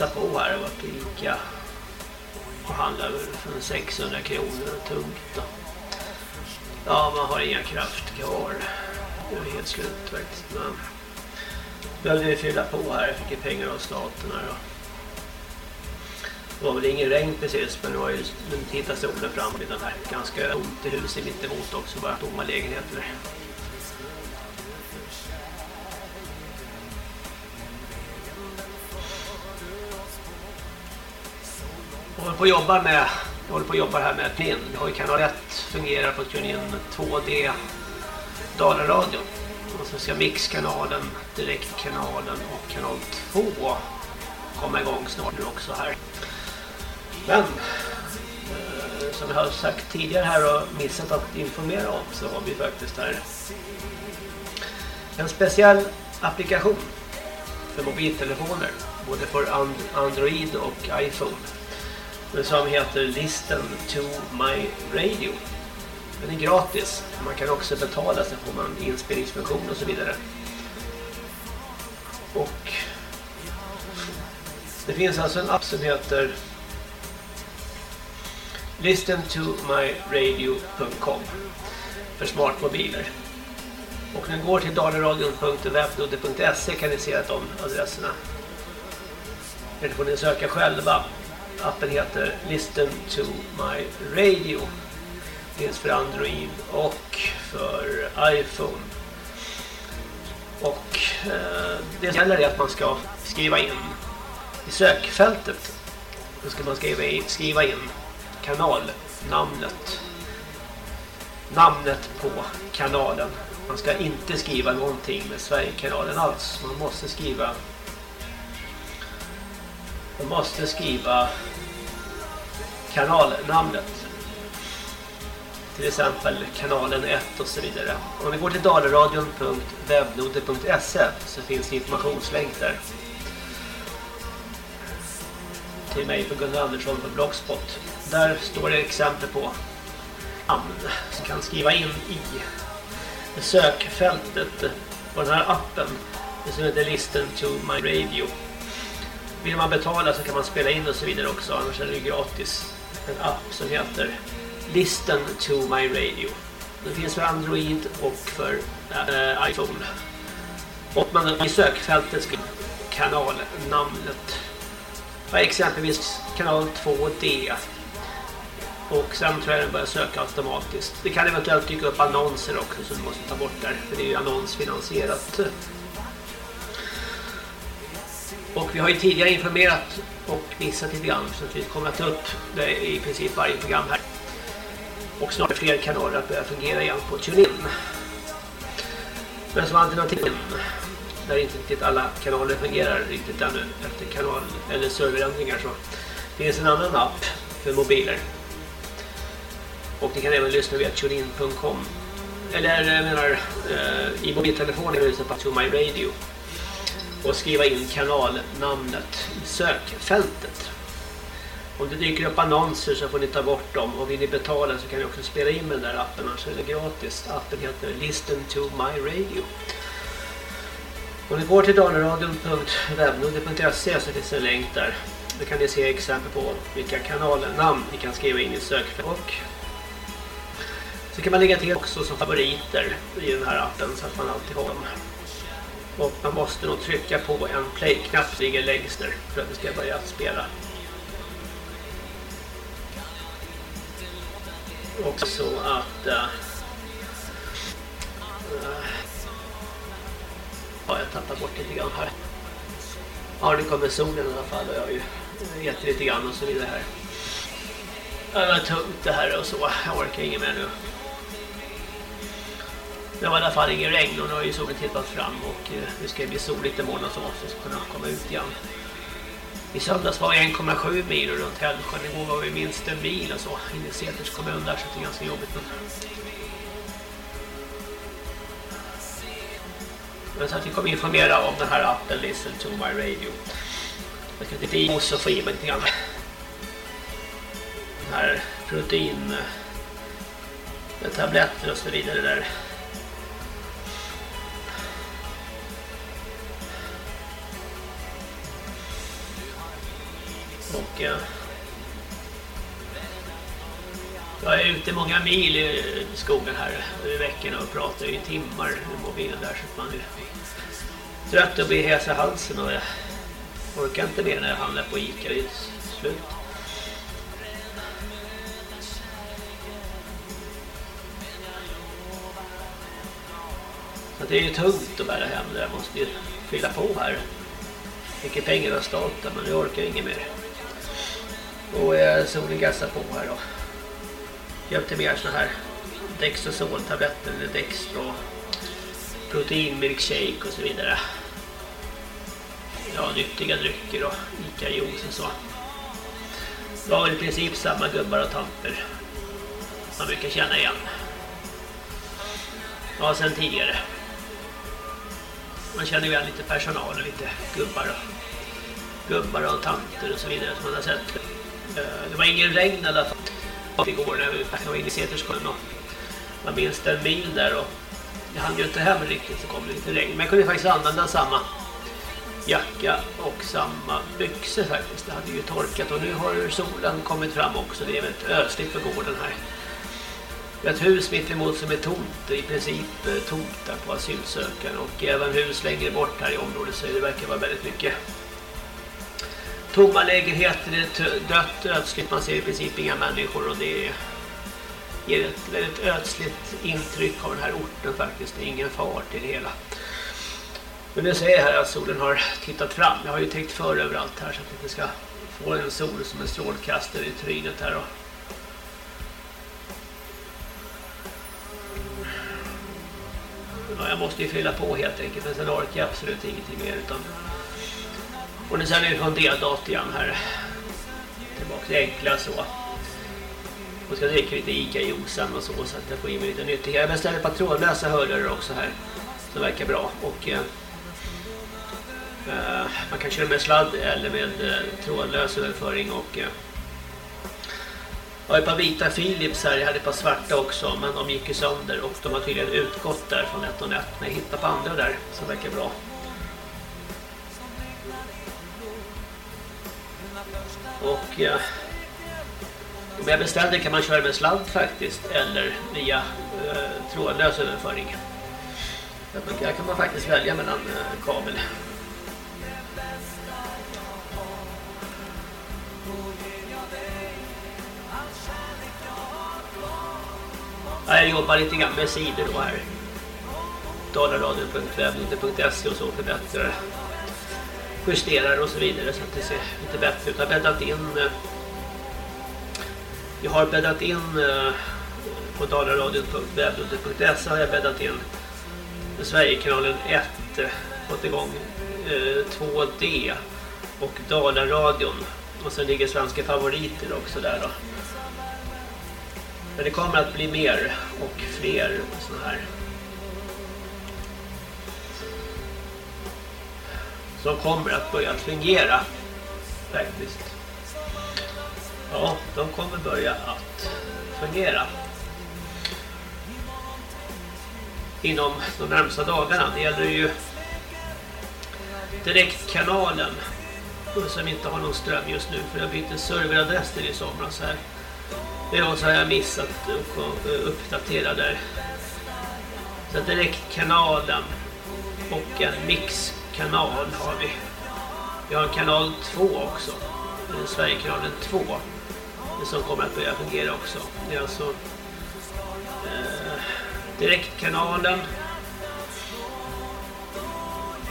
läsa på här och varit i Ica och handlar väl för 600 kronor tungt då. Ja, man har inga kraft kvar. Det är helt slut faktiskt. Men behövde vi fylla på här. Jag fick ju pengar av staten här då. Det var väl ingen regn precis men det var ju hittat solen fram i den här ganska ont i huset mitt emot också bara tomma lägenheter. På att jobba med jag håller på att jobba här med PIN. Jag har ju kanal 1 fungerar på TuneIn 2D Dalaradion. Och så ska mixkanalen, direktkanalen och kanal 2 komma igång snart nu också här. Men eh, som jag har sagt tidigare här och missat att informera om så har vi faktiskt här en speciell applikation för mobiltelefoner både för Android och iPhone som heter Listen to my radio. Den är gratis. Man kan också betala så får man inspelningsfunktion och så vidare. Och det finns alltså en app som heter Listen to my radio.com för smartmobiler. Och när ni går till dalaradion.webnode.se kan ni se att de adresserna. Eller får ni söka själva. Appen heter Listen to my radio. Finns för Android och för iPhone. Och eh, det som gäller är att man ska skriva in i sökfältet. Då ska man skriva skriva in kanalnamnet. Namnet på kanalen. Man ska inte skriva någonting med Sverigekanalen alls. Man måste skriva man måste skriva kanalnamnet. Till exempel kanalen 1 och så vidare. Om ni går till dalaradion.webnode.se så finns informationslänk där. Till mig på Gunnar Andersson på Blogspot. Där står det exempel på namn som kan skriva in i sökfältet på den här appen som heter Listen to my radio. Vill man betala så kan man spela in och så vidare också, annars är det gratis. En app som heter Listen to my radio. Den finns för Android och för äh, iPhone. Och man i sökfältet skriver kanalnamnet. Ja, exempelvis kanal 2D. Och sen tror jag den börjar söka automatiskt. Det kan eventuellt dyka upp annonser också som du måste ta bort där. För det är ju annonsfinansierat. Och vi har ju tidigare informerat och missat lite grann så att vi kommer att ta upp det i princip varje program här. Och snart är fler kanaler att börja fungera igen på TuneIn. Men som alternativ där inte riktigt alla kanaler fungerar riktigt ännu efter kanal eller serverändringar så finns en annan app för mobiler. Och ni kan även lyssna via tunein.com eller jag menar eh, i mobiltelefonen lyssna på To My Radio och skriva in kanalnamnet i sökfältet. Om det dyker upp annonser så får ni ta bort dem och vill ni betala så kan ni också spela in med den där appen annars är det gratis. Appen heter Listen to My Radio. Om ni går till dalaradion.webnode.se så finns det en länk där. Då kan ni se exempel på vilka kanalnamn ni kan skriva in i sökfältet. Så kan man lägga till också som favoriter i den här appen så att man alltid har dem. Och man måste nog trycka på en play-knapp som ligger längst där för att det ska börja spela. Och så att... Äh, ja, jag tappar bort lite grann här. Ja, nu kommer solen i alla fall och jag har ju gett lite grann och så vidare här. Det var tungt det här och så. Jag orkar inget mer nu. Det var i alla fall ingen regn och nu har ju solen tittat fram och eh, det ska bli soligt imorgon så måste vi ska kunna komma ut igen. I söndags var 1,7 mil runt Hällsjön. Igår var vi minst en mil och så in i Säters kommun där så det är ganska jobbigt. Men... Men så att vi kommer informera om den här appen Listen to my radio. Jag ska inte i och få i mig lite grann. Den här protein tabletter och så vidare där. Och eh, jag är ute många mil i skogen här i veckorna och pratar i timmar i mobilen där så att man är trött och blir hes i halsen och jag orkar inte mer när jag handlar på Ica det är slut. Så det är ju tungt att bära hem det. Jag måste ju fylla på här. Mycket pengar av staten men jag orkar inget mer. Och eh, solen gassar på här då. Köpte mer såna här Dextrosol-tabletter eller Dextro proteinmilkshake och så vidare. Ja, nyttiga drycker och Ica-juice och så. Det var i princip samma gubbar och tanter man brukar känna igen. Ja, sen tidigare. Man känner igen lite personal och lite gubbar och gubbar och tanter och så vidare som man har sett. Eh, det var ingen regn i alla fall igår när vi var inne i Säterskollen och man minns en mil där och jag hann ju inte hem riktigt så kom det lite regn men jag kunde faktiskt använda samma jacka och samma byxor faktiskt. Det hade ju torkat och nu har solen kommit fram också. Det är väldigt ösligt på gården här. Vi har ett hus mitt emot som är tomt, i princip eh, tomt där på asylsökande. och även hus längre bort här i området så det verkar vara väldigt mycket tomma lägenheter, det är dött, ödsligt, man ser i princip inga människor och det ger ett väldigt ödsligt intryck av den här orten faktiskt, det är ingen fart i det hela. Men nu ser jag här att solen har tittat fram, jag har ju täckt för överallt här så att vi inte ska få en sol som en strålkastare i trynet här då. Ja, jag måste ju fylla på helt enkelt, men sen orkar jag absolut ingenting mer utan och nu sen är vi från D-dat igen här. Tillbaka till enkla så. Och ska dricka lite Ica-juicen och så så att jag får i mig lite nyttigt. Jag beställer ett par trådlösa hörlurar också här. Som verkar bra. Och eh, eh, man kan köra med sladd eller med eh, trådlös överföring och eh, jag har ett par vita Philips här, jag hade ett par svarta också men de gick ju sönder och de har tydligen utgått där från ett och ett men jag hittade på andra där som verkar bra. Och eh, om jag beställde kan man köra med sladd faktiskt eller via eh, trådlös överföring. Där kan man faktiskt välja mellan eh, kabel. Jag jobbar lite grann med sidor då här. Dalaradion.webnode.se och så förbättrar justerar och så vidare så att det ser lite bättre ut. Jag har bäddat in eh, jag har bäddat in eh, på dalaradion.webblogget.se har jag bäddat in Sverigekanalen 1 eh, fått igång 2D och Dalaradion och sen ligger svenska favoriter också där då. Men det kommer att bli mer och fler sådana här som kommer att börja fungera faktiskt. Ja, de kommer börja att fungera. Inom de närmsta dagarna. Det gäller ju direktkanalen som inte har någon ström just nu för jag bytte serveradress till i somras här. Det så har jag missat att eh, uppdatera där. Så direktkanalen och en Kanal har vi. Vi har kanal 2 också. Eh, Sverigekanalen 2 eh, som kommer att börja fungera också. Det är alltså eh, direktkanalen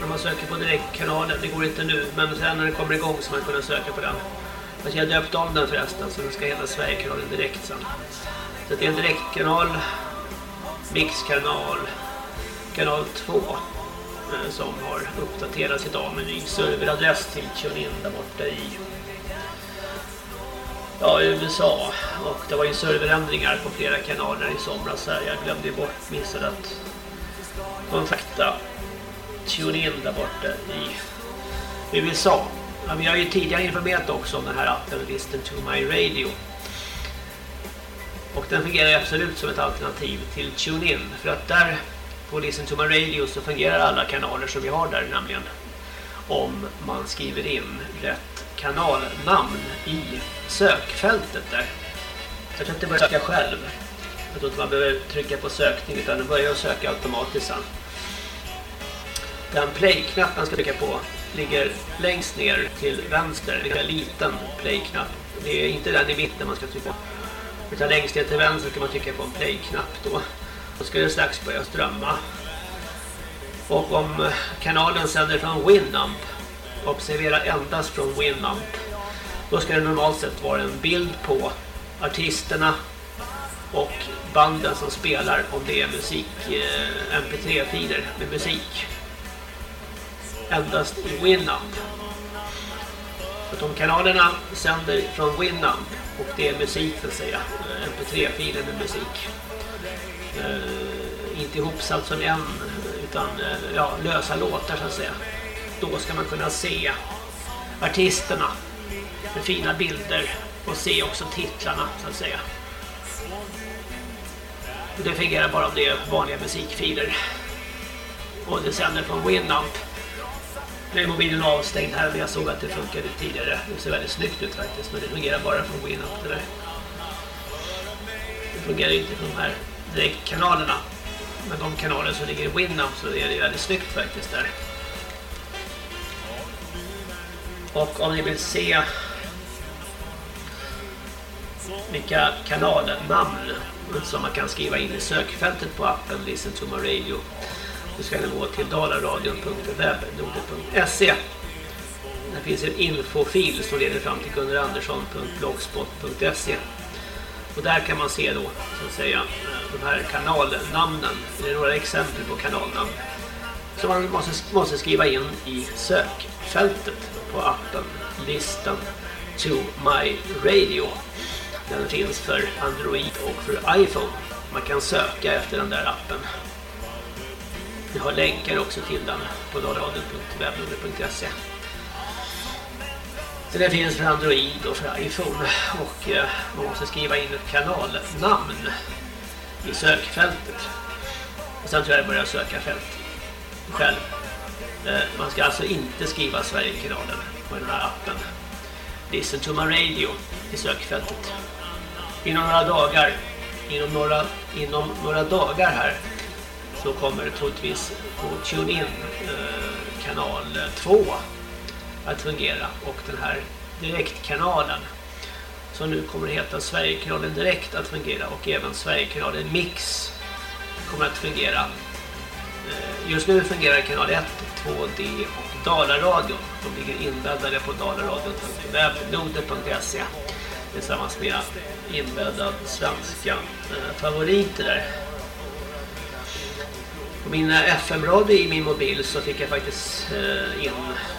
när man söker på direktkanalen. Det går inte nu, men sen när den kommer igång så man kunna söka på den. Alltså, jag har döpt om den förresten så den ska heta Sverigekanalen direkt sen. Så det är en direktkanal, mixkanal, kanal 2 Eh, som har uppdaterats idag med ny serveradress till TuneIn där borta i ja, USA och det var ju serverändringar på flera kanaler i somras här. Jag glömde bort, missade att kontakta TuneIn där borta i USA. Ja, vi har ju tidigare informerat också om den här appen Listen to my radio. Och den fungerar absolut som ett alternativ till TuneIn för att där på Listen to my radio så fungerar alla kanaler som vi har där nämligen om man skriver in rätt kanalnamn i sökfältet där. Jag tror inte börjar söka själv. Jag tror inte man behöver trycka på sökning utan den börjar söka automatiskt sen. Den play-knapp man ska trycka på ligger längst ner till vänster. Det är en liten play-knapp. Det är inte den i mitten man ska trycka på. Utan längst ner till vänster kan man trycka på en play-knapp då. Då ska det strax börja strömma. Och om eh, kanalen sänder från Winamp, observera endast från Winamp, då ska det normalt sett vara en bild på artisterna och banden som spelar om det är musik, eh, mp3-filer med musik endast i Winamp. För om kanalerna sänder från Winamp och det är musik så att säga, eh, mp3-filer med musik. Inte ihopsatt som en utan eh, ja, lösa låtar så att säga. Då ska man kunna se artisterna med fina bilder och se också titlarna så att säga. Det fungerar bara om det är vanliga musikfiler. Och det sänder från Winamp nu är mobilen avstängd här men jag såg att det funkade tidigare. Det ser väldigt snyggt ut faktiskt men det fungerar bara från Winamp det där. Det fungerar inte från de här direktkanalerna. Men de kanaler som ligger i Winamp så är det väldigt snyggt faktiskt där. Och om ni vill se vilka kanalnamn som man kan skriva in i sökfältet på appen Listen to my radio då ska ni gå till dalaradion.webnode.se Där finns en infofil som leder fram till gunnarandersson.blogspot.se och där kan man se då så att säga eh, de här kanalnamnen. Det är några exempel på kanalnamn som man måste, måste skriva in i sökfältet på appen listan to my radio. Den finns för Android och för iPhone. Man kan söka efter den där appen. Vi har länkar också till den på radion.webnummer.se så det finns för Android och för iPhone och eh, man måste skriva in ett kanalnamn i sökfältet. Och sen tror jag jag börjar söka fält själv. Eh, man ska alltså inte skriva Sverigekanalen på den här appen. Listen to my radio i sökfältet. Inom några dagar inom några, inom några dagar här så kommer det troligtvis på TuneIn eh, kanal 2 att fungera och den här direktkanalen som nu kommer att heta Sverigekanalen Direkt att fungera och även Sverigekanalen Mix kommer att fungera. Eh, just nu fungerar kanal 1, 2D och Dalaradion. De ligger inbäddade på dalaradion.webnode.se tillsammans med inbäddad svenska eh, favoriter där. På min eh, FM-radio i min mobil så fick jag faktiskt eh, in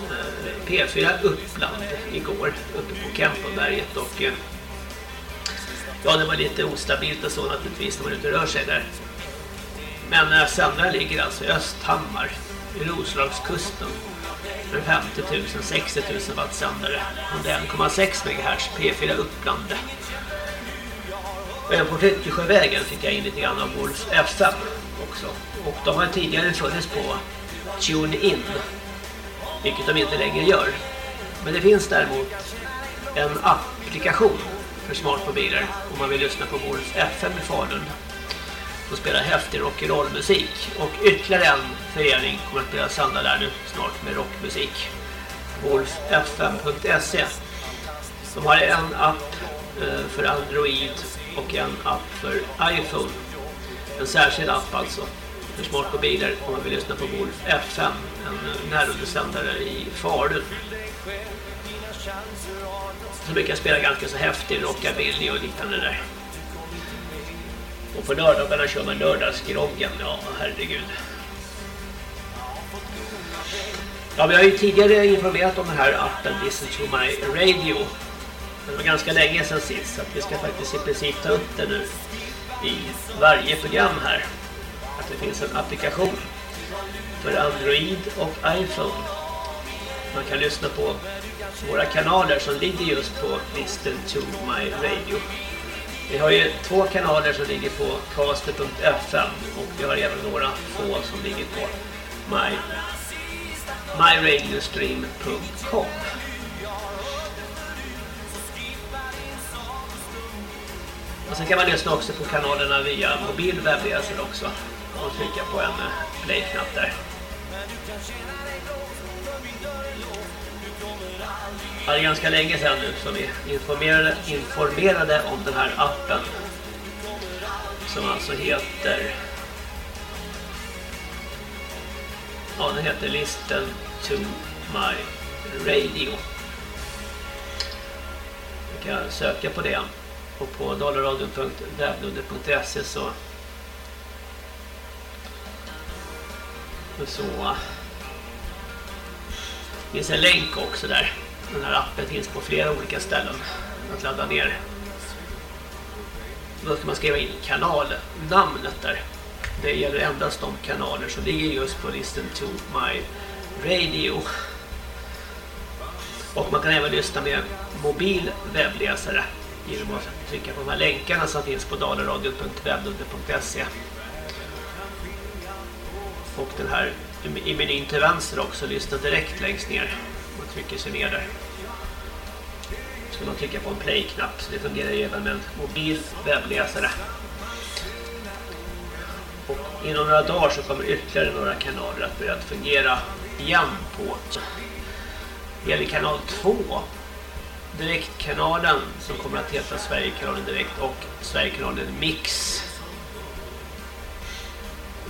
eh, P4 Uppland igår uppe på Kempenberget och eh, ja det var lite ostabilt och så naturligtvis när man inte rör sig där. Men eh, sändaren ligger alltså i Östhammar i Roslagskusten med 50 000, 60 000 watt sändare 1,6 MHz P4 Uppland. Även på Ryttjesjövägen fick jag in lite grann av Wolfs FM också. Och de har tidigare funnits på TuneIn. Vilket de inte längre gör. Men det finns däremot en applikation för smartmobiler om man vill lyssna på Wolf FM i Falun. Som spelar häftig rock'n'roll-musik. Och ytterligare en förening kommer att börja sända där nu snart med rockmusik. wolffm.se De har en app eh, för Android och en app för iPhone. En särskild app alltså för smartmobiler om man vill lyssna på Wolf FM, en eh, närundersändare i Falun. Som brukar spela ganska så häftig rockabilly och liknande där. Och på lördagarna kör man lördagsgroggen, ja herregud. Ja, vi har ju tidigare informerat om den här appen Listen to my radio. Det var ganska länge sedan sist så att vi ska faktiskt i princip ta upp det nu i varje program här. Att det finns en applikation för Android och iPhone. Man kan lyssna på våra kanaler som ligger just på Listen to my radio. Vi har ju två kanaler som ligger på caster.fm och vi har även några få som ligger på my, myradiostream.com Och sen kan man lyssna också på kanalerna via mobil webbläsare också. Och trycka på en eh, play-knapp där. Det är ganska länge sedan nu som vi informerade, informerade om den här appen. Som alltså heter... Ja, den heter Listen to my radio. Du kan söka på det. Och på dollarradion.webnudde.se så så Det finns en länk också där den här appen finns på flera olika ställen att ladda ner. Då ska man skriva in kanalnamnet där. Det gäller endast de kanaler som ligger just på Listen to my radio. Och man kan även lyssna med mobil webbläsare genom att trycka på de här länkarna som finns på dalaradion.webnudde.se och den här i menyn till vänster också, lyssna direkt längst ner och trycker sig ner där. Ska man trycka på en play-knapp så det fungerar även med en mobil webbläsare. Och inom några dagar så kommer ytterligare några kanaler att börja fungera igen på. Det gäller kanal 2. Direktkanalen som kommer att heta Sverigekanalen Direkt och Sverigekanalen Mix.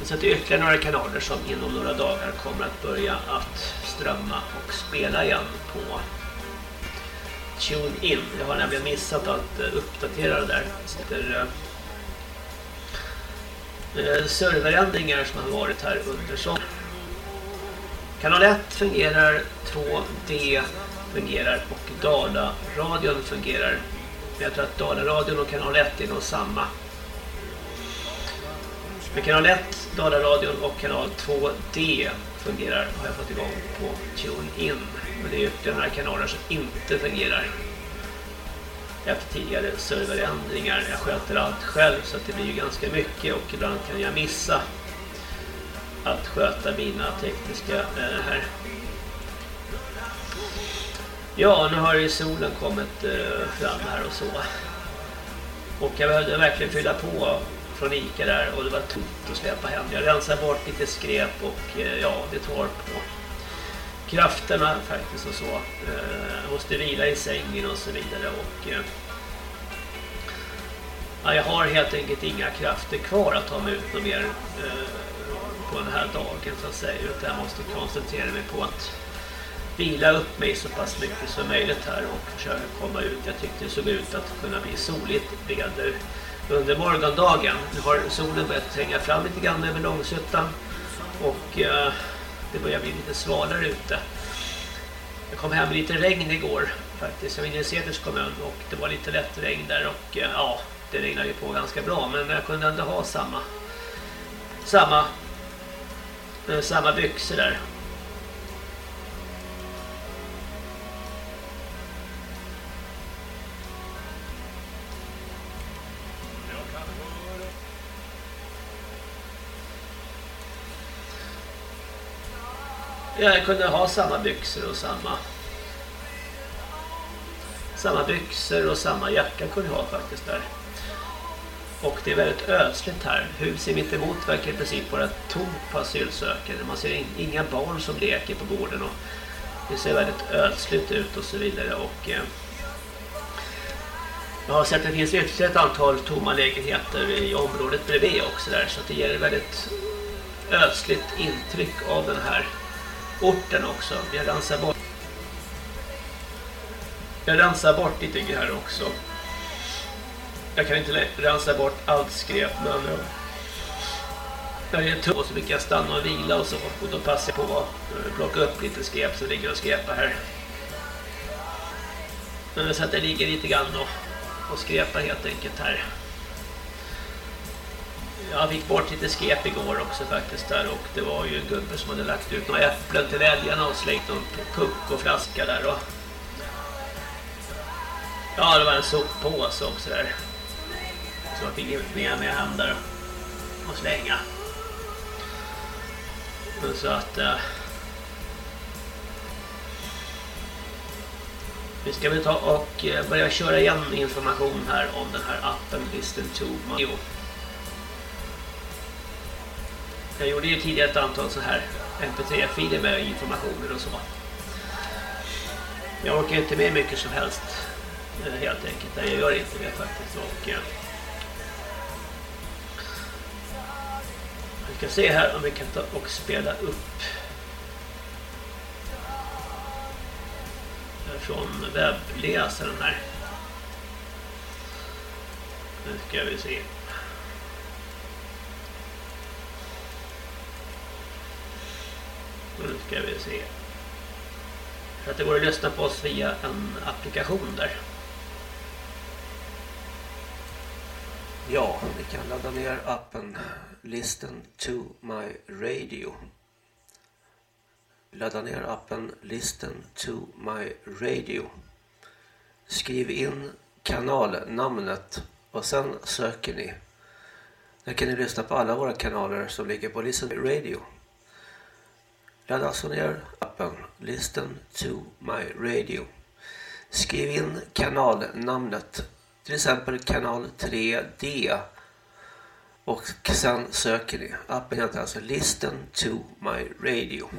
Så att ytterligare några kanaler som inom några dagar kommer att börja att strömma och spela igen på TuneIn. Jag har nämligen missat att eh, uppdatera det där. Det eh, eh serverändringar som har varit här under så. Kanal 1 fungerar, 2D fungerar och Dala-radion fungerar. Men jag tror att Dala-radion och kanal 1 är nog samma. Med kanal 1, Dalaradion och kanal 2D fungerar har jag fått igång på TuneIn. Men det är ytterligare några kanaler som inte fungerar. Efter tidigare serverändringar. Jag sköter allt själv så det blir ju ganska mycket och ibland kan jag missa att sköta mina tekniska äh, här. Ja, nu har ju solen kommit äh, fram här och så. Och jag behövde verkligen fylla på från Ica där och det var tomt att släppa hem. Jag rensade bort lite skräp och eh, ja, det tar på krafterna faktiskt och så. Eh, jag måste vila i sängen och så vidare och eh, ja, jag har helt enkelt inga krafter kvar att ta mig ut något mer på den här dagen så att säga utan jag måste koncentrera mig på att vila upp mig så pass mycket som möjligt här och försöka komma ut. Jag tyckte det såg ut att kunna bli soligt väder under morgondagen. Nu har solen börjat tränga fram lite grann över Långshyttan och eh, det börjar bli lite svalare ute. Jag kom hem med lite regn igår faktiskt. Jag var inne i Seters kommun och det var lite lätt regn där och eh, ja, det regnade ju på ganska bra men jag kunde ändå ha samma samma eh, samma byxor där Jag kunde ha samma byxor och samma samma byxor och samma jacka kunde jag ha faktiskt där. Och det är väldigt ödsligt här. Huset mitt emot verkar i princip vara tomt på asylsökande. Man ser inga barn som leker på gården och det ser väldigt ödsligt ut och så vidare. Och, eh, jag har sett att det finns ytterligare ett antal tomma lägenheter i området bredvid också där så det ger ett väldigt ödsligt intryck av den här orten också. Jag rensar bort jag rensar bort lite här också. Jag kan inte rensa bort allt skräp men eh, när det är tungt så brukar jag stanna och vila och så och då passar jag på att eh, plocka upp lite skräp som ligger och skräpar här. Men Så att det ligger lite grann och, och skräpar helt enkelt här. Jag fick bort lite skep igår också faktiskt där och det var ju en gubbe som hade lagt ut några äpplen till väljarna och slängt någon puck och flaska där och Ja, det var en soppåse också där. Så jag fick med mig hem där och slänga. Så att... Nu vi ska väl ta och eh, börja köra igen information här om den här appen Listen to Mario. Jag gjorde ju tidigare ett antal så här mp3-filer med informationer och så. Jag orkar inte med mycket som helst eh, helt enkelt. Jag gör inte det faktiskt. Och, eh, vi ska se här om vi kan ta och spela upp från webbläsaren här. Nu ska vi se. Nu ska vi se. Så att det går att lyssna på oss via en applikation där. Ja, ni kan ladda ner appen Listen to my radio. Ladda ner appen Listen to my radio. Skriv in kanalnamnet och sen söker ni. Där kan ni lyssna på alla våra kanaler som ligger på Listen Radio. Ladda alltså ner appen Listen to my radio. Skriv in kanalnamnet, till exempel kanal 3D. Och sen söker ni. Appen heter alltså Listen to my radio.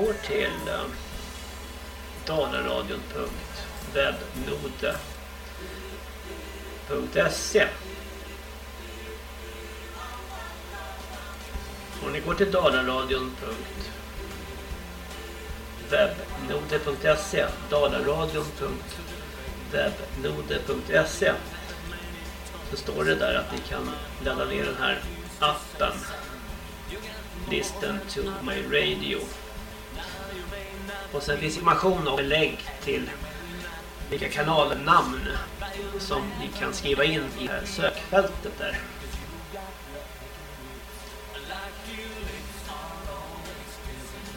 Går till eh, dalaradion.webnode.se Om ni går till dalaradion.webnode.se dalaradion.webnode.se så står det där att ni kan ladda ner den här appen. Listen to my radio. Och sen finns information och belägg till vilka kanalnamn som ni kan skriva in i sökfältet där.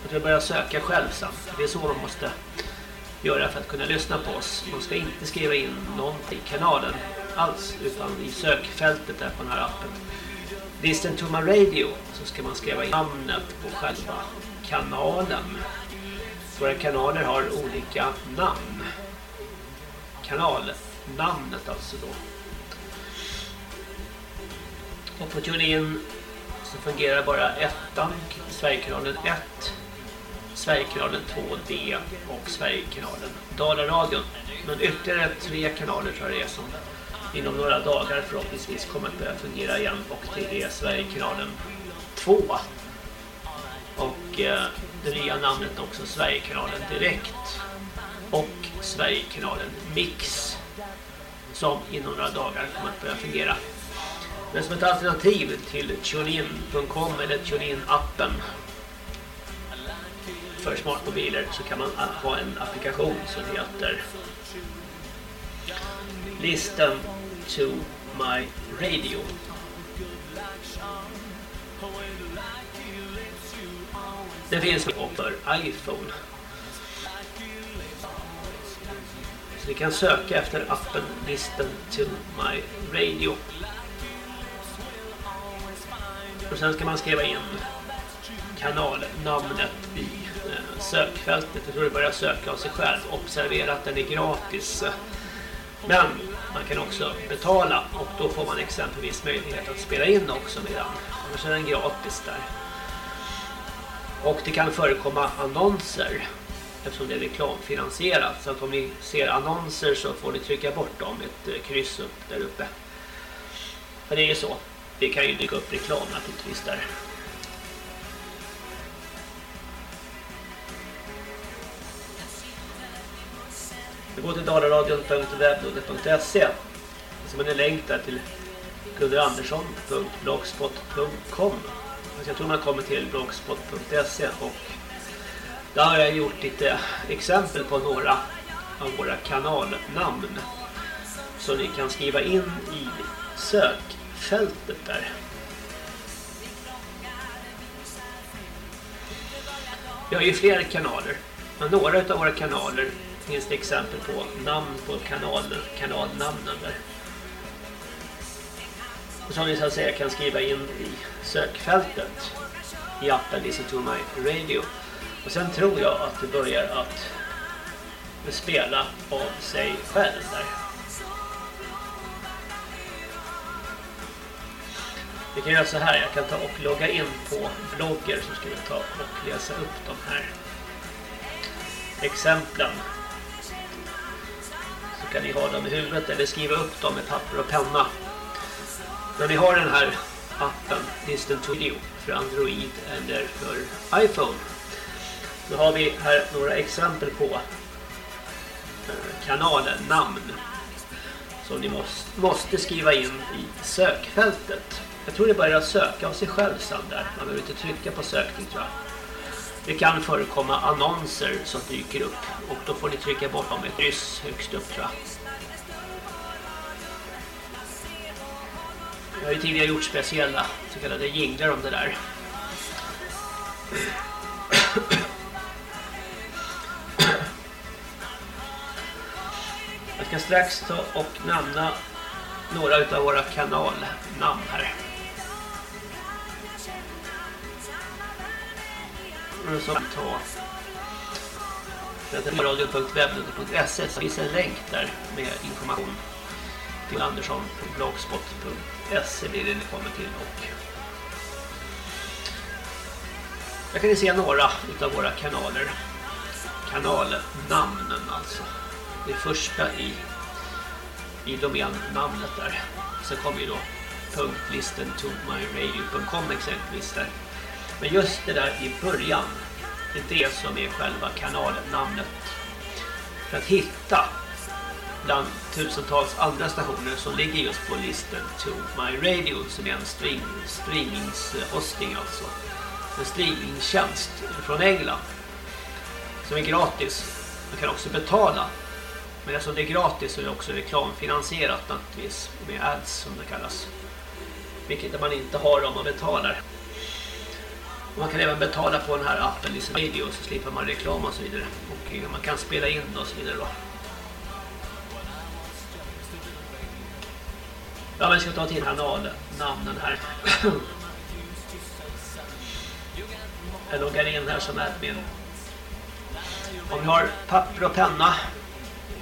Och det börjar söka själv sen. Det är så de måste göra för att kunna lyssna på oss. Man ska inte skriva in någonting i kanalen alls utan i sökfältet där på den här appen. Listen to my radio så ska man skriva in namnet på själva kanalen. Våra kanaler har olika namn. Kanalnamnet alltså då. Och på TuneIn så fungerar bara ettan, Sverigekanalen 1, Sverigekanalen 2D och Sverigekanalen Dalaradion. Men ytterligare tre kanaler tror jag det är som inom några dagar förhoppningsvis kommer att börja fungera igen och det är Sverigekanalen 2 och eh, det nya namnet också Sverigekanalen Direkt och Sverigekanalen Mix som inom några dagar kommer att börja fungera. Men som ett alternativ till TuneIn.com eller TuneIn-appen för smartmobiler så kan man ha en applikation som heter Listen to my radio. Den finns för iPhone. Så ni kan söka efter appen Listen to my radio. Och sen ska man skriva in kanalnamnet i eh, sökfältet. Jag tror det börjar söka av sig själv. Observera att den är gratis. Men man kan också betala och då får man exempelvis möjlighet att spela in också med den. Annars är den gratis där. Och det kan förekomma annonser eftersom det är reklamfinansierat. Så att om ni ser annonser så får ni trycka bort dem ett eh, kryss upp där uppe. För det är ju så. Det kan ju dyka upp reklam naturligtvis där. Vi går till dalaradion.webnode.se som en länk där till gunnarandersson.blogspot.com jag tror man kommer till blogspot.se och där har jag gjort lite exempel på några av våra kanalnamn som ni kan skriva in i sökfältet där. Vi har ju fler kanaler. Men några av våra kanaler finns det exempel på namn på kanal, kanalnamnen där. Och som ni så att säga kan skriva in i sökfältet i appen Listen to my radio. Och sen tror jag att det börjar att spela av sig själv där. Vi kan göra så här, jag kan ta och logga in på blogger så ska vi ta och läsa upp de här exemplen. Så kan ni ha dem i huvudet eller skriva upp dem med papper och penna. När ni har den här appen Listen to för Android eller för iPhone då har vi här några exempel på eh, kanalen, namn som ni måste, måste skriva in i sökfältet. Jag tror det börjar söka av sig själv sen där. Man behöver inte trycka på sökning tror jag. Det kan förekomma annonser som dyker upp och då får ni trycka bort dem ett ryss högst upp tror jag. Jag har ju tidigare gjort speciella så kallade jinglar om det där. Jag ska strax ta och namna några av våra kanalnamn här. Så ta så finns en länk där med information till andersson.blogspot.se blir det ni kommer till och jag kan ni se några av våra kanaler. Kanalnamnen alltså. Det första i i domännamnet där. Sen kommer ju då punktlisten to myradio.com exempelvis där. Men just det där i början det är det som är själva kanalnamnet. För att hitta bland tusentals andra stationer som ligger just på listen to my radio som är en stream, streamingshosting alltså. En streamingtjänst från England som är gratis. Man kan också betala. Men eftersom det är gratis så är det också reklamfinansierat naturligtvis med ads som det kallas. Vilket man inte har om man betalar. Man kan även betala på den här appen Listen Radio så slipper man reklam och så vidare. Och eh, man kan spela in och så vidare då. Ja, men jag ska ta till kanalnamnen här. Jag loggar in här som admin. Om ni har papper och penna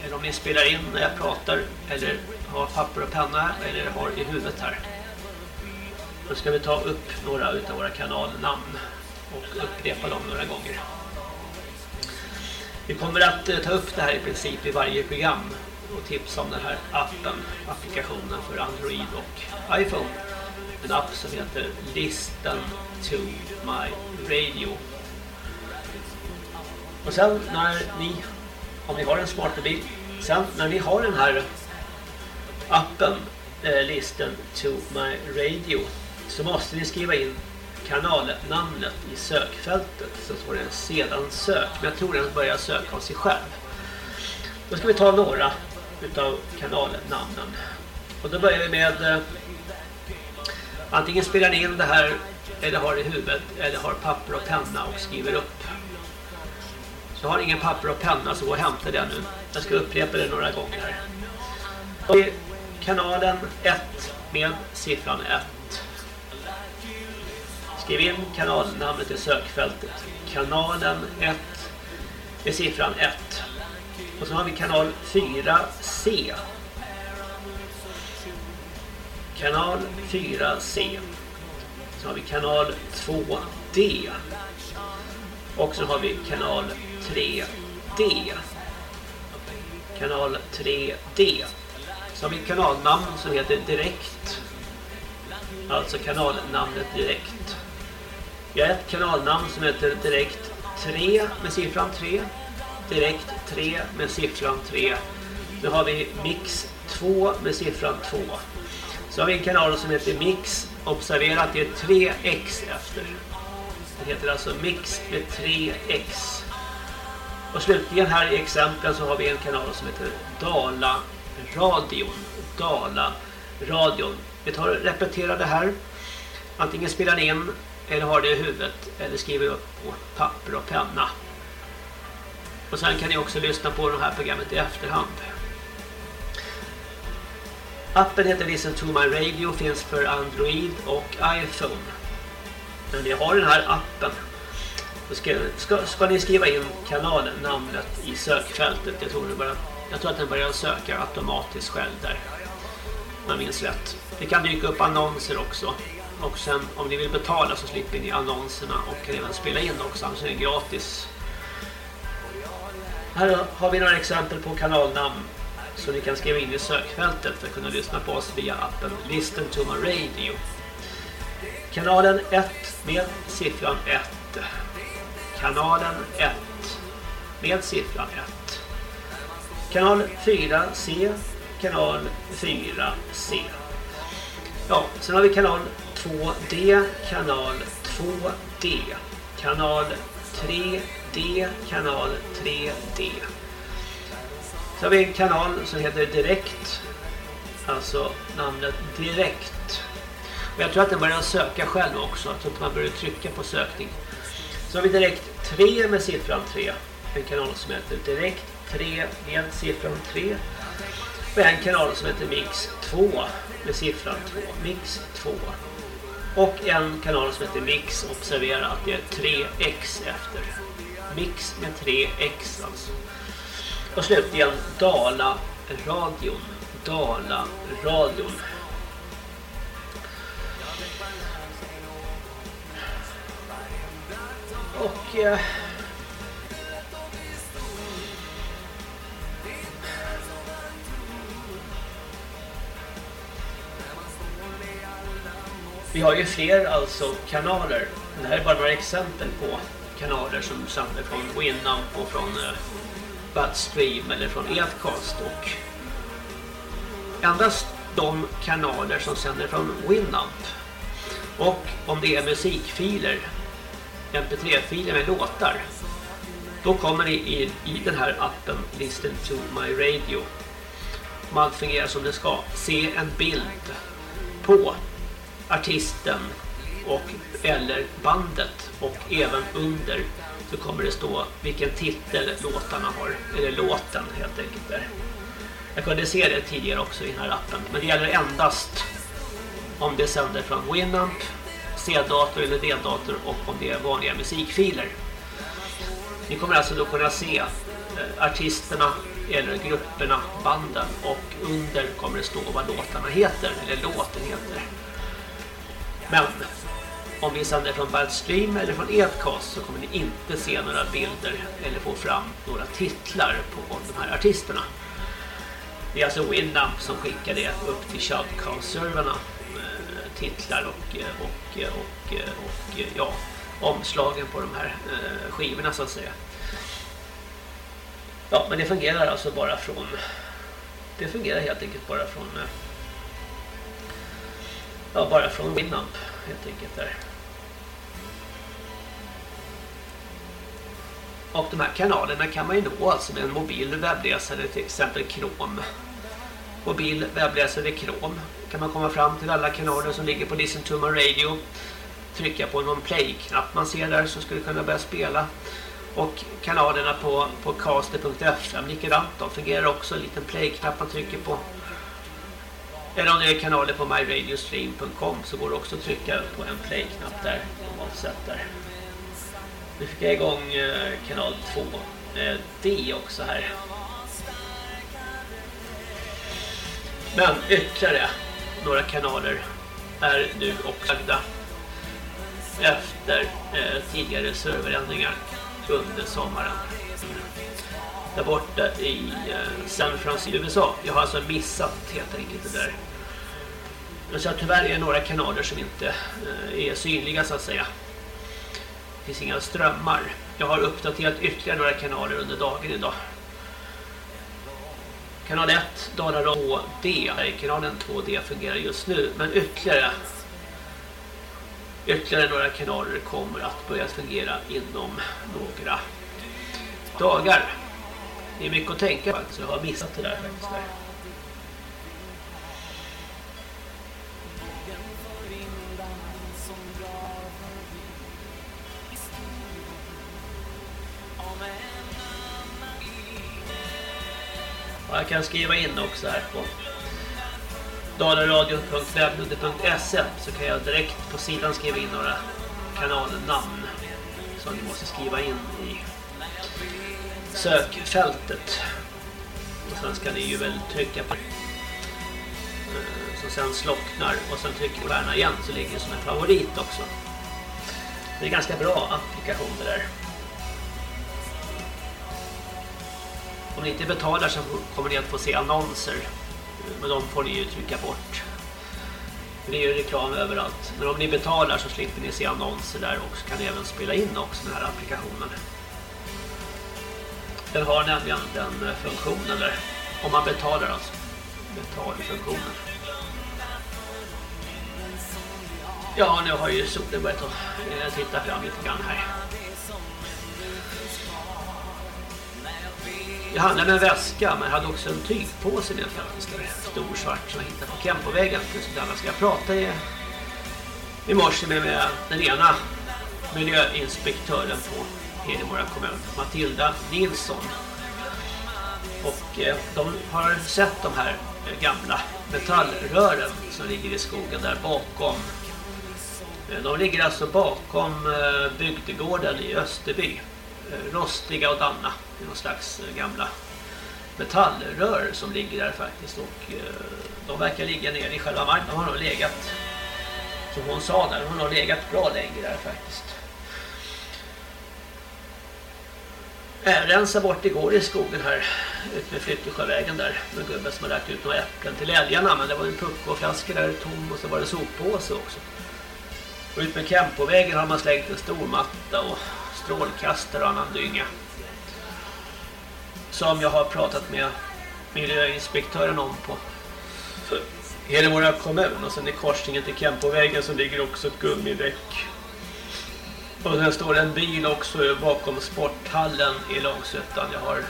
eller om ni spelar in när jag pratar eller har papper och penna eller har i huvudet här. Då ska vi ta upp några utav våra kanalnamn och upprepa dem några gånger. Vi kommer att eh, ta upp det här i princip i varje program och tipsa om den här appen, applikationen för Android och iPhone. En app som heter Listen to my radio. Och sen när ni, om ni har en smart mobil, sen när ni har den här appen eh, Listen to my radio så måste ni skriva in kanalnamnet i sökfältet så står det sedan sök men jag tror den börjar söka av sig själv då ska vi ta några utav kanalnamnen och då börjar vi med eh, antingen spelar ni in det här eller har det i huvudet eller har papper och penna och skriver upp. Så har ingen papper och penna så gå och hämta det nu. Jag ska upprepa det några gånger. Här kanalen 1 med siffran 1 Skriv in kanalnamnet i sökfältet. Kanalen 1 med siffran 1. Och så har vi kanal 4C. Kanal 4C. Så har vi kanal 2D. Och så har vi kanal 3D. Kanal 3D. Så har vi kanalnamn som heter Direkt. Alltså kanalnamnet Direkt. Vi har ett kanalnamn som heter Direkt 3 med siffran 3. Direkt 3 med siffran 3. Nu har vi Mix 2 med siffran 2. Så har vi en kanal som heter Mix. Observera att det är 3x efter. Det heter alltså Mix med 3x. Och slutligen här i exemplen så har vi en kanal som heter Dala radion. Dala radion. Vi tar och repeterar det här. Antingen spelar ni in eller har det i huvudet eller skriver upp på papper och penna. Och sen kan ni också lyssna på det här programmet i efterhand. Appen heter Listen to my radio finns för Android och iPhone. När ni har den här appen så ska, ska, ska ni skriva in kanalnamnet i sökfältet. Jag tror, bara, jag tror att den börjar söka automatiskt själv där. Om jag minns rätt. Det kan dyka upp annonser också. Och sen om ni vill betala så slipper ni annonserna och kan även spela in också, Annars är det gratis. Här har vi några exempel på kanalnamn så ni kan skriva in i sökfältet för att kunna lyssna på oss via appen Listen to my radio. Kanalen 1 med siffran 1. Kanalen 1 med siffran 1. Kanal 4C, kanal 4C. Ja, sen har vi kanal 2D, kanal 2D, kanal 3 3D, kanal 3D. Så har vi en kanal som heter Direkt, alltså namnet Direkt. Och jag tror att den börjar söka själv också, jag tror att man börjar trycka på sökning. Så har vi Direkt 3 med siffran 3, en kanal som heter Direkt 3 med siffran 3. Och en kanal som heter Mix 2 med siffran 2, Mix 2. Och en kanal som heter Mix, observera att det är 3x efter. Mix med 3x alltså. Och slutligen Dala radion. Dala radion. Och eh, Vi har ju fler alltså kanaler. Det här är bara några exempel på kanaler som sänder från Winamp och från eh, Budstream eller från Edcast och endast de kanaler som sänder från Winamp. Och om det är musikfiler mp3-filer med låtar då kommer ni i, i den här appen Listen to my radio. Om allt fungerar som det ska. Se en bild på artisten och eller bandet och även under så kommer det stå vilken titel låtarna har eller låten helt enkelt där. Jag kunde se det tidigare också i den här appen men det gäller endast om det sänder från Winamp, C-dator eller D-dator och om det är vanliga musikfiler. Ni kommer alltså då kunna se eh, artisterna eller grupperna, banden och under kommer det stå vad låtarna heter eller låten heter. Men om vi sänder från Baltstream eller från Edcast så kommer ni inte se några bilder eller få fram några titlar på de här artisterna. Det är alltså Winamp som skickar det upp till Shoutcast-serverna eh, titlar och, eh, och, eh, och, och, ja, omslagen på de här skivorna så att säga. Ja, men det fungerar alltså bara från det fungerar helt enkelt bara från ja, bara från Winamp helt enkelt där. Och de här kanalerna kan man ju nå alltså med en mobil webbläsare, till exempel Chrome. Mobil webbläsare Chrome kan man komma fram till alla kanaler som ligger på Listen to my radio. Trycka på någon play-knapp man ser där så skulle kunna börja spela. Och kanalerna på, på caster.fm likadant, de fungerar också. En liten play-knapp man trycker på. Eller om det är kanaler på myradiostream.com så går det också att trycka på en play-knapp där. Normalt sett där. Nu fick jag igång eh, kanal 2D eh, också här. Men ytterligare några kanaler är nu också lagda efter eh, tidigare serverändringar under sommaren. Där borta i eh, San Francisco, USA. Jag har alltså missat helt enkelt det där. Så tyvärr är det några kanaler som inte eh, är synliga så att säga. Det finns inga strömmar. Jag har uppdaterat ytterligare några kanaler under dagen idag. Kanal 1, Dalarna 2D. Kanalen 2D fungerar just nu. Men ytterligare ytterligare några kanaler kommer att börja fungera inom några dagar. Det är mycket att tänka på. Så jag har missat det där faktiskt. Där. Jag kan skriva in också här på dalaradio.webnudde.se så kan jag direkt på sidan skriva in några kanalnamn som ni måste skriva in i sökfältet. Och sen ska ni ju väl trycka på eh, som sen slocknar och sen trycker på stjärna igen så ligger det som en favorit också. Det är ganska bra applikation det där. Om ni inte betalar så kommer ni att få se annonser. Men de får ni ju trycka bort. För det är ju reklam överallt. Men om ni betalar så slipper ni se annonser där och så kan ni även spela in också den här applikationen. Den har nämligen den eh, funktionen där. Om man betalar alltså. Betalfunktionen. Ja, nu har ju solen börjat att eh, titta fram lite grann här. Jag handlade med en väska men jag hade också en tygpåse med En Stor svart som jag hittade på Kempovägen. Jag ska prata i, i morse med, med den ena miljöinspektören på Hedemora kommun, Matilda Nilsson. Och eh, de har sett de här eh, gamla metallrören som ligger i skogen där bakom. Eh, de ligger alltså bakom eh, bygdegården i Österby. Rostiga och danna. Det är någon slags eh, gamla metallrör som ligger där faktiskt och eh, de verkar ligga nere i själva marken. De har nog legat, som hon sa där, de har legat bra länge där faktiskt. Jag rensade bort igår i skogen här ut med Flyttesjövägen där med gubben som har lagt ut några äpplen till älgarna men det var en puckoflaska där tom och så var det soppåse också. Och ut med Kempovägen har man slängt en stor matta och strålkastare och annan dynga. Som jag har pratat med miljöinspektören om på Hedemora kommun och sen i korsningen till Kempovägen så ligger också ett gummidäck. Och sen står en bil också bakom sporthallen i Långsötan. Jag har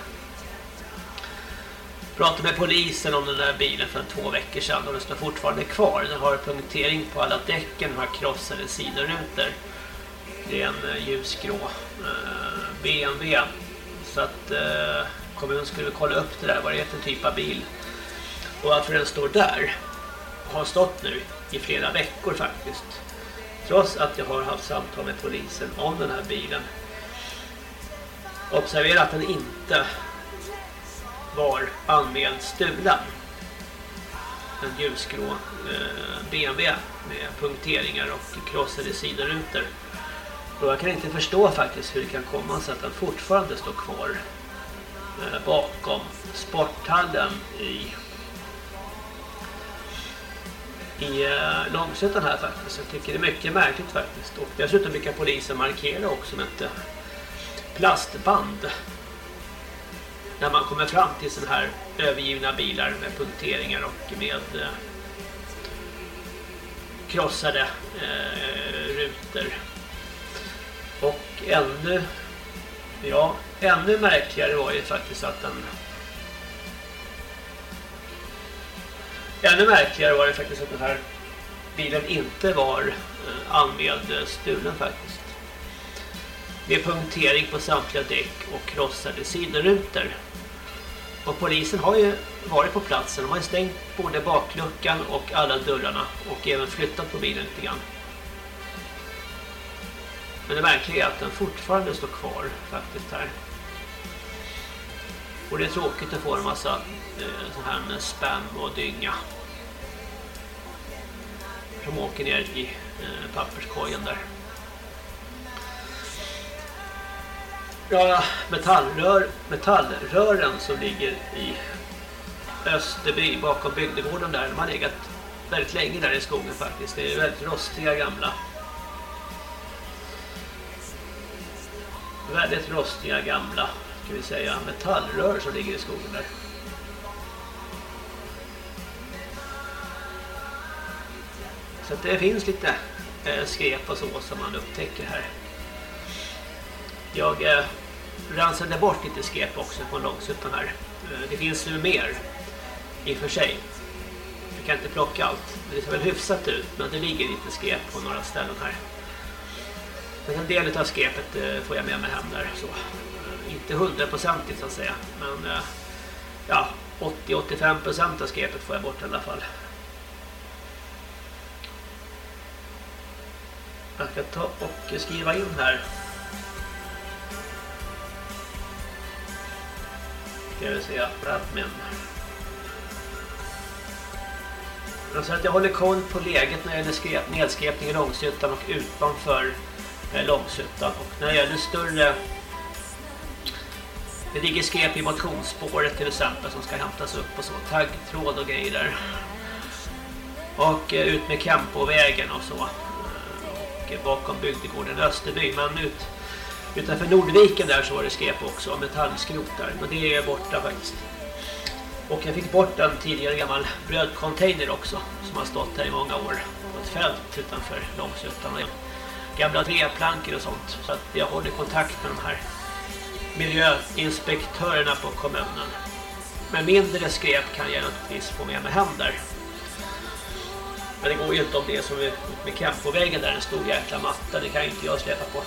pratat med polisen om den där bilen för två veckor sedan och den står fortfarande kvar. Den har punktering på alla däcken, har krossade sidorutor. Det är en eh, ljusgrå eh, BMW. Så att eh, kommunen skulle kolla upp det där, vad det är för typ av bil. Och varför den står där har stått nu i flera veckor faktiskt. Trots att jag har haft samtal med polisen om den här bilen. Observera att den inte var anmäld stulen. en ljusgrå eh, BMW med punkteringar och krossade sidorutor. Och jag kan inte förstå faktiskt hur det kan komma sig att den fortfarande står kvar eh, bakom sporthallen i i eh, Långsötan här faktiskt. Jag tycker det är mycket märkligt faktiskt. Och dessutom brukar polisen markera också med ett eh, plastband när man kommer fram till sådana här övergivna bilar med punkteringar och med krossade eh, rutor. Och ännu ja, ännu märkligare var ju faktiskt att den ännu märkligare var det faktiskt att den här bilen inte var eh, anmäld stulen faktiskt med punktering på samtliga däck och krossade sidorutor. Och polisen har ju varit på platsen. De har ju stängt både bakluckan och alla dörrarna och även flyttat på bilen lite grann. Men det märkliga är att den fortfarande står kvar faktiskt här. Och det är tråkigt att få en massa eh, sån här spam och dynga. Som åker ner i eh, papperskorgen där. Ja, metallrör, metallrören som ligger i Österby bakom bygdegården där. De har legat väldigt länge där i skogen faktiskt. Det är väldigt rostiga gamla. Väldigt rostiga gamla, ska vi säga, metallrör som ligger i skogen där. Så det finns lite eh, skräp och så som man upptäcker här. Jag eh, rensade bort lite skräp också på långsuttan här. Eh, det finns nu mer i och för sig. Jag kan inte plocka allt. Det ser väl hyfsat ut men det ligger lite skräp på några ställen här. Men en del av skräpet eh, får jag med mig hem där. Så. Inte hundraprocentigt så att säga. Men eh, ja, 80-85% av skräpet får jag bort i alla fall. Jag ska ta och skriva in här ska vi se, Bradman. Alltså att jag håller koll på läget när det gäller nedskräpning i Långshyttan och utanför Eh, långsuttan. Långshyttan. Och när det gäller större... Det ligger skräp i motionsspåret till exempel som ska hämtas upp och så. Taggtråd och grejer där. Och eh, ut med Kempovägen och så. Och eh, bakom bygdegården Österby. Men ut Utanför Nordviken där så var det skräp också, metallskrot där. Men det är borta faktiskt. Och jag fick bort en tidigare gammal brödcontainer också. Som har stått här i många år. På ett fält utanför Långsötan. Gamla vedplankor och sånt. Så att jag håller kontakt med de här miljöinspektörerna på kommunen. Men mindre skräp kan jag naturligtvis få med mig hem där. Men det går ju inte om det är som med Kempovägen där en stor jäkla matta. Det kan ju inte jag släppa på.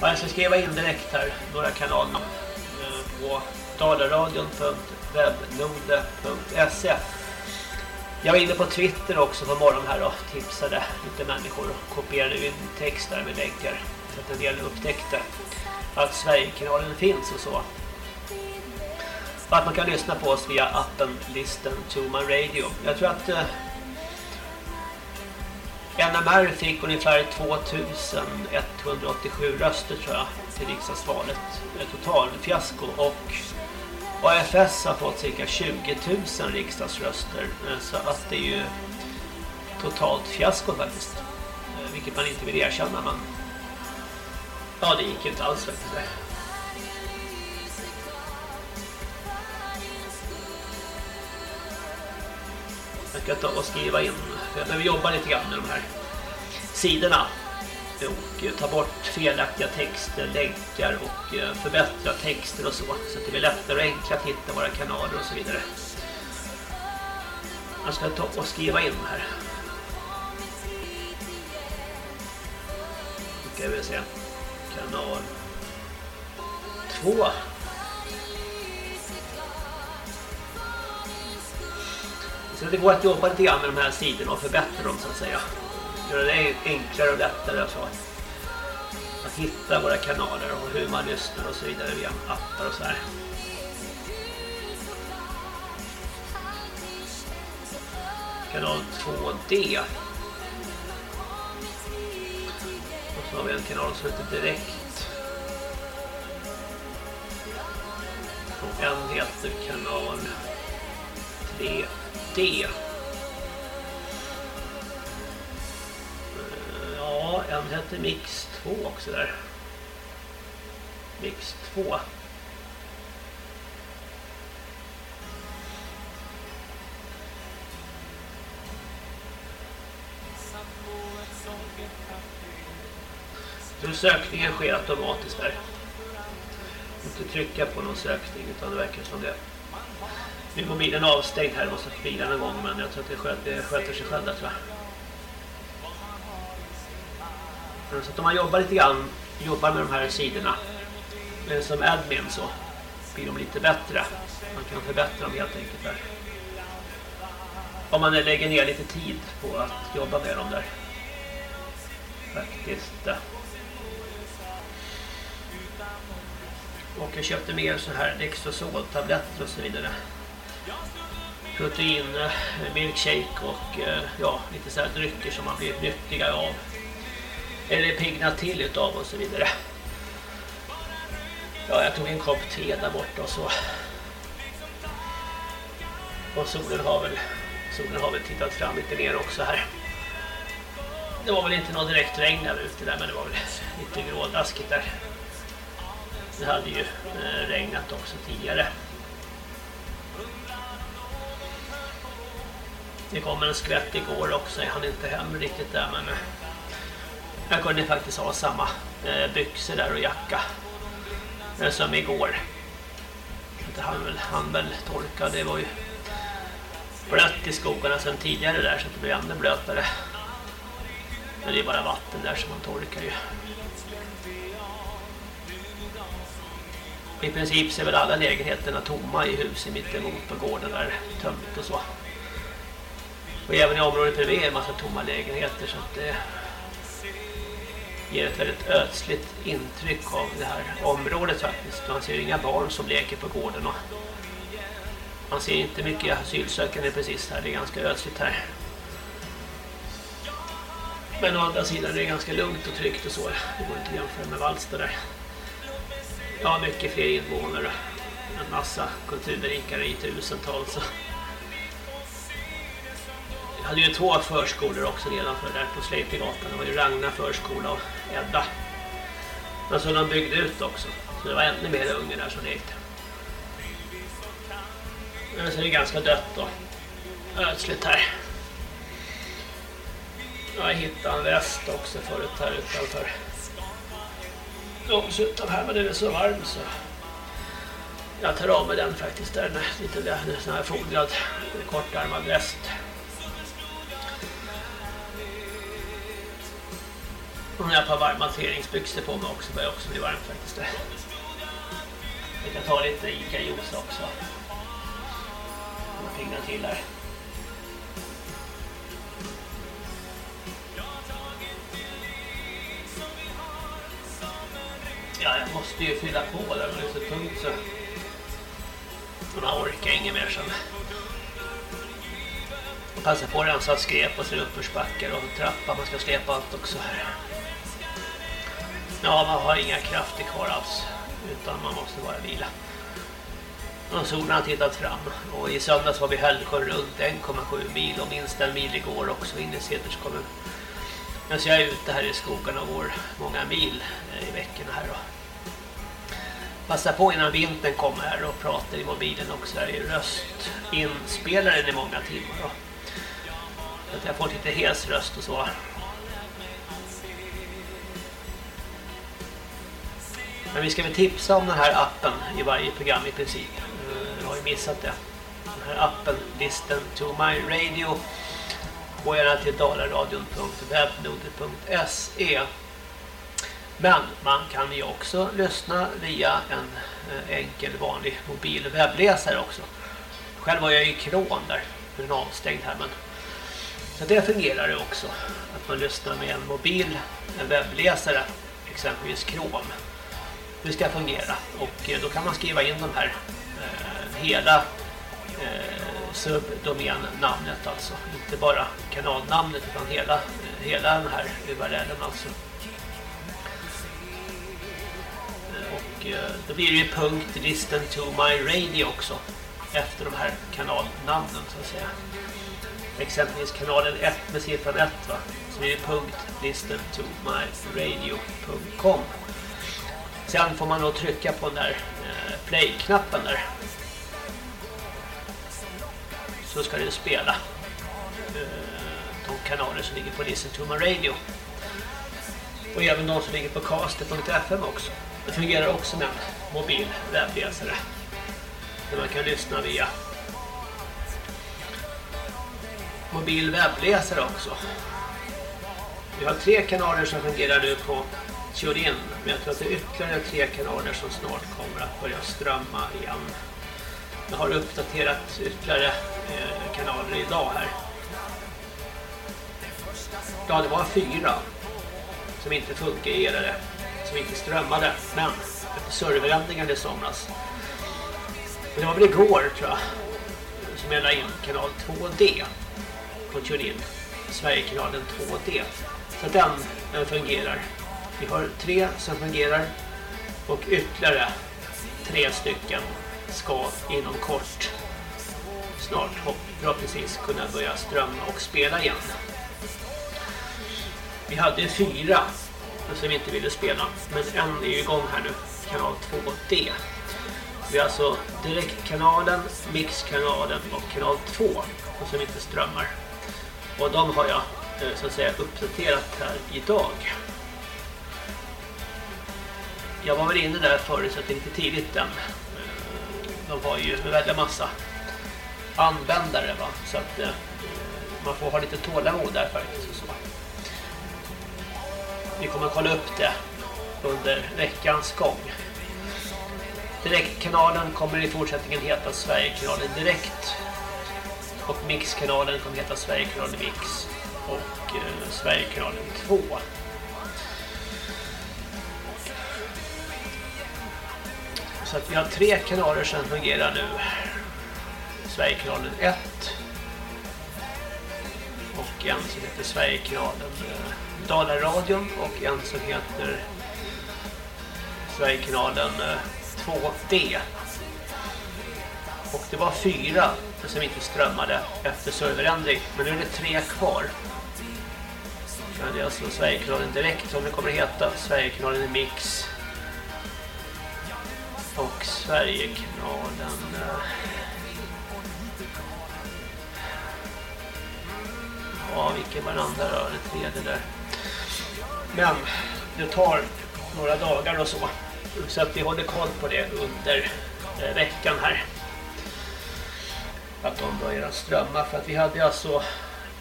jag ska skriva in direkt här några kanaler på dalaradion.webnode.se Jag var inne på Twitter också på morgonen här och tipsade lite människor och kopierade in text där med länkar så att en del upptäckte att Sverigekanalen finns och så. Och att man kan lyssna på oss via appen Listen to my radio. Jag tror att eh, NMR fick ungefär 2187 röster tror jag till riksdagsvalet. Eh, Ett Totalfiasko och AFS har fått cirka 20 000 riksdagsröster. Eh, så att det är ju totalt fiasko faktiskt. Eh, vilket man inte vill erkänna men ja det gick inte alls faktiskt. Ska ta och skriva in för jag behöver jobba lite grann med de här sidorna och ta bort felaktiga texter, länkar och eh, förbättra texter och så så att det blir lättare och enklare att hitta våra kanaler och så vidare. Jag ska ta och skriva in här. Ska vi se. Kanal 2 Så det går att jobba lite grann med de här sidorna och förbättra dem så att säga. Göra det enklare och lättare och Att hitta våra kanaler och hur man lyssnar och så vidare via appar och så här. Kanal 2D. Och så har vi en kanal som heter Direkt. Och en heter kanal 3. 3D. Ja, en hette Mix 2 också där. Mix 2. Så sökningen sker automatiskt där. Inte trycka på någon sökning utan det verkar som det. Nu är mobilen avstängd här, jag måste förbi den en gång men jag tror att det sköter, det sköter sig själv där tror jag. Mm, så att om man jobbar lite grann, jobbar med de här sidorna eh, som admin så blir de lite bättre. Man kan förbättra dem helt enkelt där. Om man lägger ner lite tid på att jobba med dem där. Faktiskt. Och jag köpte mer så här Dextrosol-tabletter och så vidare. Protein, eh, milkshake och eh, ja, lite så här drycker som man blir nyttigare av. Eller pigna till utav och så vidare. Ja, jag tog en kopp te där borta och så. Och solen har väl solen har väl tittat fram lite mer också här. Det var väl inte något direkt regn där ute där men det var väl lite grådaskigt där. Det hade ju eh, regnat också tidigare. Det kom en skvätt igår också. Jag hann inte hem riktigt där men eh, jag kunde faktiskt ha samma eh, byxor där och jacka eh, som igår. Det hann väl, han väl torka. Det var ju blött i skogarna sedan tidigare där så det blev ännu blötare. Men det är bara vatten där som man torkar ju. I princip ser väl alla lägenheterna tomma i huset mittemot på gården där tömt och så. Och även i området bredvid är en massa tomma lägenheter så att det ger ett väldigt ödsligt intryck av det här området faktiskt. Man ser inga barn som leker på gården och man ser inte mycket asylsökande precis här, det är ganska ödsligt här. Men å andra sidan är det ganska lugnt och tryggt och så. Det går inte att jämföra med Vallsta där. Ja, mycket fler invånare. En massa kulturberikare i tusentals. Jag hade ju två förskolor också nedanför där på Sleipigatan. Det var ju Ragna förskola och Edda. Men så de byggde ut också. Så det var ännu mer unga där som lekte. Men så är det ganska dött och ödsligt här. Jag hittade en väst också förut här utanför. Långsutan här men den är så varm så jag tar av mig den faktiskt. Den är lite sån här fodrad kortärmad väst. Och jag har ett par varma träningsbyxor på mig också. börjar också bli varmt faktiskt. Jag kan ta lite Ica-juice också. Jag pignar till här. Ja, jag måste ju fylla på där, men det är så tungt så man orkar inget mer sen. Passa på att rensa skräp och så uppförsbackar och trappa, man ska släpa allt också här. Ja, man har inga krafter kvar alls, utan man måste bara vila. Och solen har tittat fram och i söndags var vi Hällsjön runt 1,7 mil och minst en mil igår också in i Ceders kommun. Men så jag är ute här i skogen och går många mil eh, i veckorna här och passa på innan vintern kommer här och pratar i mobilen också Jag är röstinspelaren i många timmar då. Så att jag får lite hes röst och så. Men vi ska väl tipsa om den här appen i varje program i princip. Eh, jag har ju missat det. Den här appen Listen to my radio gå gärna till dalaradion.webnoder.se Men man kan ju också lyssna via en eh, enkel vanlig mobil webbläsare också. Själv var jag i Kron där, för den avstängd här men så det fungerar det också att man lyssnar med en mobil en webbläsare exempelvis Chrome. Hur ska fungera? Och eh, då kan man skriva in de här eh, hela eh, subdomännamnet alltså. Inte bara kanalnamnet utan hela, hela den här URLen alltså. Eh, och eh, då blir det ju punkt listen to my radio också efter de här kanalnamnen så att säga. Exempelvis kanalen 1 med siffran 1 va? Så blir det punkt listen to my radio.com Sen får man då trycka på den där eh, play-knappen där. Så ska det spela eh, de kanaler som ligger på Listen to my radio. Och även de som ligger på caster.fm också. Det fungerar också med en mobil webbläsare. Där man kan lyssna via mobil webbläsare också. Vi har tre kanaler som fungerar nu på TuneIn. Men jag tror att det är ytterligare tre kanaler som snart kommer att börja strömma igen. Jag har uppdaterat ytterligare eh, kanaler idag här. Ja, det var fyra som inte fungerade, som inte strömmade. Men efter serverändringar i somras det var väl igår tror jag som jag la in kanal 2D på TuneIn. Sverigekanalen 2D. Så den, den fungerar. Vi har tre som fungerar och ytterligare tre stycken ska inom kort snart förhoppningsvis kunna börja strömma och spela igen. Vi hade fyra som inte ville spela men en är ju igång här nu, kanal 2D. Vi har alltså direktkanalen, mixkanalen och kanal 2 som inte strömmar. Och de har jag eh, så att säga uppdaterat här idag. Jag var väl inne där förut så att det är lite tidigt den. De har ju en väldigt massa användare va? så att eh, man får ha lite tålamod där faktiskt. Och så. Vi kommer att kolla upp det under veckans gång. Direktkanalen kommer i fortsättningen heta Sverigekanalen Direkt. Och Mixkanalen kommer heta Sverigekanalen Mix. Och eh, Sverigekanalen 2. Så att vi har tre kanaler som fungerar nu. Sverigekanalen 1. Och en som heter Sverigekanalen eh, Dalaradion. Och en som heter Sverigekanalen eh, 2D. Och det var fyra som inte strömmade efter serverändring. Men nu är det tre kvar. Det är alltså Sverigekanalen Direkt som det kommer att heta. Sverigekanalen Mix. Och Sverigekanalen... Eh, ja, vilken var den andra då? Det tredje där. Men det tar några dagar och så. Så att vi håller koll på det under eh, veckan här. Att de börjar strömma. För att vi hade alltså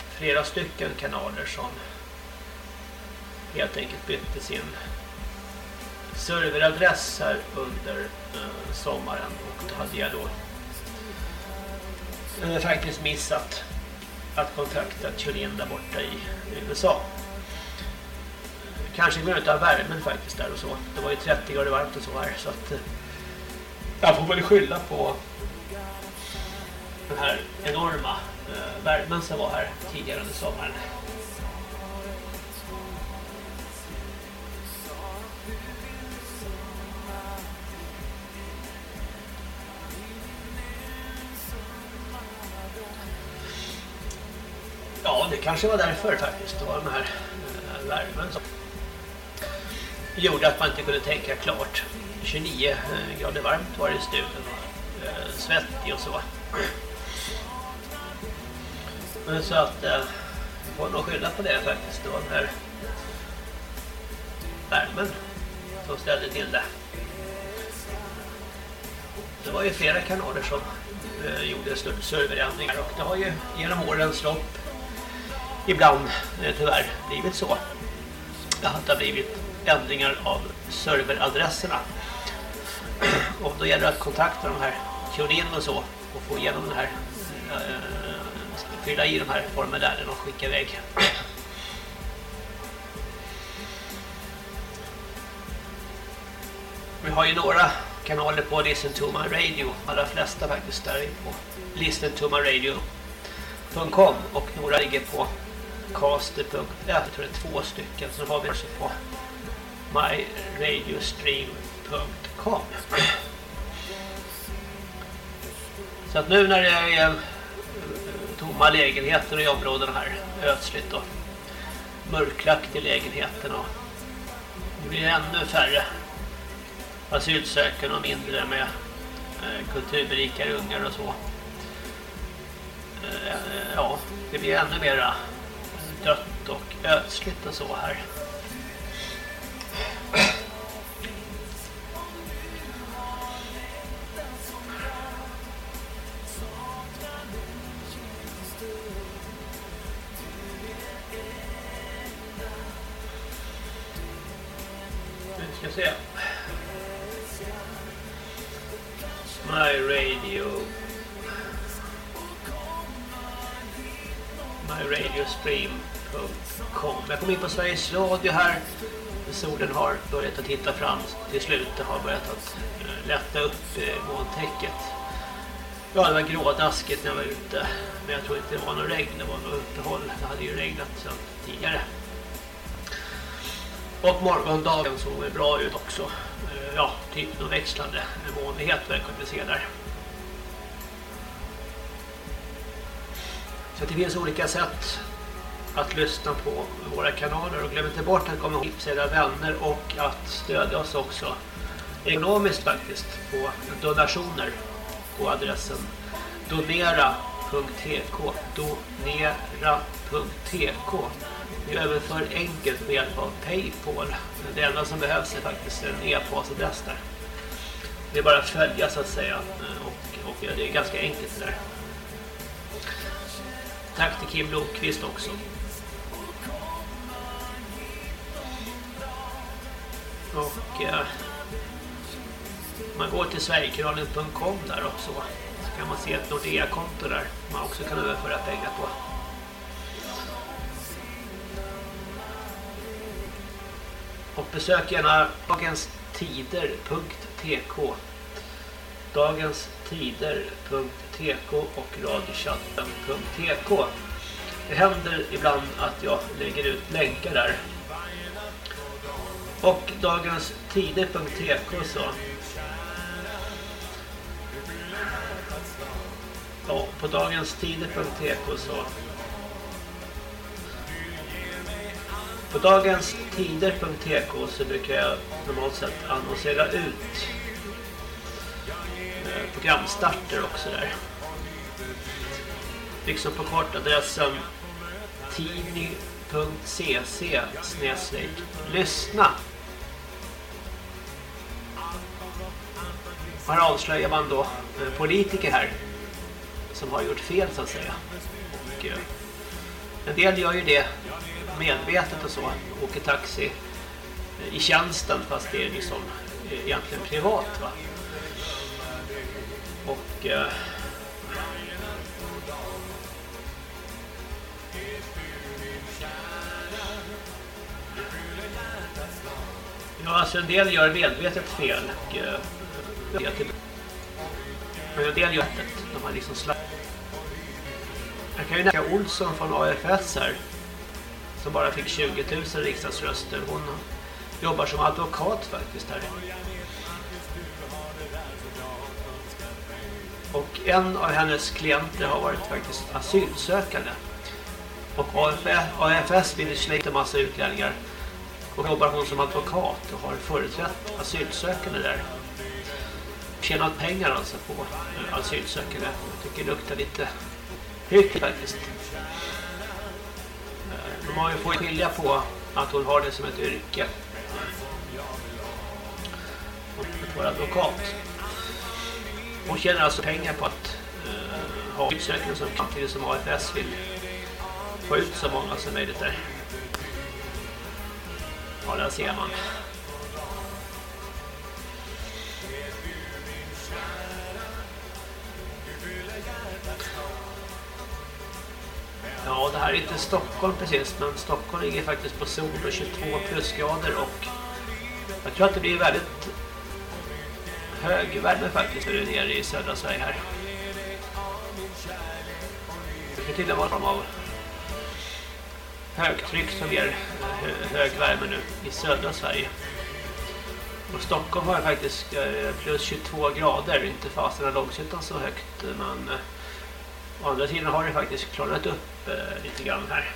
flera stycken kanaler som helt enkelt bytte sin serveradress här under eh, sommaren. Och då hade jag då eh, faktiskt missat att kontakta Turin där borta i USA. Kanske glömt av värmen faktiskt där och så. Det var ju 30 grader varmt och så här så att eh, jag får väl skylla på den här enorma eh, värmen som var här tidigare under sommaren. Ja, det kanske var därför faktiskt. Det var den här eh, värmen som gjorde att man inte kunde tänka klart. 29 eh, grader varmt var det i studion och eh, svettig och så. Men så att eh, får nog skylla på det faktiskt. Det var den här värmen som ställde till det. Det var ju flera kanaler som eh, gjorde serverändringar och det har ju genom årens lopp ibland eh, tyvärr blivit så. Det har blivit ändringar av serveradresserna. Och då gäller det att kontakta de här, köra in och så och få igenom den här äh, fylla i de här formulären och skicka iväg. Vi har ju några kanaler på Listen to my radio. Alla flesta faktiskt där är på listentomaradio.com och några ligger på caster.f. Jag tror det är två stycken. Så har vi också på myradiostream.com. Så att nu när det är eh, tomma lägenheter i områdena här, ödsligt och mörklagt i lägenheterna och det blir ännu färre asylsökande och mindre med eh, kulturberikare ungar och så. Eh, ja, det blir ännu mera dött och ödsligt och så här. Vi ska se. MyRadio. Jag kom in på Sveriges Radio här. Solen har börjat att titta fram till slut. Det har börjat att eh, lätta upp molntäcket. Ja, det var grådaskigt när jag var ute. Men jag tror inte det var någon regn. Det var något uppehåll. Det hade ju regnat sedan tidigare. Och morgondagen såg bra ut också. Eh, ja, typ någon växlande molnighet verkar vi se där. Så det finns olika sätt att lyssna på våra kanaler och glöm inte bort att komma ihåg era vänner och att stödja oss också ekonomiskt faktiskt på donationer på adressen donera.tk donera.tk vi överför enkelt med hjälp av Paypal. Det enda som behövs är faktiskt en e-postadress där. Det är bara att följa så att säga. Och, och det är ganska enkelt det där. Tack till Kim Blomqvist också. Och eh, man går till sverigekanalen.com där också. Så kan man se ett Nordea-konto där man också kan överföra pengar på. Och besök gärna dagenstider.tk dagenstider.tk och radiochatten.tk Det händer ibland att jag lägger ut länkar där. Och dagenstider.tk så Ja, på dagenstider.tk så På dagenstider.tk så brukar jag normalt sett annonsera ut eh, programstarter också där. Liksom på kortadressen tini.cc snedstreck lyssna. Här avslöjar man då eh, politiker här som har gjort fel så att säga. Och eh, en del gör ju det medvetet och så. Åker taxi eh, i tjänsten fast det är liksom egentligen privat va. Och Ja, alltså en del gör medvetet fel och eh, typ- men en del gör det. De har liksom släppt. Jag kan ju nämna Olsson från AFS här som bara fick 20 000 riksdagsröster. Hon jobbar som advokat faktiskt här. Och en av hennes klienter har varit faktiskt asylsökande. Och AFS vill släcka en massa utlänningar. Och jobbar hon som advokat och har företrätt asylsökande där. Tjänat pengar alltså på asylsökande. Jag tycker det luktar lite hyckligt faktiskt. Eh, de har ju fått skilja på att hon har det som ett yrke. Att vara advokat. Hon tjänar alltså pengar på att uh, ha utsökande som samtidigt som AFS vill få ut så många som möjligt där. Ja, där ser man. Ja, det här är inte Stockholm precis, men Stockholm ligger faktiskt på sol och 22 plusgrader och jag tror att det blir väldigt hög värme faktiskt när du är nere i södra Sverige här. Det kan till och med vara av högtryck som ger eh, hög värme nu i södra Sverige. Och Stockholm har faktiskt eh, plus 22 grader, inte fasen Långshyttan så högt eh, men å andra sidan har det faktiskt klarat upp lite grann här.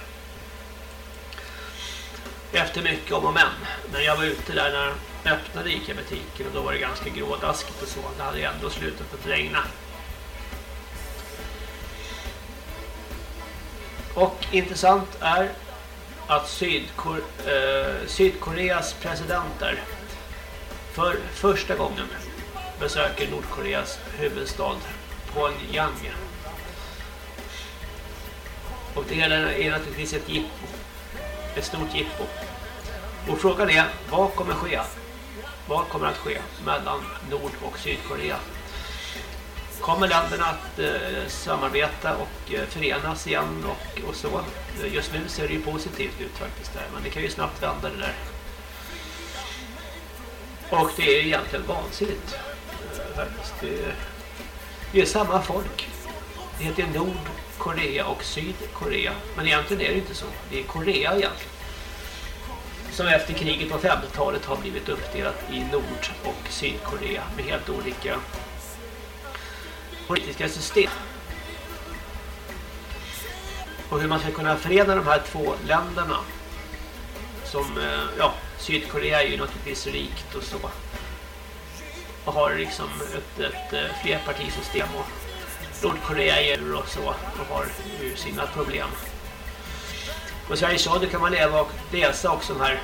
Efter mycket om och men. Men jag var ute där när jag öppnade Ica-butiken och då var det ganska grådaskigt och så. Det hade ändå slutat att regna. Och intressant är att Sydkor eh, Sydkoreas presidenter för första gången besöker Nordkoreas huvudstad Pyongyang. Och det är naturligtvis ett jippo. Ett stort jippo. Och frågan är, vad kommer ske? Vad kommer att ske mellan Nord- och Sydkorea? Kommer länderna att eh, samarbeta och eh, förenas igen och, och så? Just nu ser det ju positivt ut faktiskt där, men det kan ju snabbt vända det där. Och det är egentligen vansinnigt. Eh, faktiskt. Det är, det är samma folk. Det heter Nordkorea och Sydkorea. Men egentligen är det inte så. Det är Korea egentligen. Som efter kriget på 50-talet har blivit uppdelat i Nord- och Sydkorea med helt olika politiska system. Och hur man ska kunna förena de här två länderna som, eh, ja, Sydkorea är ju naturligtvis rikt och så. Och har liksom ett, ett eh, flerpartisystem och Nordkorea är och så och har ju sina problem. På Sveriges Radio kan man leva och läsa också den här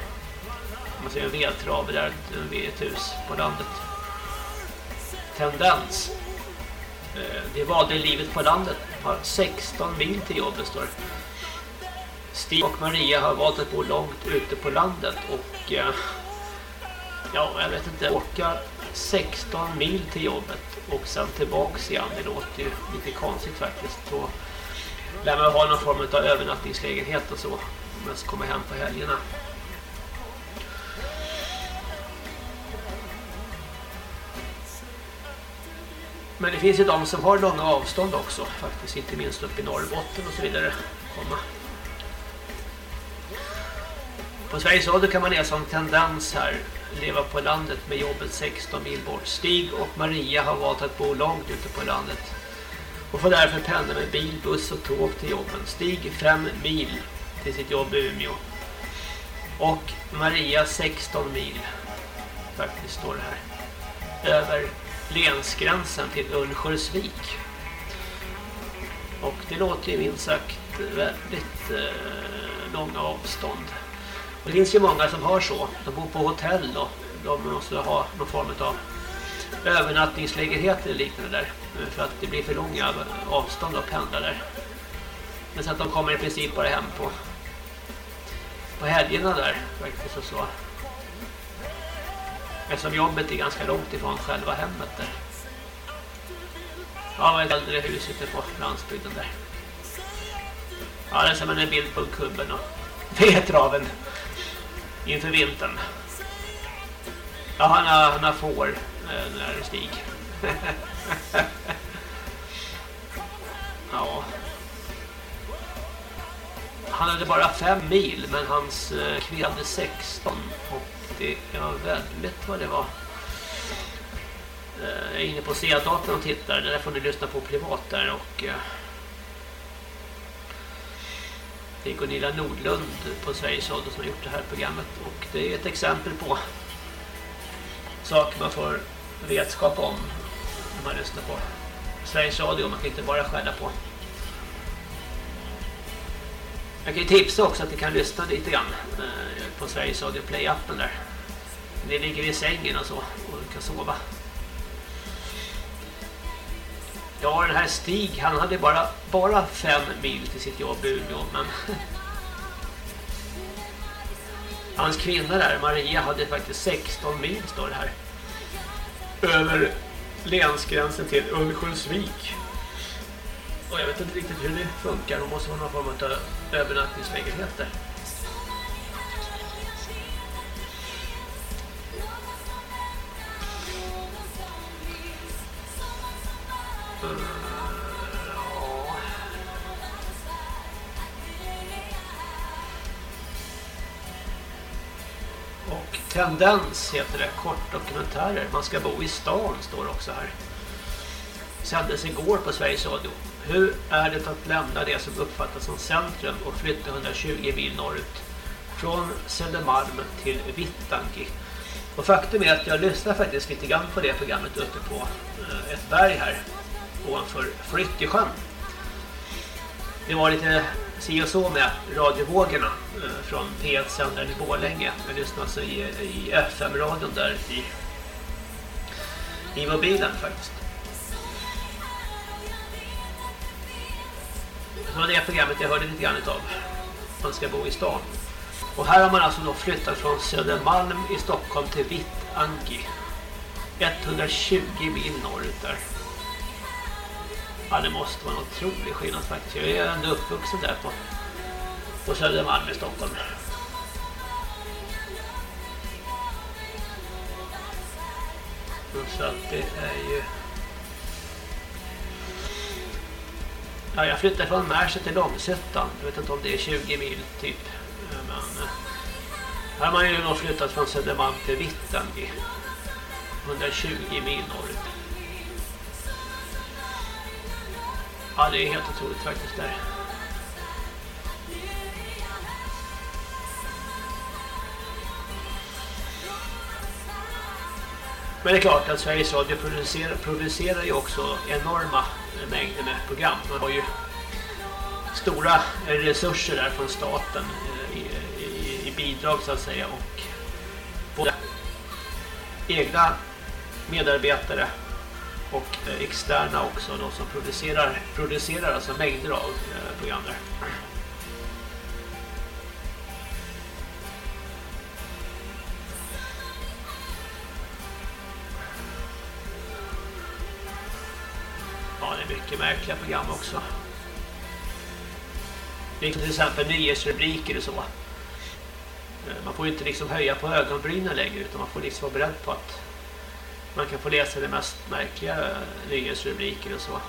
man ser en vedtrave där vid ett hus på landet. Tendens. Eh, det valde livet på landet. Har 16 mil till jobbet står Stig och Maria har valt att bo långt ute på landet och eh, ja, jag vet inte, åka 16 mil till jobbet och sen tillbaks igen. Det låter ju lite konstigt faktiskt. Då lär man ha någon form av övernattningslägenhet och så om jag ska komma hem på helgerna. Men det finns ju de som har långa avstånd också faktiskt, inte minst uppe i Norrbotten och så vidare. Komma. På Sveriges Radio kan man läsa om tendens här. Leva på landet med jobbet 16 mil bort. Stig och Maria har valt att bo långt ute på landet. Och får därför pendla med bil, buss och tåg till jobben. Stig 5 mil till sitt jobb i Umeå. Och Maria 16 mil. Faktiskt står det här. Över länsgränsen till Örnsköldsvik. Och det låter ju minst sagt väldigt eh, långa avstånd. Och det finns ju många som har så. De bor på hotell och de måste ha någon form av övernattningslägenheter eller liknande där. Eh, för att det blir för långa avstånd att pendla där. Men så att de kommer i princip bara hem på på helgerna där faktiskt och så. Eftersom jobbet är ganska långt ifrån själva hemmet där. Ja, ett äldre hus ute på landsbygden där. Ja, det är som en bild på kubben och vetraven inför vintern. Ja, han har, han har får den här stig. ja. Han hade bara fem mil, men hans eh, kvinna hade 16 och det var väldigt vad det var. Eh, jag är inne på C-datorn och tittar. Det där får ni lyssna på privat där och eh, det är Gunilla Nordlund på Sveriges Radio som har gjort det här programmet och det är ett exempel på saker man får vetskap om när man lyssnar på Sveriges Radio. Man kan inte bara skälla på. Jag kan ju tipsa också att ni kan lyssna lite grann eh, på Sveriges Radio Play-appen där. Ni ligger i sängen och så och kan sova. Ja, den här Stig, han hade bara, bara fem mil till sitt jobb i Umeå, men... Hans kvinna där, Maria, hade faktiskt 16 mil, står det här. Över länsgränsen till Örnsköldsvik. Och jag vet inte riktigt hur det funkar, de måste ha någon form av övernattningslägenheter. Och Tendens heter det, kortdokumentärer. Man ska bo i stan står också här. Sändes igår på Sveriges Radio. Hur är det att lämna det som uppfattas som centrum och flytta 120 mil norrut från Södermalm till Vittangi? Och faktum är att jag lyssnar faktiskt lite grann på det programmet uppe på eh, ett berg här ovanför Flyttesjön. Det var lite si och så med radiovågorna eh, från P1-sändaren i Borlänge. Jag lyssnade alltså i, i FM-radion där i, i mobilen faktiskt. Det var det programmet jag hörde lite grann av. Man ska bo i stan. Och här har man alltså då flyttat från Södermalm i Stockholm till Vittangi. 120 mil norrut där. Ja, det måste vara en otrolig skillnad faktiskt. Jag är ändå uppvuxen där på, på Södermalm i Stockholm. Så att det är ju... Ja, jag flyttade från Märset till Långsötan. Jag vet inte om det är 20 mil typ. Men eh, här har man ju nog flyttat från Södermalm till Vittangi. 120 mil norrut. Ja, det är helt otroligt faktiskt där. Men det är klart att Sveriges Radio producerar, producerar ju också enorma mängder med program. Man har ju stora resurser där från staten eh, i, i, i bidrag så att säga och både egna medarbetare och eh, externa också de som producerar, producerar alltså mängder av eh, program där. Ja, det är mycket märkliga program också. Liksom till exempel nyhetsrubriker och så. Eh, man får ju inte liksom höja på ögonbrynen längre utan man får liksom vara beredd på att man kan få läsa de mest märkliga nyhetsrubriker och så.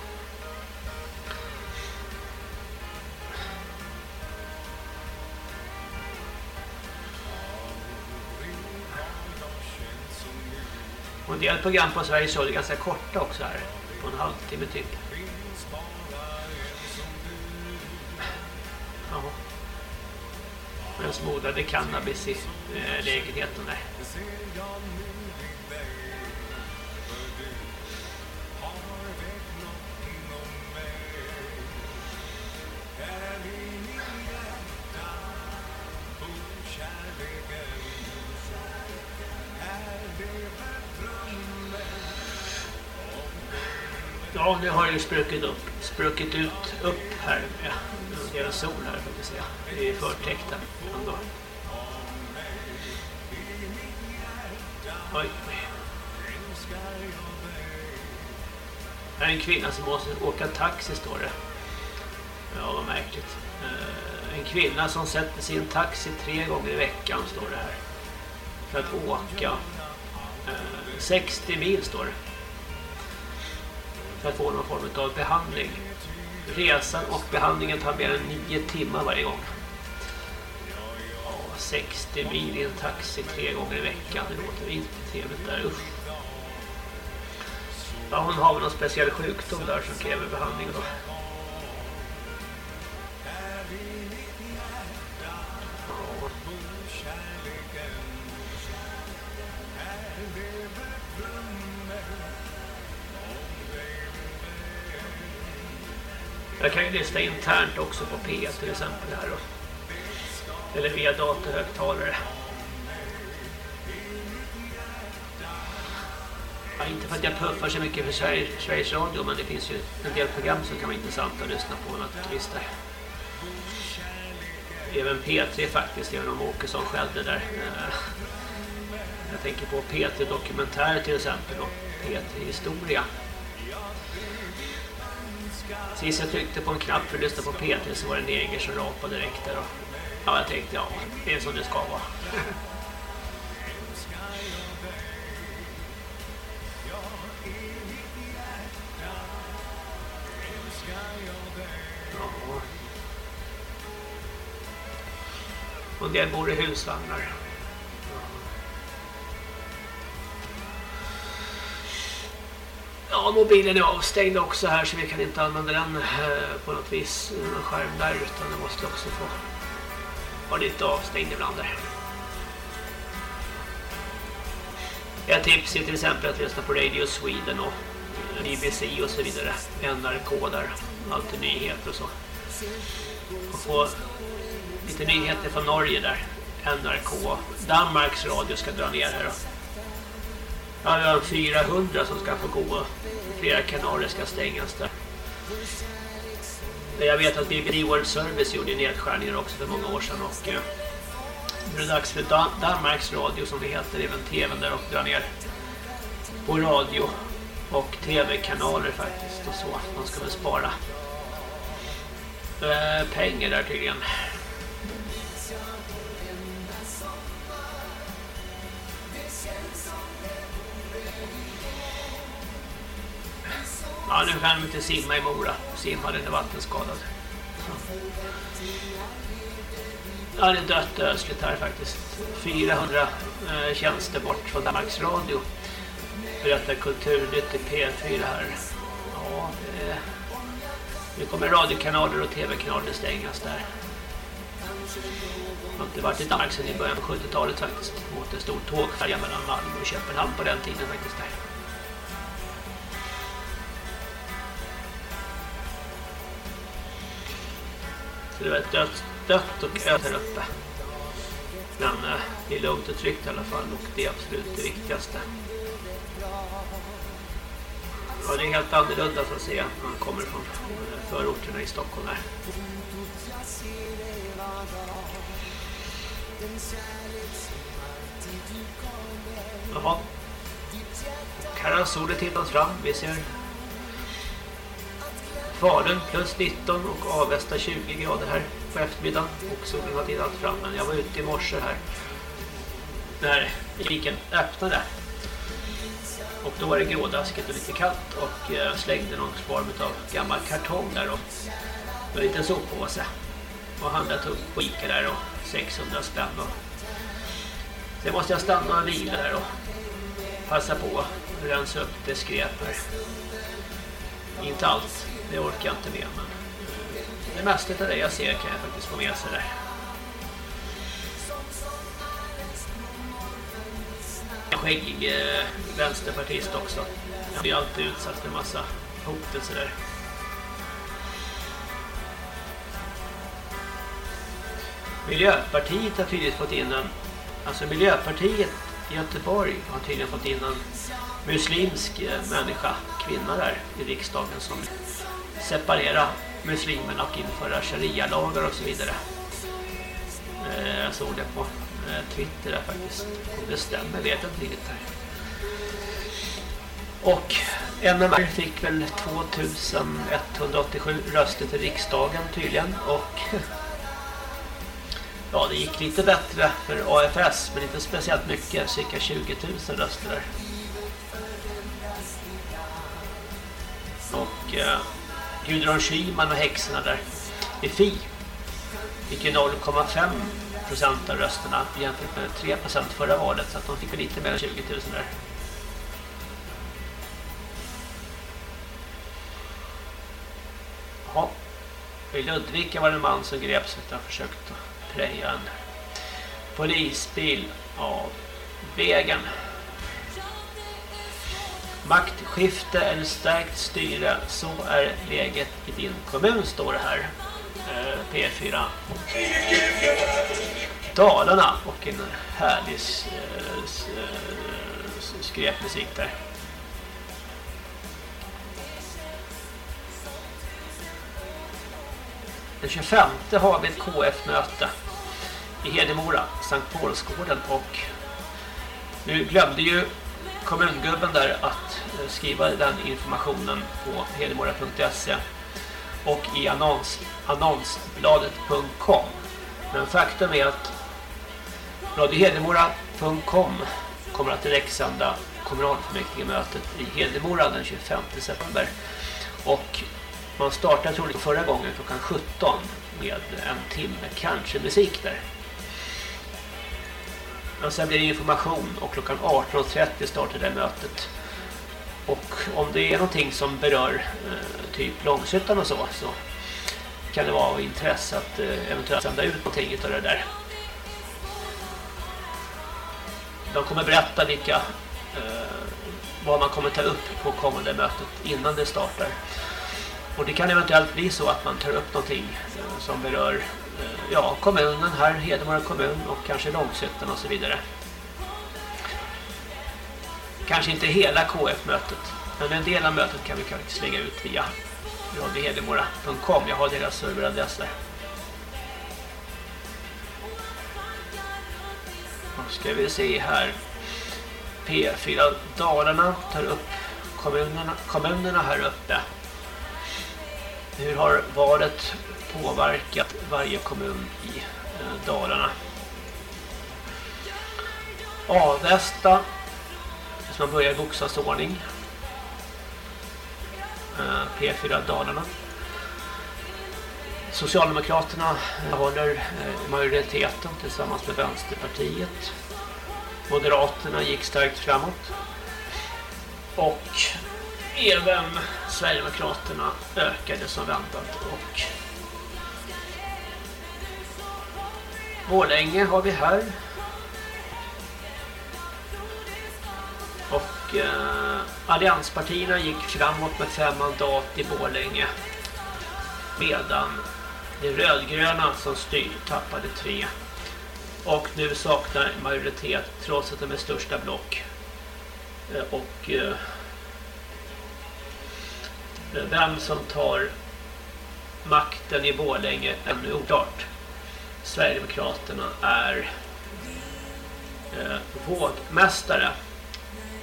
Och en del program på Sveriges Radio är ganska korta också här. På en halvtimme typ. Ja. Men smodade cannabis i eh, lägenheten där. Ja, nu har det spruckit upp, spruckit ut upp här med en del sol här får vi se. Det är förtäckta ändå. Oj, oj. Här är en kvinna som måste åka taxi står det. Ja, vad märkligt. Eh, en kvinna som sätter sin taxi tre gånger i veckan står det här. För att åka eh, 60 mil står det för att få någon form av behandling. Resan och behandlingen tar mer än 9 timmar varje gång. Ja, 60 mil i en taxi tre gånger i veckan, det låter inte trevligt där, usch. Ja, hon har väl någon speciell sjukdom där som kräver behandling då. Jag kan ju lyssna internt också på P1 till exempel här då. Eller via datorhögtalare. Ja, inte för att jag puffar så mycket för Sveriges, Sveriges Radio men det finns ju en del program som kan vara intressanta att lyssna på naturligtvis där. Även P3 faktiskt, även om Åkesson skällde där. Eh, jag tänker på P3 Dokumentär till exempel och P3 Historia. Sist jag tryckte på en knapp för att lyssna på Peter så var det en neger som rapade direkt där. och Ja, jag tänkte, ja, det är som det ska vara. Ja. Och det bor i husvagnar. Ja, mobilen är avstängd också här så vi kan inte använda den eh, på något vis, eh, någon skärm där utan den måste också få vara lite avstängd ibland där. Ett tips är till exempel att lyssna på Radio Sweden och eh, BBC och så vidare. NRK där, alltid nyheter och så. Och få lite nyheter från Norge där. NRK. Danmarks radio ska dra ner här då. Ja, vi har 400 som ska få gå. Flera kanaler ska stängas där. Jag vet att BBC World Service gjorde nedskärningar också för många år sedan och eh, nu är det dags för Danmarks radio som det heter, även tvn där och dra ner på radio och tv-kanaler faktiskt och så. Man ska väl spara eh, pengar där tydligen. Ja, nu kan de inte simma i Mora. Simma, den är vattenskadad. Ja, det är dött ösligt här faktiskt. 400 eh, tjänster bort från Danmarks Radio. Berättar Kulturnytt i P4 här. Ja, det är... Nu kommer radiokanaler och tv-kanaler stängas där. Jag har inte varit i Danmark sedan i början på 70-talet faktiskt. Mot en stor tågfärja mellan Malmö och Köpenhamn på den tiden faktiskt där. Så det var ett dött, dött och öd här uppe. Men eh, det är lugnt och tryggt i alla fall och det är absolut det viktigaste. Ja, det är helt annorlunda så att säga. Man kommer från förorterna i Stockholm här. Jaha. Och här har solen tittat fram. Vi ser Falun plus 19 och Avesta 20 grader här på eftermiddagen. Och solen har tittat fram. Men jag var ute i morse här. När viken öppnade. Och då var det grådaskigt och lite kallt och jag slängde någon form av gammal kartong där och en liten soppåse. Och handlade upp på Ica där och 600 spänn. Och sen måste jag stanna och vila där och passa på att rensa upp det skräp här. Inte allt, det orkar jag inte med men det mesta av det jag ser kan jag faktiskt få med sig där. skäggig eh, vänsterpartist också. Jag blir alltid utsatt för en massa hotelser där. Miljöpartiet har tydligt fått in en alltså Miljöpartiet i Göteborg har tydligen fått in en muslimsk eh, människa, kvinna där i riksdagen som separera muslimerna och införa sharia-lagar och så vidare. Eh, jag såg det på eh, Twitter där faktiskt. Om det stämmer vet jag inte riktigt. Och NMR fick väl 2187 röster till riksdagen tydligen och ja det gick lite bättre för AFS men inte speciellt mycket, cirka 20 000 röster där. Och eh, Gudrun Schyman och häxorna där i FI fick ju 0,5 procent av rösterna jämfört med 3 procent förra valet så att de fick lite mer än 20 000 där. Jaha. I Ludvika var det en man som greps efter att ha försökt att preja en polisbil av vägen. Maktskifte eller stärkt styre, så är läget i din kommun står det här. Eh, P4 Dalarna och en härlig eh, eh, skräpmusik där. Den 25 har vi ett KF-möte i Hedemora, Sankt Paulsgården och nu glömde ju kommungubben där att eh, skriva den informationen på hedemora.se och i annons, annonsbladet.com. Men faktum är att radiohedemora.com kommer att direktsända kommunalfullmäktigemötet i Hedemora den 25 september. Och man startar troligen förra gången klockan 17 med en timme, kanske musik där. Men sen blir det information och klockan 18.30 startar det mötet. Och om det är någonting som berör eh, typ Långshyttan och så så kan det vara av intresse att eh, eventuellt sända ut någonting av det där. De kommer berätta vilka eh, vad man kommer ta upp på kommande mötet innan det startar. Och det kan eventuellt bli så att man tar upp någonting eh, som berör ja, kommunen här, Hedemora kommun och kanske Långshyttan och så vidare. Kanske inte hela KF-mötet, men en del av mötet kan vi kanske lägga ut via radiohedemora.com. Jag har deras serveradresser. Nu ska vi se här. P4 Dalarna tar upp kommunerna, kommunerna här uppe. Hur har valet påverkat varje kommun i eh, Dalarna? Avesta som har börjat i bokstavsordning. Eh, P4 Dalarna. Socialdemokraterna håller eh, majoriteten tillsammans med Vänsterpartiet. Moderaterna gick starkt framåt. Och även Sverigedemokraterna ökade som väntat. Och Borlänge har vi här. Och eh, allianspartierna gick framåt med fem mandat i Borlänge. Medan de rödgröna som styr tappade tre. Och nu saknar majoritet trots att de är största block. Eh, och eh, vem som tar makten i Borlänge är ännu oklart. Sverigedemokraterna är eh, vågmästare.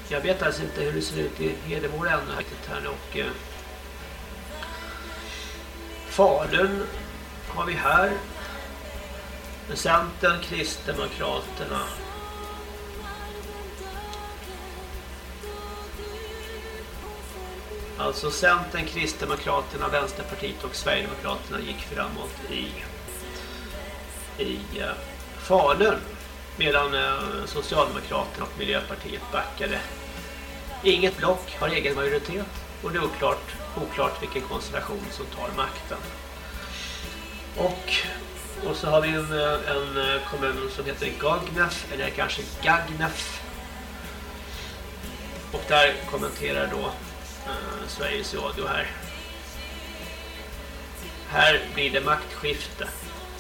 Jag vet alltså inte hur det ser ut i Hedemora ännu här och eh, Falun har vi här Centern, Kristdemokraterna Alltså Centern, Kristdemokraterna, Vänsterpartiet och Sverigedemokraterna gick framåt i, i eh, Falun. Medan eh, Socialdemokraterna och Miljöpartiet backade. Inget block har egen majoritet och det är oklart, oklart vilken konstellation som tar makten. Och och så har vi en, eh, en kommun som heter Gagnef, eller kanske Gagnef. Och där kommenterar då eh, Sveriges Radio här. Här blir det maktskifte.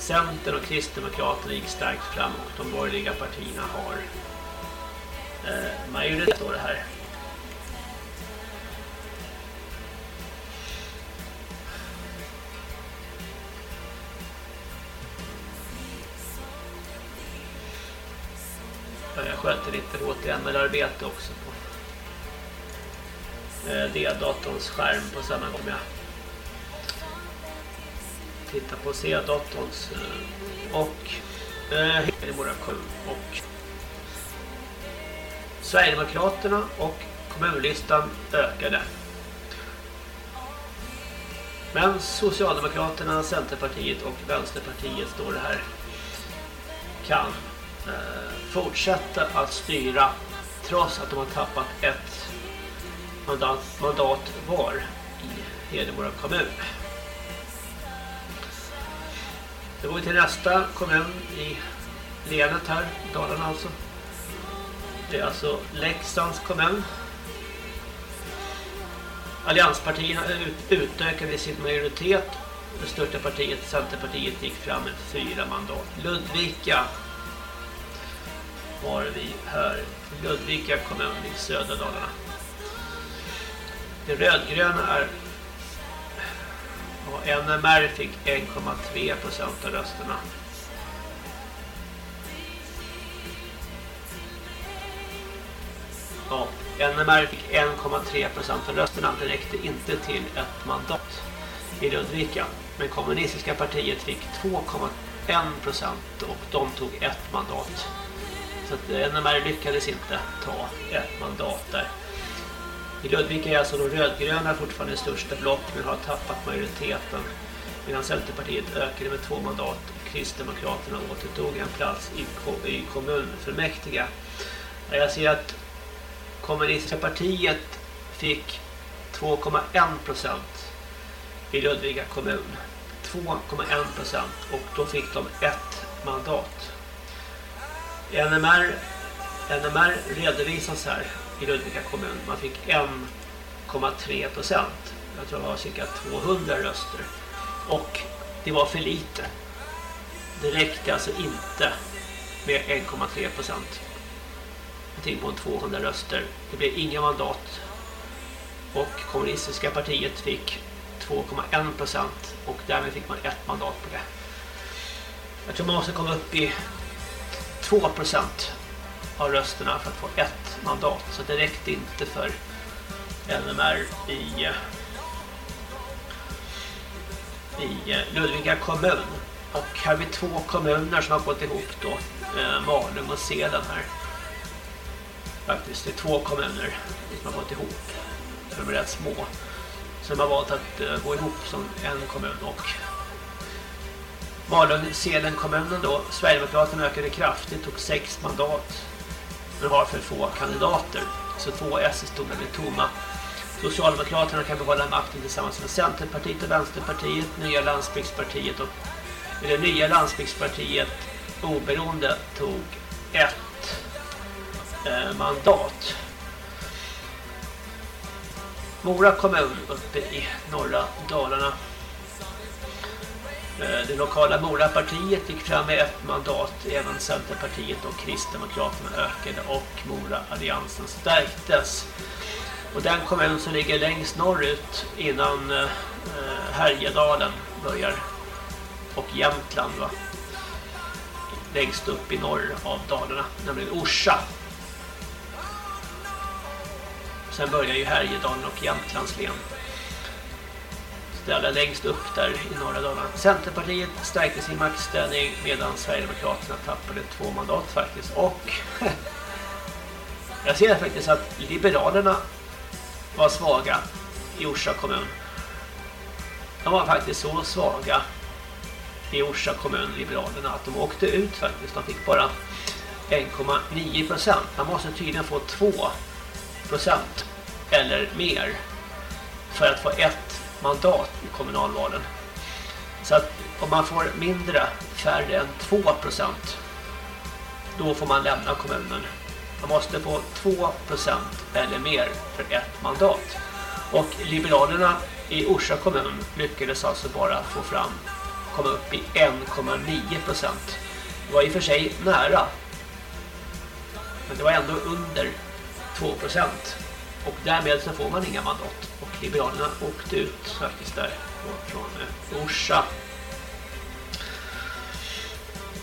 Centern och Kristdemokraterna gick starkt fram och de borgerliga partierna har eh, majoritet då det här. Jag sköter lite HTML-arbete också på eh, D-datorns skärm på samma gång jag Titta på C-datorns eh, och Hedemora eh, och Sverigedemokraterna och kommunlistan ökade. Men Socialdemokraterna, Centerpartiet och Vänsterpartiet står det här kan eh, fortsätta att styra trots att de har tappat ett mandat, mandat var i Hedemora kommun. Då går vi till nästa kommun i länet här, Dalarna alltså. Det är alltså Leksands kommun. Allianspartierna utökade sin majoritet. Det största partiet, Centerpartiet, gick fram med fyra mandat. Ludvika var vi här Ludvika kommun i södra Dalarna. Det rödgröna är och NMR fick 1,3 procent av rösterna. Ja, NMR fick 1,3 procent av rösterna. Det räckte inte till ett mandat i Ludvika. Men kommunistiska partiet fick 2,1 procent och de tog ett mandat. Så att NMR lyckades inte ta ett mandat där. I Ludvika är alltså de rödgröna fortfarande största block men har tappat majoriteten. medan Centerpartiet ökade med två mandat och Kristdemokraterna återtog en plats i, i kommunfullmäktige. Jag ser att kommunistiska partiet fick 2,1 procent i Ludvika kommun. 2,1 procent och då fick de ett mandat. NMR, NMR redovisas här i Ludvika kommun. Man fick 1,3 procent. Jag tror det var cirka 200 röster. Och det var för lite. Det räckte alltså inte med 1,3 procent. Någonting på 200 röster. Det blev inga mandat. Och kommunistiska partiet fick 2,1 procent. Och därmed fick man ett mandat på det. Jag tror man måste komma upp i 2 procent av rösterna för att få ett mandat. Så det räckte inte för LMR i i Ludvika kommun. Och här har vi två kommuner som har gått ihop då. Eh, Malung och Seden här. Faktiskt, det är två kommuner som har gått ihop. De är rätt små. Så de har valt att eh, gå ihop som en kommun och Malung-Selen kommunen då, Sverigedemokraterna ökade kraftigt, tog sex mandat. Men har för få kandidater. Så två S-stolar blir tomma. Socialdemokraterna kan behålla makten tillsammans med Centerpartiet och Vänsterpartiet, Nya landsbygdspartiet och det nya landsbygdspartiet oberoende tog ett eh, mandat. Mora kommun uppe i norra Dalarna. Eh, det lokala Mora-partiet gick fram med ett mandat. Även Centerpartiet och Kristdemokraterna ökade och Mora-alliansen stärktes. Och den kommun som ligger längst norrut innan eh, Härjedalen börjar och Jämtland va? längst upp i norr av Dalarna, nämligen Orsa. Sen börjar ju Härjedalen och Jämtlands län. Det allra längst upp där i norra Dalarna. Centerpartiet stärkte sin maktställning medan Sverigedemokraterna tappade två mandat faktiskt. Och jag ser faktiskt att Liberalerna var svaga i Orsa kommun. De var faktiskt så svaga i Orsa kommun, Liberalerna, att de åkte ut faktiskt. De fick bara 1,9 procent. Man måste tydligen få 2 procent eller mer för att få ett mandat i kommunalvalen. Så att om man får mindre, färre än 2 procent, då får man lämna kommunen. Man måste få 2 procent eller mer för ett mandat. Och Liberalerna i Orsa kommun lyckades alltså bara få fram komma upp i 1,9 procent. Det var i och för sig nära. Men det var ändå under 2 procent. Och därmed så får man inga mandat. Liberalerna åkte ut faktiskt där från eh, Orsa.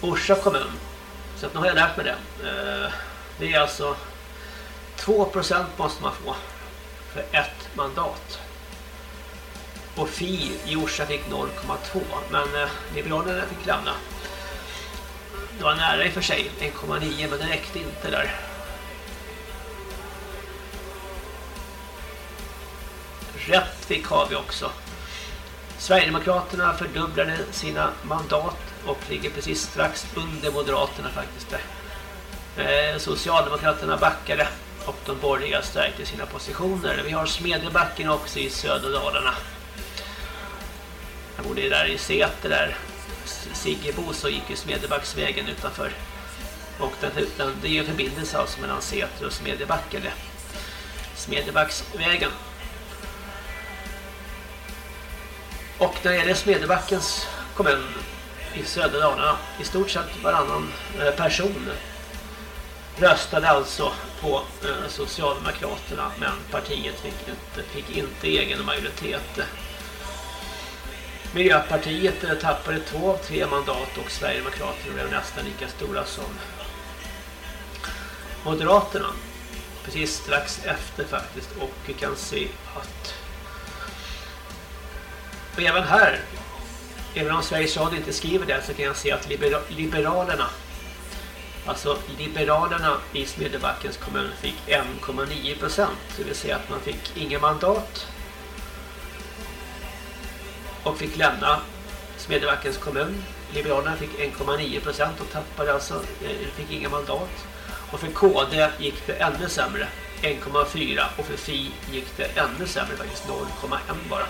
Orsa kommun. Så att nu har jag lärt mig det. Eh, det är alltså 2% måste man få för ett mandat. Och Fi i Orsa fick 0,2 men eh, Liberalerna fick lämna. Det var nära i och för sig, 1,9 men det räckte inte där. Rättvik har vi också. Sverigedemokraterna fördubblade sina mandat och ligger precis strax under Moderaterna faktiskt där. Eh, Socialdemokraterna backade och de borgerliga stärkte sina positioner. Vi har Smedjebacken också i södra Dalarna. Jag bodde där i Säter där. Siggebo så gick ju Smedjebacksvägen utanför. Och den, den, det är en förbindelse alltså mellan Säter och Smedjebacken. Smedjebacksvägen. Och när det gäller Smedjebackens kommun i södra Dalarna, i stort sett varannan eh, person röstade alltså på eh, Socialdemokraterna men partiet fick inte, fick inte egen majoritet. Miljöpartiet eh, tappade två av tre mandat och Sverigedemokraterna blev nästan lika stora som Moderaterna. Precis strax efter faktiskt och vi kan se att och även här även om Sveriges Radio inte skriver det så kan jag se att Liberalerna Alltså Liberalerna i Smedjebackens kommun fick 1,9 procent. Det vill säga att man fick inga mandat. Och fick lämna Smedjebackens kommun. Liberalerna fick 1,9 procent och tappade alltså, eh, fick inga mandat. Och för KD gick det ännu sämre. 1,4 och för Fi gick det ännu sämre faktiskt 0,1 bara.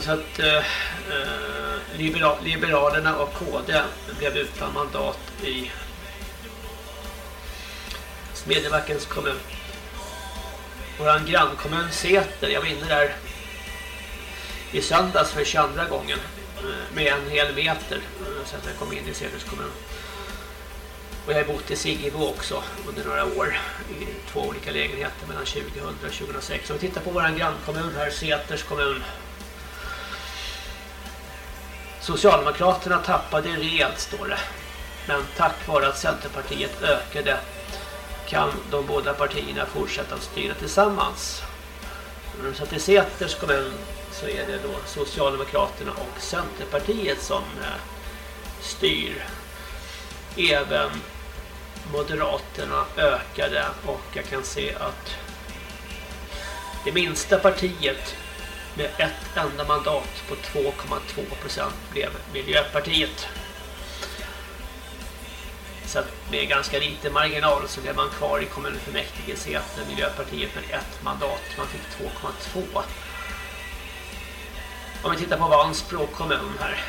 Så att eh, eh, liberal, Liberalerna och KD blev utan mandat i Smedjebackens kommun. Vår grannkommun Säter, jag var inne där i söndags för 22 gången eh, med en hel meter eh, så att jag kom in i Säters kommun. Och jag har bott i Siggebo också under några år i två olika lägenheter mellan 2000 och 2006. Om vi tittar på vår grannkommun här, Säters kommun. Socialdemokraterna tappade rejält står det. Men tack vare att Centerpartiet ökade kan de båda partierna fortsätta att styra tillsammans. Så att i Säters kommun så är det då Socialdemokraterna och Centerpartiet som eh, styr. Även Moderaterna ökade och jag kan se att det minsta partiet med ett enda mandat på 2,2% blev Miljöpartiet. Så att med ganska lite marginal så blev man kvar i kommunfullmäktige Säter Miljöpartiet med ett mandat. Man fick 2,2. Om vi tittar på Vansbro kommun här.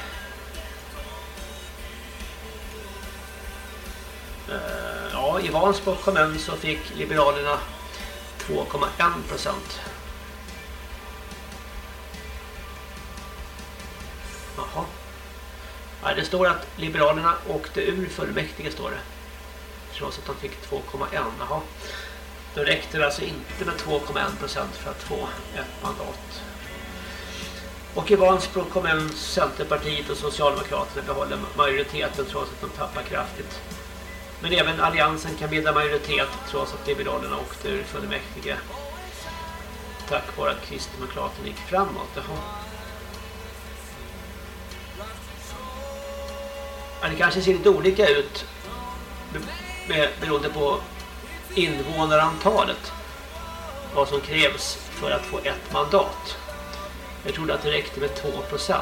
Eh, ja, i Vansbro kommun så fick Liberalerna 2,1 procent. Jaha. Ja, det står att Liberalerna åkte ur fullmäktige står det. Trots att de fick 2,1. Jaha. Då räckte det alltså inte med 2,1% för att få ett mandat. Och i Vansbro kommun Centerpartiet och Socialdemokraterna behåller majoriteten trots att de tappar kraftigt. Men även Alliansen kan bilda majoritet trots att Liberalerna åkte ur fullmäktige. Tack vare att Kristdemokraterna gick framåt. Jaha. Men det kanske ser lite olika ut beroende på invånarantalet. Vad som krävs för att få ett mandat. Jag trodde att det räckte med 2%.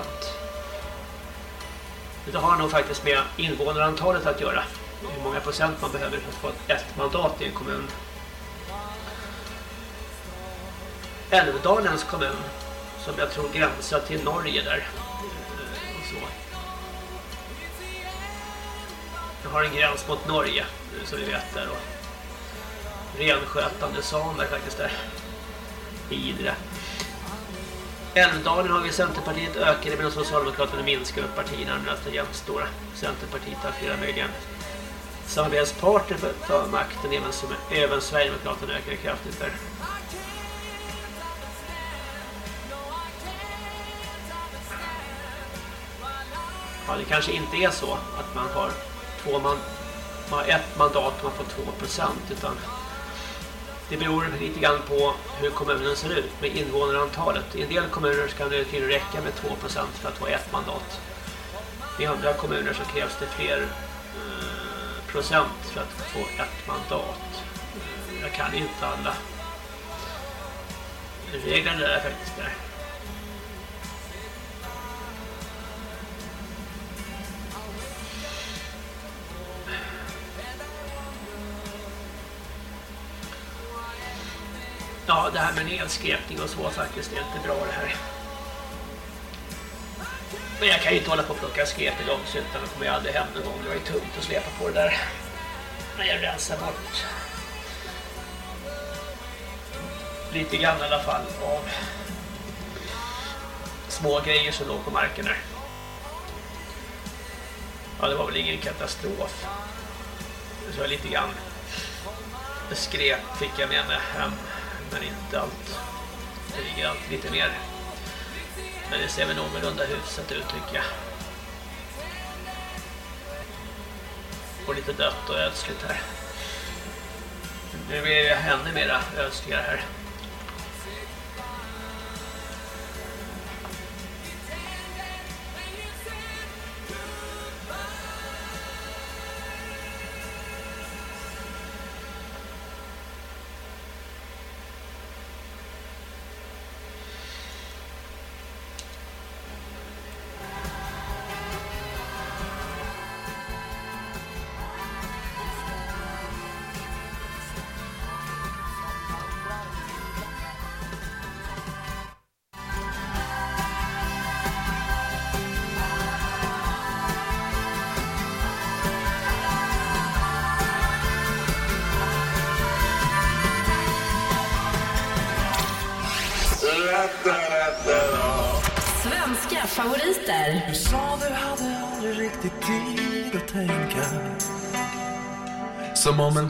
Det har nog faktiskt med invånarantalet att göra. Hur många procent man behöver för att få ett mandat i en kommun. Älvdalens kommun som jag tror gränsar till Norge där. Jag har en gräns mot Norge som vi vet där och renskötande samer faktiskt där. Idre. Älvdalen har vi Centerpartiet ökade medan Socialdemokraterna minskar upp partierna nästan jämnt stora. Centerpartiet har flera möjliga samarbetspartner för, för makten även, som, även Sverigedemokraterna ökar kraftigt där. Ja, det kanske inte är så att man har får man, man har ett mandat och man får två procent utan det beror lite grann på hur kommunen ser ut med invånarantalet. I en del kommuner kan det till räcka med 2 procent för att få ett mandat. I andra kommuner så krävs det fler eh, procent för att få ett mandat. Jag kan inte alla reglerna där faktiskt där. Ja, det här med nedskräpning och så faktiskt det är inte bra det här. Men jag kan ju inte hålla på och plocka skräp i långsytan. Då kommer jag aldrig hem någon gång. Det var ju tungt att släpa på det där. Men jag rensar bort lite grann i alla fall av små grejer som låg på marken där. Ja, det var väl ingen katastrof. Så lite grann skräp fick jag med mig hem men inte allt. Det ligger allt lite mer. Men det ser väl någorlunda huset ut tycker jag. Och lite dött och ödsligt här. Nu blir det ännu mera ödsligare här.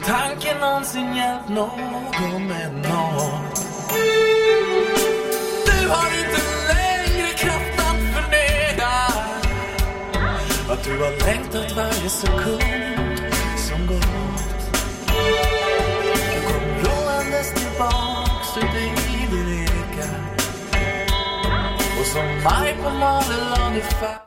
Tanken tanke någonsin hjälpt någon med nåt Du har inte längre kraft att förneka Att du har längtat varje sekund som gått. Du kom roandes tillbaks ut i din eka. Och som maj på Madel ungefär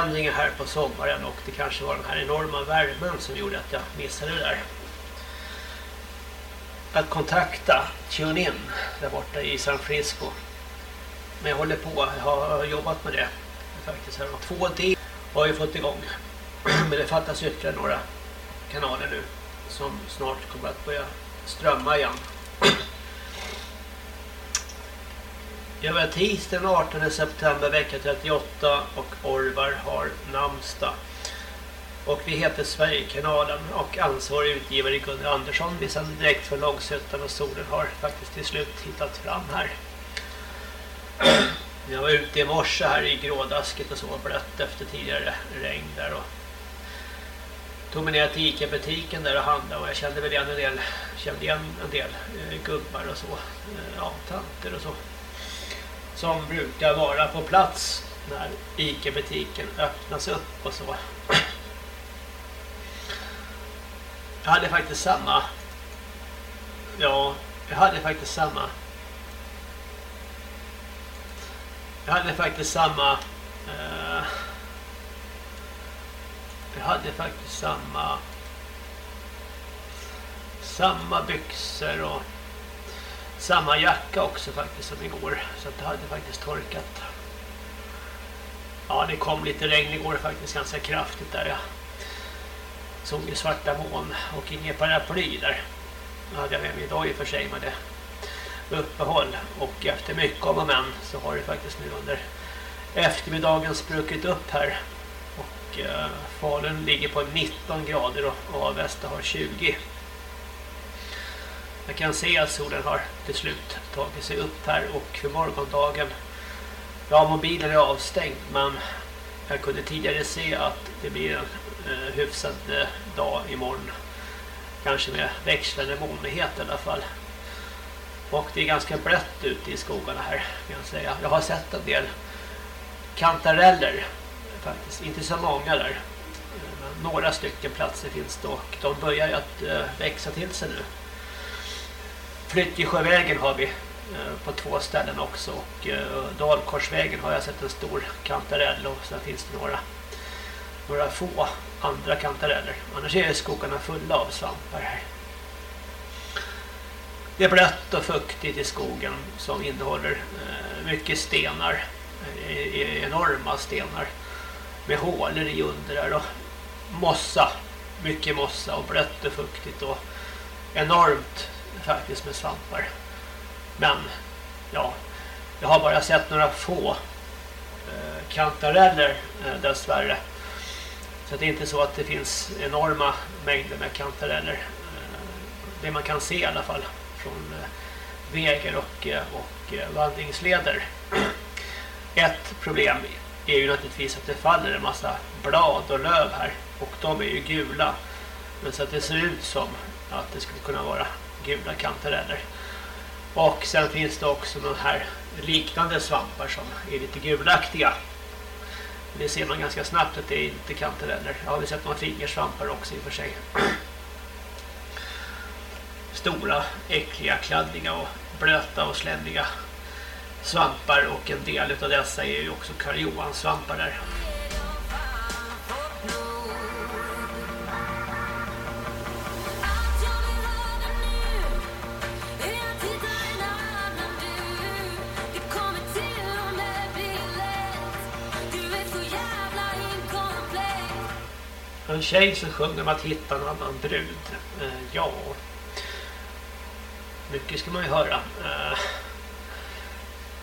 förändringar här på sommaren och det kanske var den här enorma värmen som gjorde att jag missade det där. Att kontakta TuneIn där borta i San Francisco men jag håller på, jag har jobbat med det faktiskt här. Två D har jag fått igång. Men det fattas ytterligare några kanaler nu som snart kommer att börja strömma igen. Jag var tisdag den 18 september vecka 38 och Orvar har namnsdag. Och vi heter Sverigekanalen och ansvarig utgivare Gunnar Andersson. Vi sänder direkt från Långsötan och solen har faktiskt till slut hittat fram här. Jag var ute i morse här i grådasket och så blött efter tidigare regn där och tog mig ner till Ica-butiken där och handlade och jag kände väl igen en del, kände igen en del eh, gubbar och så, eh, ja, tanter och så som brukar vara på plats när Ica-butiken öppnas upp och så. Jag hade faktiskt samma ja, jag hade faktiskt samma Jag hade faktiskt samma eh, Jag hade faktiskt samma samma byxor och samma jacka också faktiskt som igår så att det hade faktiskt torkat. Ja, det kom lite regn igår faktiskt ganska kraftigt där. Jag såg ju svarta moln och inget paraply där. Det hade jag med mig idag i och för sig med det uppehåll och efter mycket om och men så har det faktiskt nu under eftermiddagen spruckit upp här och eh, Falun ligger på 19 grader och Avesta har 20 jag kan se att solen har till slut tagit sig upp här och för morgondagen ja mobilen är avstängd men jag kunde tidigare se att det blir en eh, hyfsad eh, dag imorgon kanske med växlande molnighet i alla fall och det är ganska blött ute i skogarna här kan jag säga. Jag har sett en del kantareller faktiskt, inte så många där. Eh, men några stycken platser finns det och de börjar att eh, växa till sig nu. Flyttjesjövägen har vi eh, på två ställen också och eh, Dalkorsvägen har jag sett en stor kantarell och sen finns det några några få andra kantareller. Annars är skogarna fulla av svampar här. Det är blött och fuktigt i skogen som innehåller eh, mycket stenar. E-, e-, enorma stenar. Med hålor i under där och mossa. Mycket mossa och blött och fuktigt och enormt faktiskt med svampar. Men ja, jag har bara sett några få eh, kantareller eh, dessvärre. Så det är inte så att det finns enorma mängder med kantareller. Eh, det man kan se i alla fall. från eh, vägar och, eh, och eh, vandringsleder. Ett problem är ju naturligtvis att det faller en massa blad och löv här och de är ju gula. Men så att det ser ut som att det skulle kunna vara gula kantareller. Och sen finns det också de här liknande svampar som är lite gulaktiga. Det ser man ganska snabbt att det är inte kantareller. Jag har sett några fingersvampar också i och för sig. Stora, äckliga, kladdiga och blöta och slemmiga svampar och en del av dessa är ju också Karl svampar där. En tjej som sjunger om att hitta en annan brud. Eh, ja. Mycket ska man ju höra. Eh,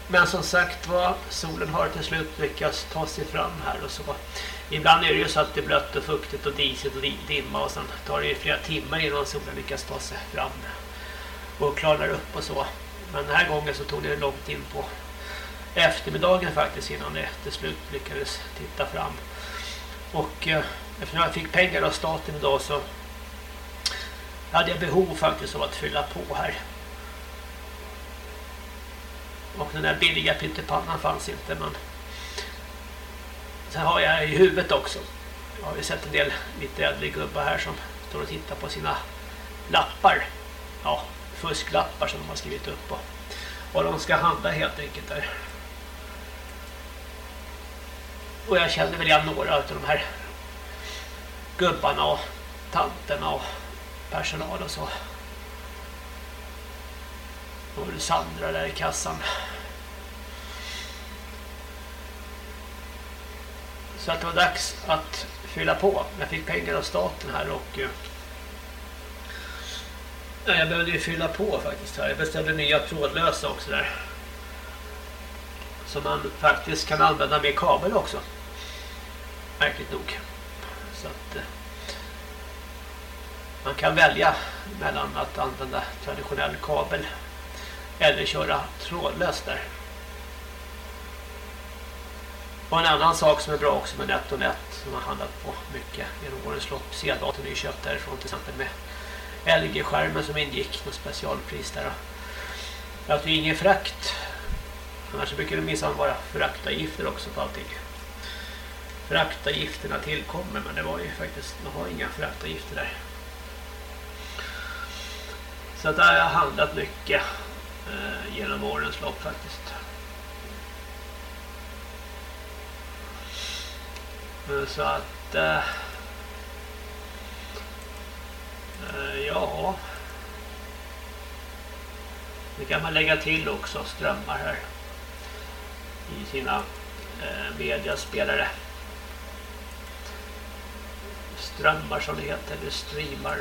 men som sagt var, solen har till slut lyckats ta sig fram här och så. Ibland är det ju så att det är blött och fuktigt och disigt och dimma och sen tar det ju flera timmar innan solen lyckas ta sig fram och klarnar upp och så. Men den här gången så tog det långt in på eftermiddagen faktiskt innan det till slut lyckades titta fram. Och eh, eftersom jag fick pengar av staten idag så hade jag behov faktiskt av att fylla på här. Och den där billiga pyttepannan fanns inte men sen har jag i huvudet också. Jag har ju sett en del lite äldre gubbar här som står och tittar på sina lappar. Ja, fusklappar som de har skrivit upp och vad de ska handla helt enkelt där. Och jag känner väl igen några av de här gubbarna och tanterna och personal och så. Och Sandra där i kassan. Så att det var dags att fylla på. Jag fick pengar av staten här och eh, ja, jag behövde ju fylla på faktiskt här. Jag beställde nya trådlösa också där. Som man faktiskt kan använda med kabel också. Märkligt nog. Så att eh, man kan välja mellan att använda traditionell kabel eller köra trådlöst där. Och en annan sak som är bra också med NetOnNet som har handlat på mycket genom årens lopp. C-datorn är ju köpt därifrån till exempel med LG-skärmen som ingick något specialpris där. Att det är ingen frakt. Annars brukar det minsann vara fraktavgifter också på allting. Fraktavgifterna tillkommer men det var ju faktiskt, man har inga fraktavgifter där. Så att där har jag handlat mycket eh, genom årens lopp faktiskt. Eh, så att... Eh, eh, ja... Det kan man lägga till också, strömmar här. I sina eh, mediaspelare. Strömmar som det heter, eller streamar.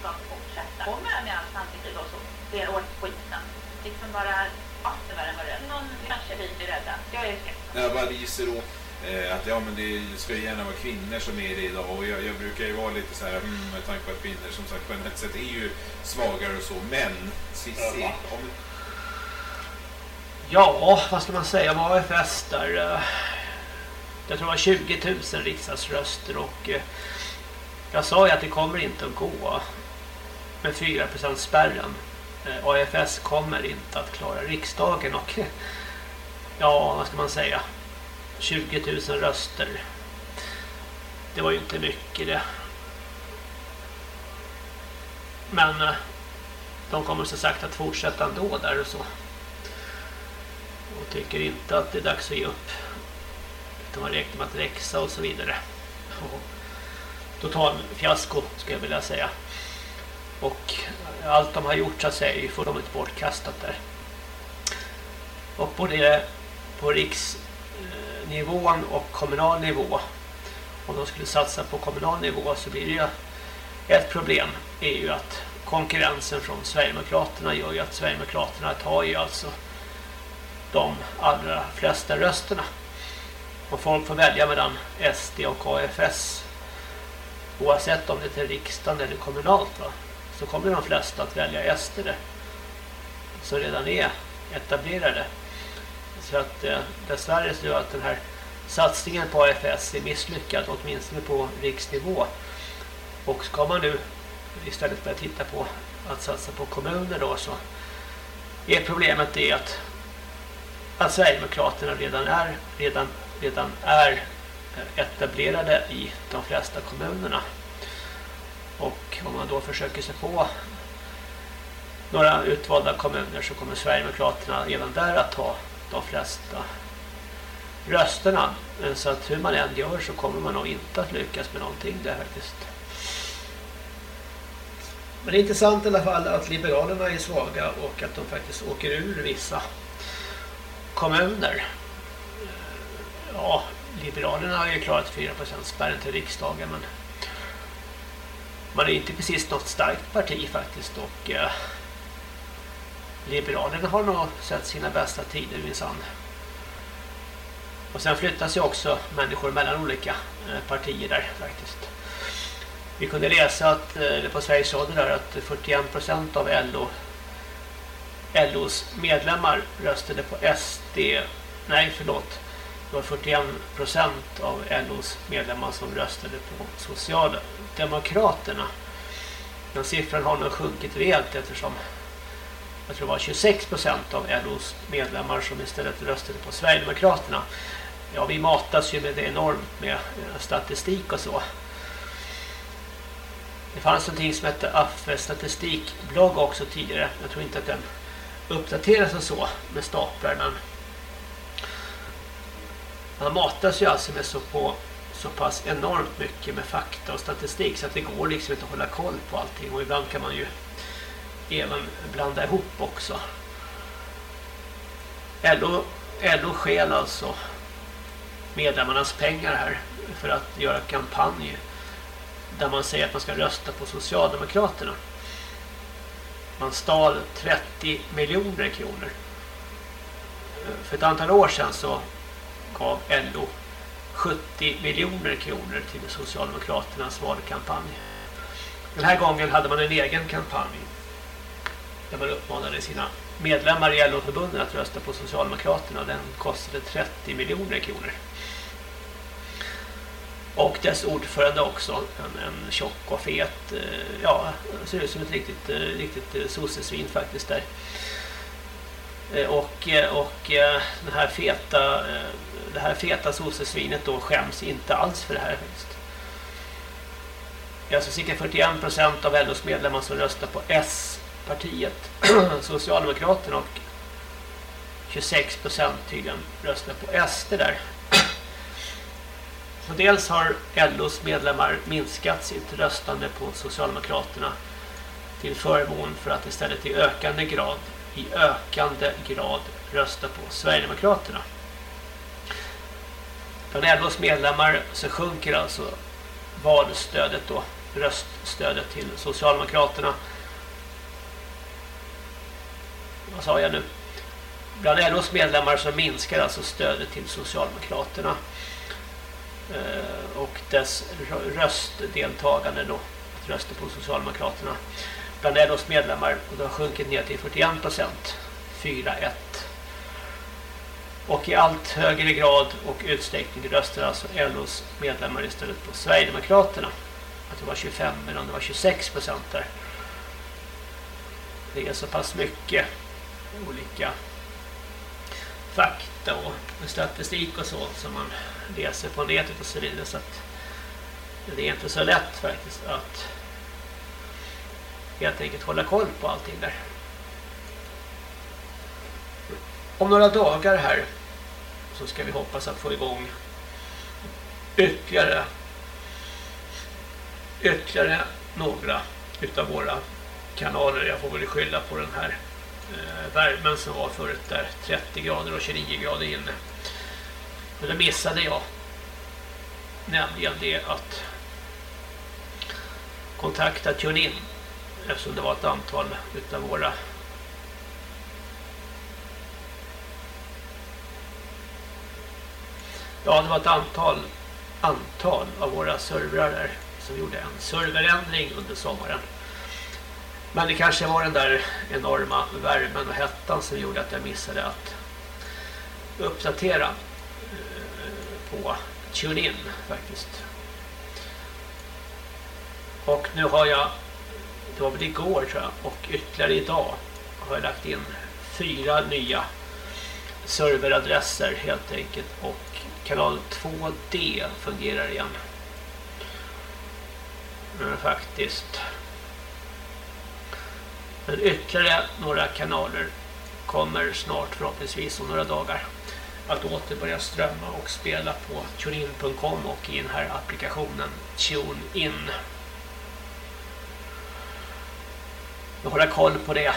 Ska fortsätta. Kommer med all sannolikhet då så flera år på isen. Liksom bara, ja, det var en var Någon kanske vi blir rädda. Jag är skeptisk. Jag bara gissar då eh, att ja, men det ska gärna vara kvinnor som är det idag och jag, jag brukar ju vara lite så här mm, med tanke på att kvinnor som sagt generellt sett är ju svagare och så, men Cissi, om... Ja, vad ska man säga om AFS där? Jag tror det var 20 000 riksdagsröster och eh, jag sa ju att det kommer inte att gå med 4% spärren. Eh, AFS kommer inte att klara riksdagen och ja, vad ska man säga? 20 000 röster. Det var ju inte mycket det. Men eh, de kommer så sagt att fortsätta ändå där och så. Och tycker inte att det är dags att ge upp inte har räknat med att växa och så vidare och total fiasko skulle jag vilja säga och allt de har gjort så att säga är fullkomligt bortkastat där. Och både på riksnivån och kommunal nivå om de skulle satsa på kommunal nivå så blir det ju ett problem är ju att konkurrensen från Sverigedemokraterna gör ju att Sverigedemokraterna tar ju alltså de allra flesta rösterna. Och folk får välja mellan SD och AFS oavsett om det är till riksdagen eller kommunalt va? så kommer de flesta att välja SD där. Som redan är etablerade. Så att eh, dessvärre så att den här satsningen på AFS är misslyckad åtminstone på riksnivå. Och ska man nu istället börja titta på att satsa på kommuner då så är problemet det att, att Sverigedemokraterna redan är, redan, redan är etablerade i de flesta kommunerna. Och om man då försöker sig på några utvalda kommuner så kommer Sverigedemokraterna även där att ta de flesta rösterna. Så att hur man än gör så kommer man nog inte att lyckas med någonting där faktiskt. Men det är intressant i alla fall att Liberalerna är svaga och att de faktiskt åker ur vissa kommuner. Ja, Liberalerna har ju klarat 4% spärren till riksdagen men man är inte precis något starkt parti faktiskt och eh, Liberalerna har nog sett sina bästa tider minsann. Och sen flyttas ju också människor mellan olika eh, partier där faktiskt. Vi kunde läsa att, eh, på Sveriges Radio där, att 41% av LO LOs medlemmar röstade på SD. Nej, förlåt. Det var 41% av LOs medlemmar som röstade på Socialdemokraterna. Den siffran har nog sjunkit rejält eftersom jag tror det var 26% av LOs medlemmar som istället röstade på Sverigedemokraterna. Ja, vi matas ju med det enormt med eh, statistik och så. Det fanns någonting som hette Affe statistikblogg också tidigare. Jag tror inte att den uppdateras och så med staplar men man matas ju alltså med så på så pass enormt mycket med fakta och statistik så att det går liksom inte att hålla koll på allting och ibland kan man ju även blanda ihop också. LO, LO skäl alltså medlemmarnas pengar här för att göra kampanj där man säger att man ska rösta på Socialdemokraterna. Man stal 30 miljoner kronor. För ett antal år sedan så gav LO 70 miljoner kronor till Socialdemokraternas valkampanj. Den här gången hade man en egen kampanj där man uppmanade sina medlemmar i LO-förbunden att rösta på Socialdemokraterna. Den kostade 30 miljoner kronor. Och dess ordförande också, en, en tjock och fet, eh, ja, ser ut som ett riktigt, eh, riktigt eh, sossesvin faktiskt där. Eh, och, eh, och den här feta, det här feta sossesvinet då skäms inte alls för det här faktiskt. Det är alltså cirka 41% av LOs medlemmar som röstar på S-partiet, Socialdemokraterna och 26% tydligen röstar på SD där. Så dels har LOs medlemmar minskat sitt röstande på Socialdemokraterna till förmån för att istället i ökande grad i ökande grad rösta på Sverigedemokraterna. Bland LOs medlemmar så sjunker alltså valstödet då, röststödet till Socialdemokraterna. Vad sa jag nu? Bland LOs medlemmar så minskar alltså stödet till Socialdemokraterna. Eh, och dess röstdeltagande då att rösta på Socialdemokraterna bland LOs medlemmar och det har sjunkit ner till 41 procent. 4-1 och i allt högre grad och utsträckning röstar alltså LOs medlemmar istället på Sverigedemokraterna. Att det var 25 eller om det var 26 procent där. Det är så pass mycket olika fakta och statistik och så som man läser på nätet och så vidare så att det är inte så lätt faktiskt att helt enkelt hålla koll på allting där. Om några dagar här så ska vi hoppas att få igång ytterligare ytterligare några utav våra kanaler. Jag får väl skylla på den här eh, värmen som var förut där 30 grader och 29 grader inne. Men det missade jag. Nämligen det att kontakta TuneIn eftersom det var ett antal utav våra Ja, det var ett antal antal av våra servrar där som gjorde en serverändring under sommaren. Men det kanske var den där enorma värmen och hettan som gjorde att jag missade att uppdatera eh, på TuneIn faktiskt. Och nu har jag, det var väl igår tror jag, och ytterligare idag har jag lagt in fyra nya serveradresser helt enkelt och kanal 2D fungerar igen. Men faktiskt. Men ytterligare några kanaler kommer snart förhoppningsvis om några dagar att åter börja strömma och spela på tunein.com och i den här applikationen TuneIn. Jag håller koll på det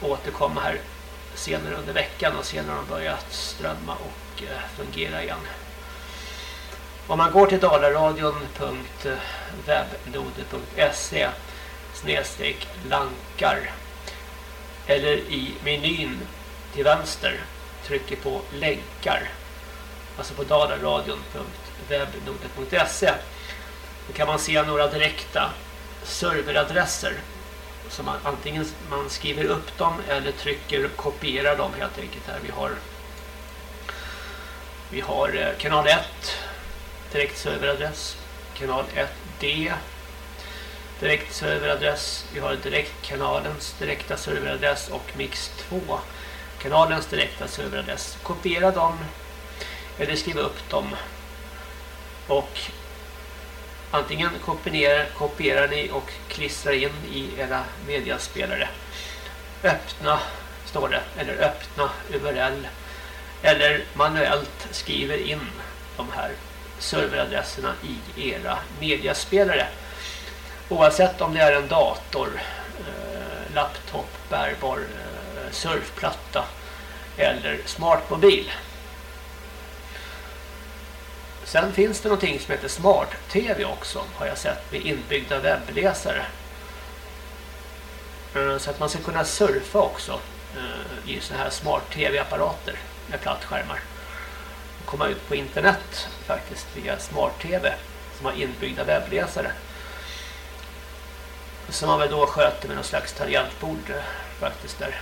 återkomma här senare under veckan och se när de börjat strömma och eh, fungera igen. Om man går till dalaradion.webnode.se snedstreck lankar eller i menyn till vänster trycker på länkar alltså på dalaradion.webnode.se då kan man se några direkta serveradresser så man, antingen man skriver upp dem eller trycker kopierar dem helt enkelt här. Vi har vi har eh, kanal 1 direkt serveradress, kanal 1D direkt serveradress, vi har direktkanalens direkta serveradress och mix 2 kanalens direkta serveradress. Kopiera dem eller skriva upp dem och Antingen kopierar, kopierar ni och klistrar in i era mediaspelare. Öppna står det, eller öppna URL. Eller manuellt skriver in de här serveradresserna i era mediaspelare. Oavsett om det är en dator, eh, laptop, bärbar eh, surfplatta eller smartmobil. Sen finns det någonting som heter Smart TV också har jag sett med inbyggda webbläsare. Eh, så att man ska kunna surfa också eh, i såna här Smart TV-apparater med plattskärmar. Komma ut på internet faktiskt via Smart TV som har inbyggda webbläsare. Som man väl då sköter med någon slags tangentbord eh, faktiskt där.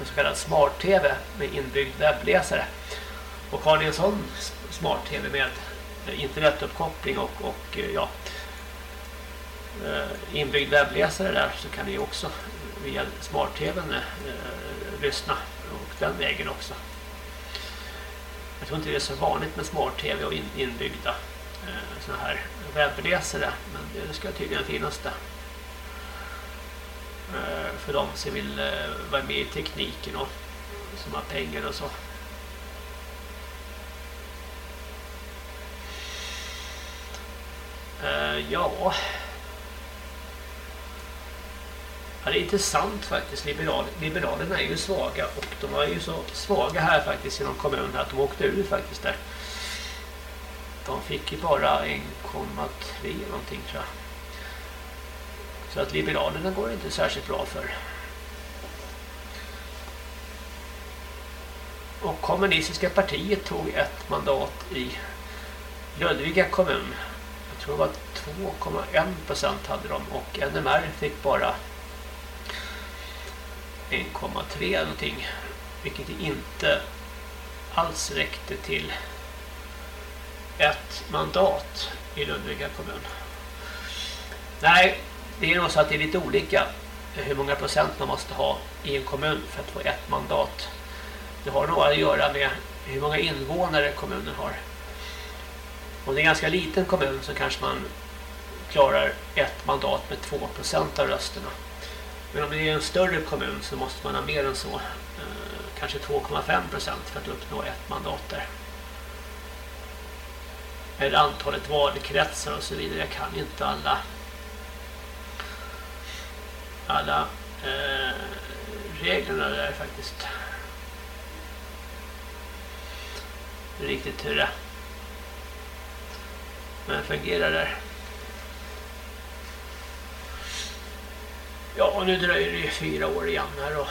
En så kallad Smart TV med inbyggd webbläsare. Och har ni en sån smart-tv med eh, internetuppkoppling och, och eh, ja, eh, inbyggd webbläsare där så kan ni också via smart-tvn eh, lyssna och den vägen också. Jag tror inte det är så vanligt med smart-tv och in, inbyggda eh, här webbläsare men det ska tydligen finnas det. Eh, för de som vill eh, vara med i tekniken och som har pengar och så. Uh, ja. Ja, det är intressant faktiskt. Liberal, liberalerna är ju svaga och de var ju så svaga här faktiskt i någon kommun att de åkte ur faktiskt där. De fick ju bara 1,3 någonting tror jag. Så att liberalerna går inte särskilt bra för. Och kommunistiska partiet tog ett mandat i Ludvika kommun tror det var 2,1% hade de och NMR fick bara 1,3 någonting vilket inte alls räckte till ett mandat i Ludvika kommun. Nej, det är nog så att det är lite olika hur många procent man måste ha i en kommun för att få ett mandat. Det har nog att göra med hur många invånare kommunen har. Om det är en ganska liten kommun så kanske man klarar ett mandat med 2% av rösterna. Men om det är en större kommun så måste man ha mer än så. Eh, kanske 2,5% för att uppnå ett mandat där. Eller antalet valkretsar och så vidare. Jag kan inte alla alla eh, reglerna där faktiskt. Riktigt hur det men fungerar där. Ja, och nu dröjer det fyra år igen här och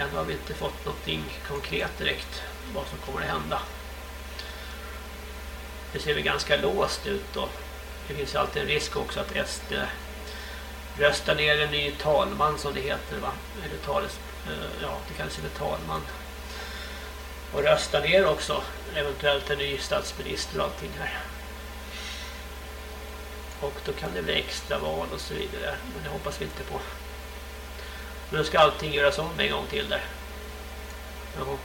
ändå har vi inte fått någonting konkret direkt vad som kommer att hända. Det ser väl ganska låst ut då. Det finns alltid en risk också att SD röstar ner en ny talman som det heter va? Eller tales, eh, ja, det kallas för talman. Och röstar ner också eventuellt en ny statsminister och allting här. Och då kan det bli extra val och så vidare. Men det hoppas vi inte på. Men då ska allting göras om en gång till där. Jaha.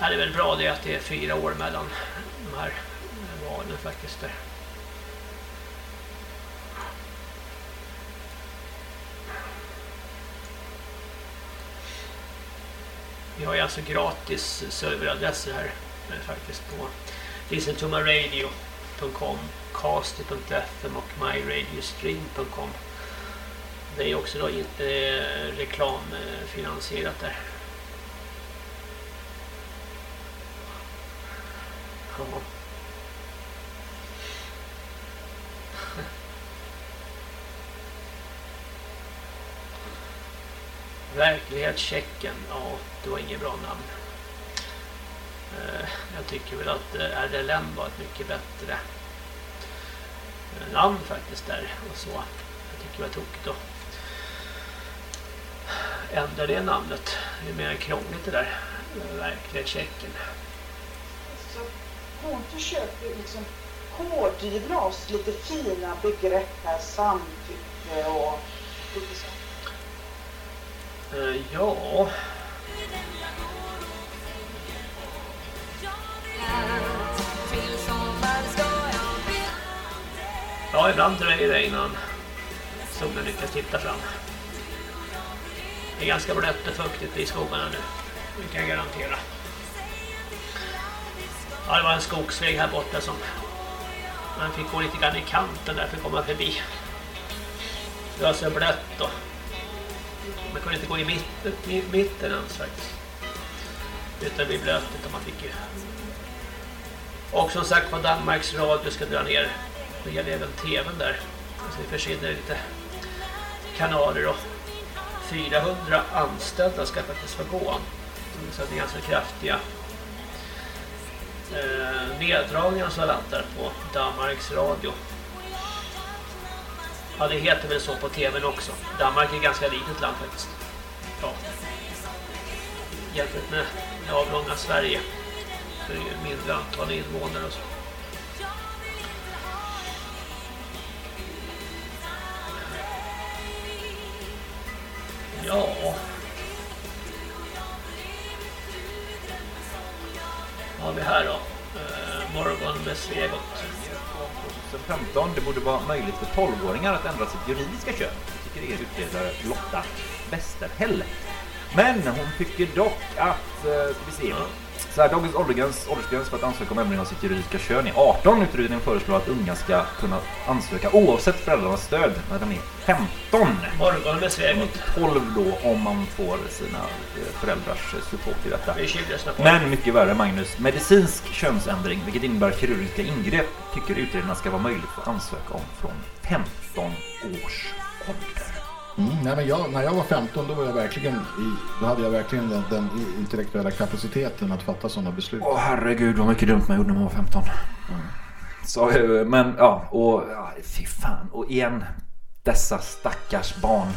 Ja, det är väl bra det att det är fyra år mellan de här valen faktiskt. Där. Vi har ju alltså gratis serveradresser här mig faktiskt på listentomaradio.com casty.fm och myradiostream.com Det är också då inte eh, reklamfinansierat där. Ja. Verklighetschecken, ja det var inget bra namn. Eh, Jag tycker väl att eh, RLM var ett mycket bättre eh, namn faktiskt där och så. Jag tycker det var tokigt att ändra det namnet. Det är mer krångligt det där. Verklighetschecken. Så hon försöker liksom oss lite fina begrepp här, samtycke och lite så. Eh, Ja, ja ibland dröjer det innan solen lyckas titta fram. Det är ganska blött och fuktigt i skogarna nu. Det kan jag garantera. Ja, det var en skogsväg här borta som man fick gå lite grann i kanten där för att komma förbi. Det var så blött och man kunde inte gå i mitten, i mitten ens faktiskt. Utan det blev blött och man fick ju... Och som sagt på Danmarks radio ska dra ner. Det gäller även tvn där. Så det försvinner lite kanaler och 400 anställda ska faktiskt få gå. Så det är ganska kraftiga eh, neddragningar som väntar på Danmarks radio. Ja, det heter väl så på tvn också. Danmark är ett ganska litet land faktiskt. Ja. Jämfört med det avlånga Sverige. Är ju mindre antal invånare och så. Ja. Vad har vi här då? Eh, morgon med Svegot. 2015. Det borde vara möjligt för 12-åringar att ändra sitt juridiska kön. Det tycker er utredare Lotta Westerhäll. Men hon tycker dock att, eh, ska vi se, så här, dagens åldersgräns, åldersgräns för att ansöka om ändring av sitt juridiska kön är 18. Utredningen föreslår att unga ska kunna ansöka oavsett föräldrarnas stöd när de är 15. Morgon med Svegot. 12 då om man får sina eh, föräldrars eh, support i detta. Vi är 20 snart på. Men mycket värre Magnus, medicinsk könsändring, vilket innebär kirurgiska ingrepp, tycker utredarna ska vara möjligt att ansöka om från 15 års ålder. Mm, nej, men jag, när jag var 15 då var jag verkligen i, då hade jag verkligen den, den intellektuella kapaciteten att fatta sådana beslut. Åh herregud vad mycket dumt man gjorde när man var 15. Så, eh, men ja, och ja, fy fan. Och igen, dessa stackars barn.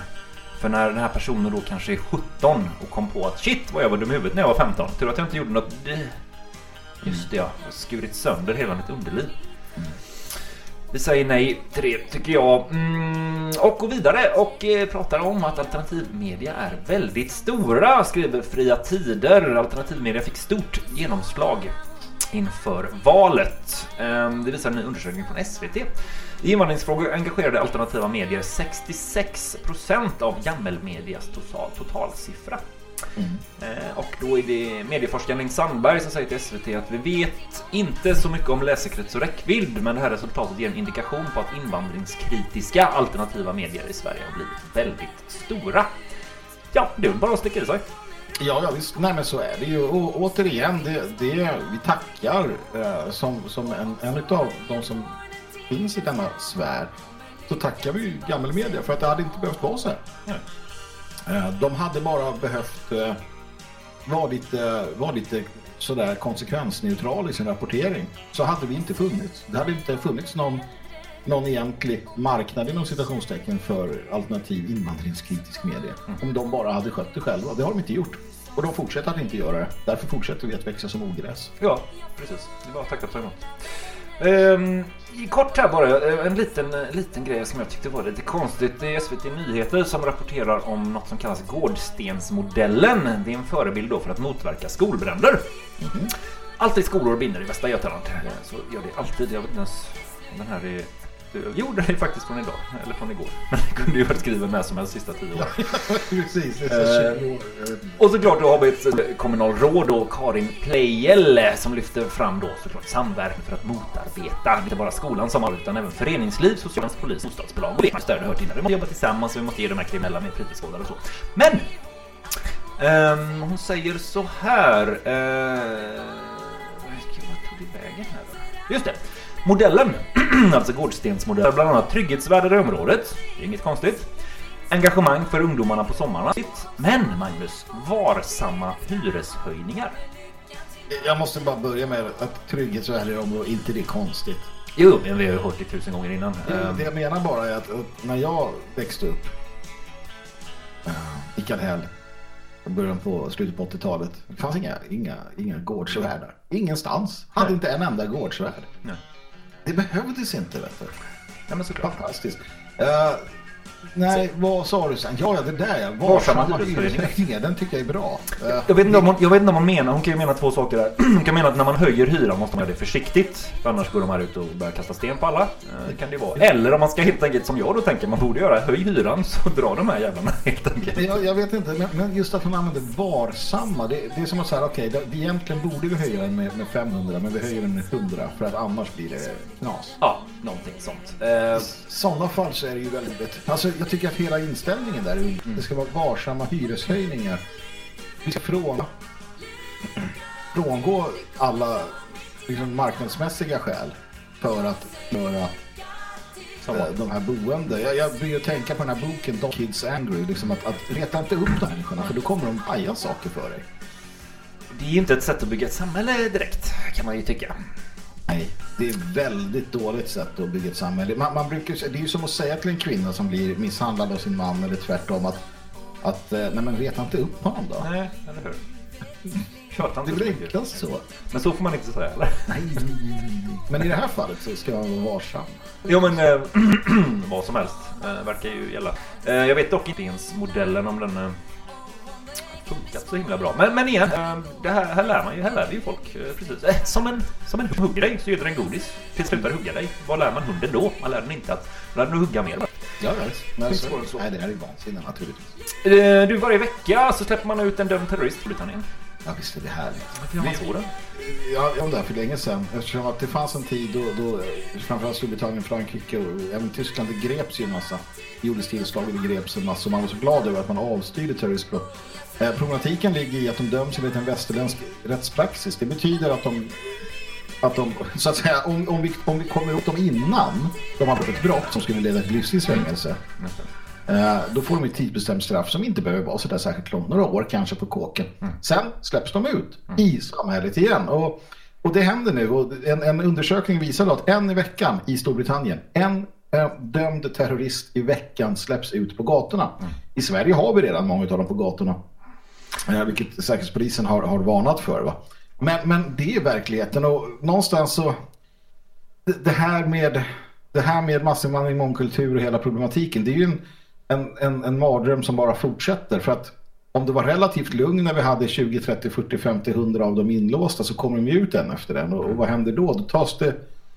För när den här personen då kanske är 17 och kom på att shit vad jag var dum i huvudet när jag var 15. Tur att jag inte gjorde något. Just det ja, skurit sönder hela mitt underliv. Vi säger nej till det tycker jag. Mm, och går vidare och eh, pratar om att alternativmedia är väldigt stora, skriver Fria Tider. Alternativmedia fick stort genomslag inför valet. Ehm, det visar en ny undersökning från SVT. I invandringsfrågor engagerade alternativa medier 66% av gammelmedias total, totalsiffra. Eh, Och då är det medieforskaren Linn Sandberg som säger till SVT att vi vet inte så mycket om läsekrets och räckvidd men det här resultatet ger en indikation på att invandringskritiska alternativa medier i Sverige har blivit väldigt stora. Ja, det är väl bara att sticka i sig. Ja, ja visst. Nej, men så är det ju. Och återigen, det, det, vi tackar eh, som, som en, en av de som finns i denna sfär. Så tackar vi ju gammelmedia för att det hade inte behövt vara så här. Nej. Eh, de hade bara behövt eh, var lite, var lite sådär konsekvensneutral i sin rapportering så hade vi inte funnits. Det hade inte funnits någon, någon egentlig marknad inom citationstecken för alternativ invandringskritisk media. Om de bara hade skött det själva. Det har de inte gjort. Och de fortsätter att inte göra det. Därför fortsätter vi att växa som ogräs. Ja, precis. Det är bara att tacka ta emot. I kort här bara, eh, en liten, liten grej som jag tyckte var lite konstigt. Det är SVT Nyheter som rapporterar om något som kallas Gårdstensmodellen. Det är en förebild då för att motverka skolbränder. Alltid skolor brinner i Västra Götaland. Eh, Så gör det alltid. Jag vet inte ens om den här är... Jo, den är faktiskt från idag. Eller från igår. Men det kunde ju varit skriven med som helst sista tio år. Precis, det är så 20 Och såklart då har vi ett eh, kommunalråd då, Karin Pleijel eh, som lyfter fram då såklart samverkan för att motarbeta inte bara skolan som har utan även föreningsliv, socialtjänst, polis, bostadsbolag och det stöd hört innan. Vi måste jobba tillsammans och vi måste ge de här kriminella mer fritidsgårdar och så. Men! ehm, hon säger så här. Uh, vad tog det vägen här då? Just det. Modellen, alltså Gårdstensmodellen, bland annat trygghetsvärdar i området. Det är inget konstigt. Engagemang för ungdomarna på sommarna. Men Magnus, varsamma hyreshöjningar. Jag måste bara börja med att trygghetsvärde om inte det är konstigt. Jo, men vi har ju hört det tusen gånger innan. Det, det jag menar bara är att, att när jag växte upp uh, i Kallhäll i början på slutet på 80-talet. Det fanns inga, inga, inga gårdsvärdar. Ingenstans. Hade inte en enda gårdsvärd. Nej. Det behövdes inte vet du. Ja, men såklart. Fantastiskt. Eh, nej, vad sa du sen? Ja, ja, det där ja. Varsamma hyreshöjningar. Den tycker jag är bra. Jag vet, inte om hon, jag vet inte om hon menar, hon kan ju mena två saker där. Hon kan mena att när man höjer hyran måste man göra det försiktigt. För annars går de här ut och börjar kasta sten på alla. Eh, Det kan det vara. Eller om man ska helt enkelt som jag då tänker man borde göra, höj hyran så drar de här jävlarna helt enkelt. Jag, jag vet inte, men, men just att hon använder varsamma. Det, det är som att säga, okej, det- egentligen borde vi höja den med, med 500, men vi höjer den med 100 för att annars blir det knas. Ja, någonting sånt. Eh, I sådana fall så är det ju väldigt... Alltså jag tycker att hela inställningen där, är- det ska vara varsamma hyreshöjningar. Vi ska från, frångå alla liksom, marknadsmässiga skäl för att göra eh, de här boende. Jag, jag börjar tänka på den här boken Don't Kids Angry. Liksom att, att reta inte upp de här människorna för då kommer de paja saker för dig. det är ju inte ett sätt att bygga ett samhälle direkt, kan man ju tycka. Nej, det är ett väldigt dåligt sätt att bygga ett samhälle. Man, man brukar, det är ju som att säga till en kvinna som blir misshandlad av sin man eller tvärtom att, att eh, nej men reta inte upp honom då. Nej, eller hur? Tjata Det inte är så väl enklast så. Men så får man inte säga eller? Nej. Men i det här fallet så ska man vara varsam. Jo men eh, vad som helst eh, verkar ju gälla. Eh, jag vet dock inte ens modellen om den funkat så himla bra. Men, men igen, eh, det här, här lär man ju, här lär vi ju folk. Eh, precis. Eh, som, en, som en hund hugger dig så ger den godis. Tills slutar hugga dig. Vad lär man hunden då? Man lär den inte att man lär den att hugga mer. Ja. Men så, så. nej, det här är vansinne naturligtvis. Du, varje vecka så släpper man ut en dömd terrorist i Storbritannien. Ja, visst är det härligt. Varför gör man så då? Ja, jag var där för länge sedan. Eftersom att det fanns en tid då, då framförallt Storbritannien, Frankrike och även Tyskland, det greps ju en massa. Det gjordes tillslag och det greps en massa. Man var så glad över att man avstyrde terroristbrott. Eh, problematiken ligger i att de döms enligt en västerländsk rättspraxis. Det betyder att de att de, så att säga, om, om, vi, om vi kommer åt dem innan de har begått ett brott som skulle leda till livstidsfängelse Eh, då får de ett tidsbestämt straff som inte behöver vara så där särskilt långt. Några år kanske på kåken. Sen släpps de ut i samhället igen. Och, och det händer nu. Och en, en undersökning visar att en i veckan i Storbritannien, en dömd terrorist i veckan släpps ut på gatorna. I Sverige har vi redan många av dem på gatorna. Eh, vilket Säkerhetspolisen har, har varnat för. Va? Men, men det är verkligheten och någonstans så det, det här med det här med massinvandring, mångkultur och hela problematiken det är ju en, en, en, en mardröm som bara fortsätter för att om det var relativt lugn när vi hade 20, 30, 40, 50, 100 av dem inlåsta så kommer de ju ut en efter den och, och vad händer då? Då tas det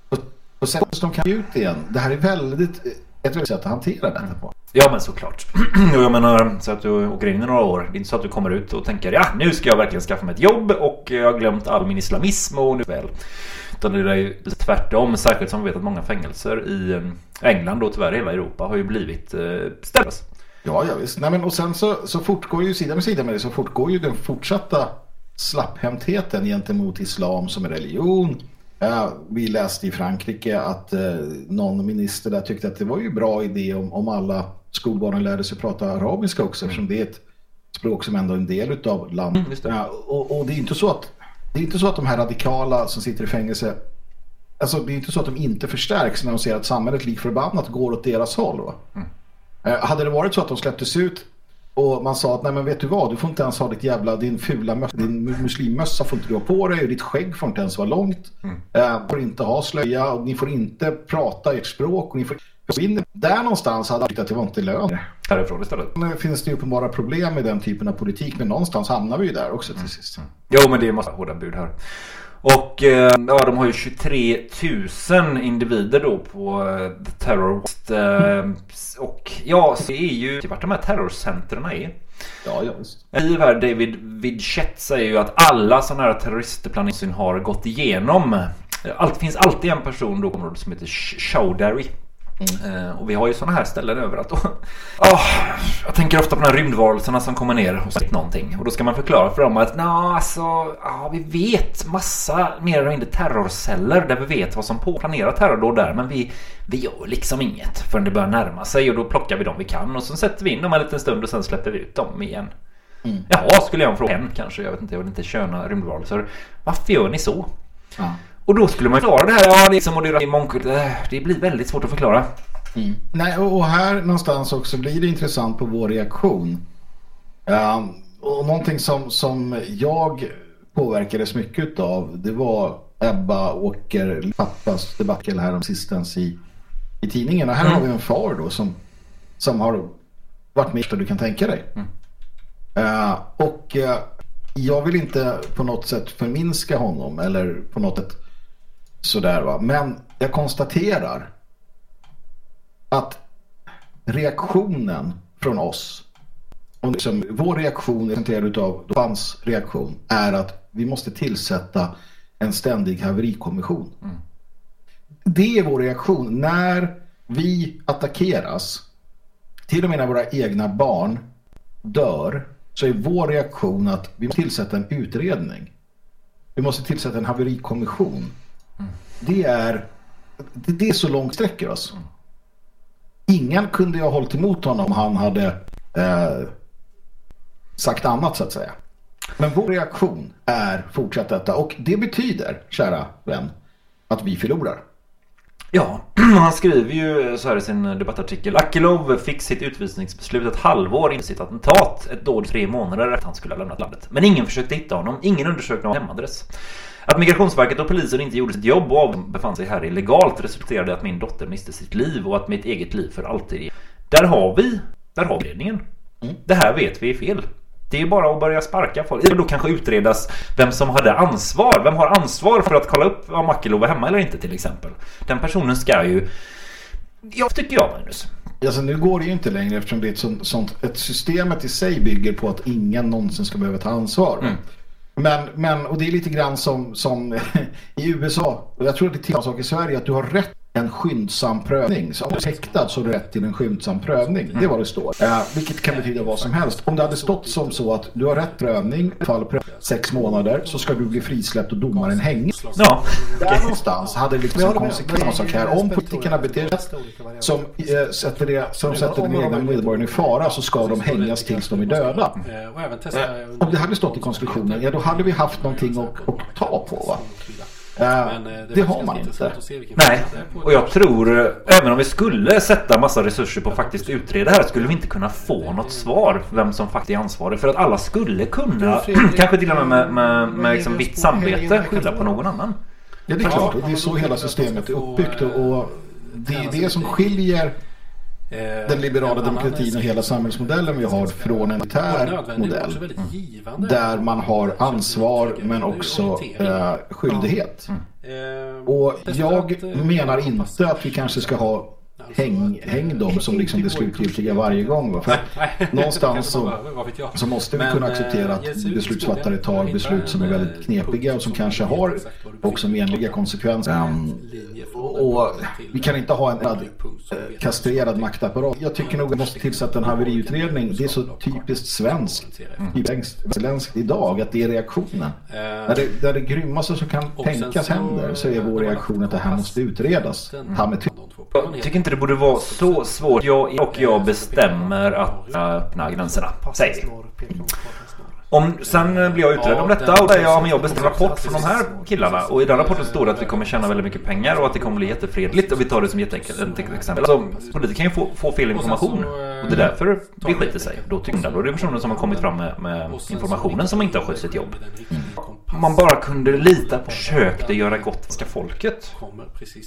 och, och sen de kan ut igen. Det här är väldigt väldigt sätt att hantera detta på. Ja men såklart. Och jag menar så att du åker in i några år. Det är inte så att du kommer ut och tänker ja nu ska jag verkligen skaffa mig ett jobb och jag har glömt all min islamism och nu väl. Utan det är ju tvärtom. Särskilt som vi vet att många fängelser i eh, England och tyvärr hela Europa har ju blivit eh, ställda. Ja, ja visst. Nej, men, och sen så, så fortgår ju sida med sida med det så fortgår ju den fortsatta slapphämtheten gentemot islam som religion. Ja, vi läste i Frankrike att eh, någon minister där tyckte att det var ju bra idé om, om alla skolbarnen lärde sig prata arabiska också eftersom det är ett språk som ändå är en del utav landet. Mm, det. Och, och det är inte så att det är inte så att de här radikala som sitter i fängelse Alltså det är inte så att de inte förstärks när de ser att samhället lik förbannat går åt deras håll. Mm. Eh, hade det varit så att de släpptes ut och man sa att nej men vet du vad, du får inte ens ha ditt jävla, din fula mössa, din muslimmössa får inte du ha på dig och ditt skägg får inte ens vara långt. Mm. Eh, får inte ha slöja och ni får inte prata ert språk och ni får. Där någonstans hade jag tyckt att det var inte lön. Härifrån istället. Nu finns det ju uppenbara problem med den typen av politik men någonstans hamnar vi ju där också till sist. Jo, men det är en massa hårda bud här. Och eh, ja, de har ju 23 000 individer då på eh, The Terror West. Eh, och ja, så det är ju vart de här terrorcentren är. Ja, ja visst. Här David Vidchett säger ju att alla sådana här terroristplaner har gått igenom. Allt finns alltid en person då på området som heter Chowdary. Eh, och vi har ju sådana här ställen överallt. Och, ah, jag tänker ofta på de här rymdvarelserna som kommer ner och säger någonting. Och då ska man förklara för dem att alltså, ja, vi vet massa mer eller mindre terrorceller där vi vet vad som på planerar terrordåd där. Men vi, vi gör liksom inget förrän det börjar närma sig och då plockar vi dem vi kan. Och så sätter vi in dem en liten stund och sen släpper vi ut dem igen. Mm. Jaha, skulle jag fråga en kanske. Jag vet inte, jag vill inte köna rymdvarelser. Varför gör ni så? Ja. Och då skulle man förklara det här. Ja, det är som att det är mångkult. Det blir väldigt svårt att förklara. Nej, och här någonstans också blir det intressant på vår reaktion. Ja, och någonting som, som jag påverkades mycket av det var Ebba Åker pappas debacle här om sistens i, i tidningen. Och här har vi en far då som, som har varit med du kan tänka dig. Eh, och eh, jag vill inte på något sätt förminska honom eller på något sätt sådär va. Men jag konstaterar att reaktionen från oss och liksom vår reaktion representerad av hans reaktion är att vi måste tillsätta en ständig haverikommission. Det är vår reaktion när vi attackeras till och med när våra egna barn dör så är vår reaktion att vi måste tillsätta en utredning. Vi måste tillsätta en haverikommission. Det är det, det är så långt sträcker oss. Ingen kunde ju ha hållit emot honom om han hade eh, sagt annat så att säga. Men vår reaktion är fortsatt detta och det betyder, kära vän, att vi förlorar. Ja, han skriver ju så här i sin debattartikel. Akilov fick sitt utvisningsbeslut ett halvår in i sitt attentat. Ett dåd tre månader efter att han skulle ha lämnat landet. Men ingen försökte hitta honom. Ingen undersökte någon hemadress. Att Migrationsverket och polisen inte gjorde sitt jobb och befann sig här illegalt resulterade i att min dotter miste sitt liv och att mitt eget liv för alltid. Där har vi, där har vi ledningen. Det här vet vi är fel. Det är bara att börja sparka folk. Det då kanske utredas vem som hade ansvar. Vem har ansvar för att kolla upp om Akilov är hemma eller inte till exempel. Den personen ska ju... Jag tycker jag Magnus. Alltså, nu går det ju inte längre eftersom det är ett sånt, sånt ett systemet i sig bygger på att ingen någonsin ska behöva ta ansvar. va? Men, men, och det är lite grann som, som i USA, och jag tror att det är samma sak i Sverige, att du har rätt en skyndsam prövning. Så om du är häktad så har du rätt till en skyndsam prövning. Det är vad det står. Eh, vilket kan betyda vad som helst. Om det hade stått som så att du har rätt prövning, fall pröv sex månader, så ska du bli frisläppt och domaren hänga. Ja, Där någonstans hade det liksom en konsekvens sak här. Om politikerna beter sig som eh, sätter, det, som sätter den egna medborgaren i fara så ska de hängas tills de är döda. Eh, Och testa Om det hade stått i konstitutionen, ja då hade vi haft någonting att, att ta på va? Men, eh, det var har man inte. Nej, det och jag tror eh, även om vi skulle sätta massa resurser på att faktiskt utreda det här skulle vi inte kunna få något svar vem som faktiskt är ansvarig. För att alla skulle kunna, kanske till och med med, med, med liksom vitt samvete, skylla på någon annan. Ja, det är klart. Det är så hela systemet är uppbyggt. Och, och det är det som skiljer den liberala demokratin och hela samhällsmodellen vi har från en militär modell. Där man har ansvar men också eh, skyldighet. Eh, Och jag eh, menar inte att vi kanske ska ha häng, häng dem som liksom det slutgiltiga varje gång. va? För någonstans så, så måste vi kunna eh, acceptera att beslutsfattare tar beslut som är väldigt eh, knepiga och som kanske har också menliga konsekvenser. Och vi kan inte ha en eh, kastrerad maktapparat. Jag tycker nog att vi måste tillsätta en haveriutredning. Det är så typiskt svenskt, typiskt svenskt idag, att det är reaktionen. När det, när det grymmaste som kan tänkas händer så är vår reaktion att det här måste utredas. Jag tycker inte det borde vara så svårt. Jag och jag bestämmer att öppna gränserna, vi. Om, sen blir jag utredd om detta och säger jag men jag beställer rapport från de här killarna och i den rapporten står det att vi kommer tjäna väldigt mycket pengar och att det kommer bli jättefredligt och vi tar det som jätteenkelt exempel. Alltså, politiker kan ju få, få fel information och det är därför det skiter sig. Då jag då är det personer som har kommit fram med, med informationen som inte har skött sitt jobb. Om man bara kunde lita på försökte göra gott för folket.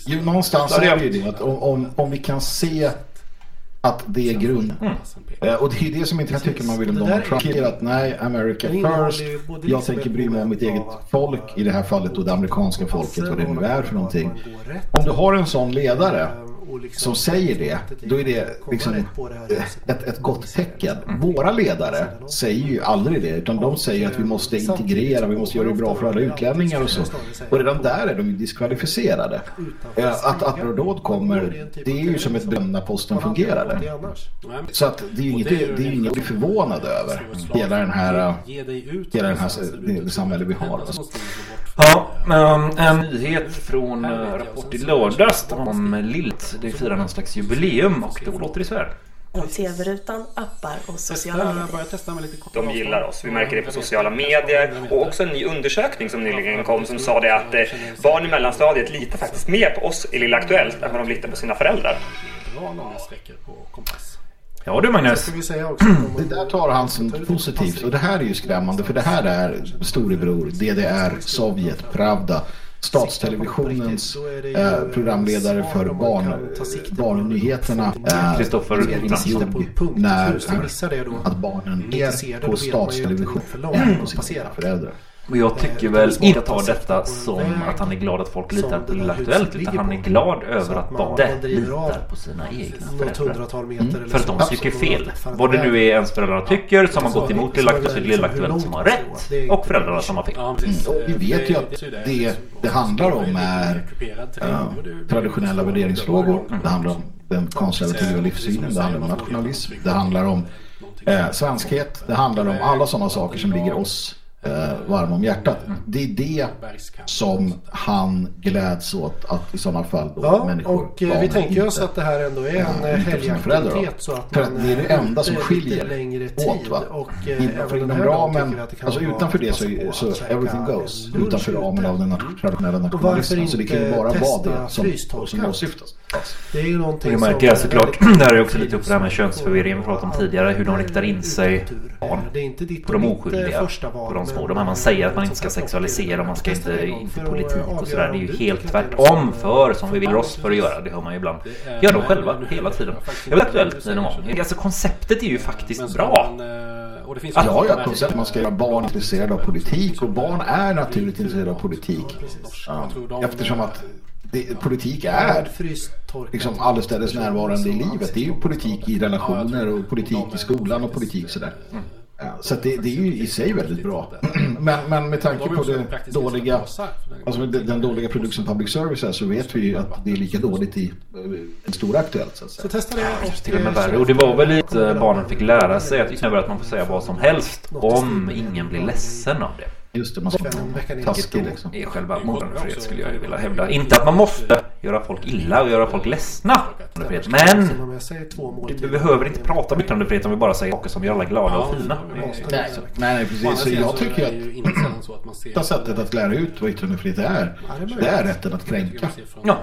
Jo, någonstans Ja, är det ju det att om, om, om vi kan se att det är grund. Eh, Och det är det som inte jag tycker man vill om Donald Trump. är- Att nej, America first. Jag liksom tänker ett bry mig om mitt eget folk. I det här fallet då det amerikanska folket, vad det nu är för någonting. rätt. Om du har en sån ledare och liksom- som säger det, då är det liksom ett, ett gott tecken. Våra ledare säger ju aldrig det, utan de säger att vi måste integrera, vi måste göra det bra för alla utlänningar och så. Och redan där är de ju diskvalificerade. Eh, Att, att Brodod kommer, det är ju som ett döm när posten fungerade. Så att det är ju inget, det är ju inget att bli förvånad över. Hela den här, hela den här det, samhälle vi har. Ja, en nyhet från Rapport i lördags om Lilt. Det firar någon slags jubileum och då låter det så här. Om TV-rutan, appar och sociala medier. De gillar oss. Vi märker det på sociala medier och också en ny undersökning som nyligen kom som sa det att eh, barn i mellanstadiet litar faktiskt mer på oss i Lilla Aktuellt än vad de litar på sina föräldrar. Ja du Magnus. Ska vi säga också att de- Det där tar han som positivt och det här är ju skrämmande för det här är storebror, DDR, Sovjet, Pravda, statstelevisionens eh, programledare för barn, barnnyheterna. eh, Kristoffer punkt. när att barnen Inte ser det, är på statstelevision för långt än att på sina föräldrar. Och jag tycker väl inte tar detta som att han är glad att folk litar på Lilla Aktuellt utan han är glad över att barn litar på sina egna föräldrar. Mm. För att de tycker fel. Vad det nu är ens föräldrar tycker som har gått emot Lilla Aktuellt Lilla Aktuellt som har rätt och föräldrarna som har fel. Mm. Vi vet ju att det det handlar om är eh, traditionella värderingsfrågor. Det handlar om den konservativa livssynen. Det handlar om nationalism. Det handlar om eh, svenskhet. Det handlar om alla sådana saker som ligger oss eh, varma om hjärtat. Det är det som han gläds åt att i sådana fall då Ja, människor och eh, vi tänker oss att det här ändå är en eh, helgaktivitet så att man det är det är enda som skiljer längre åt tid. va? Och eh, In- även för den inom ramen, alltså utanför det så, så käka everything goes. Utanför ramen av den traditionella nationalismen. Så det kan ju bara vara det som, som åsyftas. Det är ju någonting Det märker jag är såklart. Det här är också lite upp det här med könsförvirring vi pratade om tidigare. Hur de riktar in sig barn Det är inte ditt på de eh, oskyldiga. På de små. De här man säger att man inte ska sexualisera. Man ska inte för att politik och sådär. Det är ju helt att är tvärtom för som vi vill oss för att göra. Det hör man ju ibland. Gör de själva hela tiden. Jag vet aktuellt någon gång. Alltså konceptet är ju faktiskt bra. Ja, ja, koncept. Man ska göra barn intresserade av politik och barn är naturligt intresserade av politik. Ja, eftersom att det, politik är liksom allestädes närvarande i livet. Det är ju politik i relationer och politik i skolan och politik sådär. Ja, så det, det är ju i sig väldigt bra. Men, men med tanke på det dåliga, alltså den dåliga produkt som public service är så vet vi ju att det är lika dåligt i eh, en stor aktuellt så. Så testa det och Till och med eh, värre. Och det var väl lite barnen fick lära sig att över att man får säga vad som helst om ingen blir ledsen av det. Just det, man ska taskig liksom. är själva morgonfrihet skulle jag ju vilja hävda. Inte att man måste göra folk illa och göra folk ledsna. Men du behöver inte prata om yttrandefrihet om vi bara säger saker som gör alla glada och fina. Nej, nej precis. Så jag tycker att bästa sättet att lära ut vad yttrandefrihet är, det är rätten att kränka. Ja.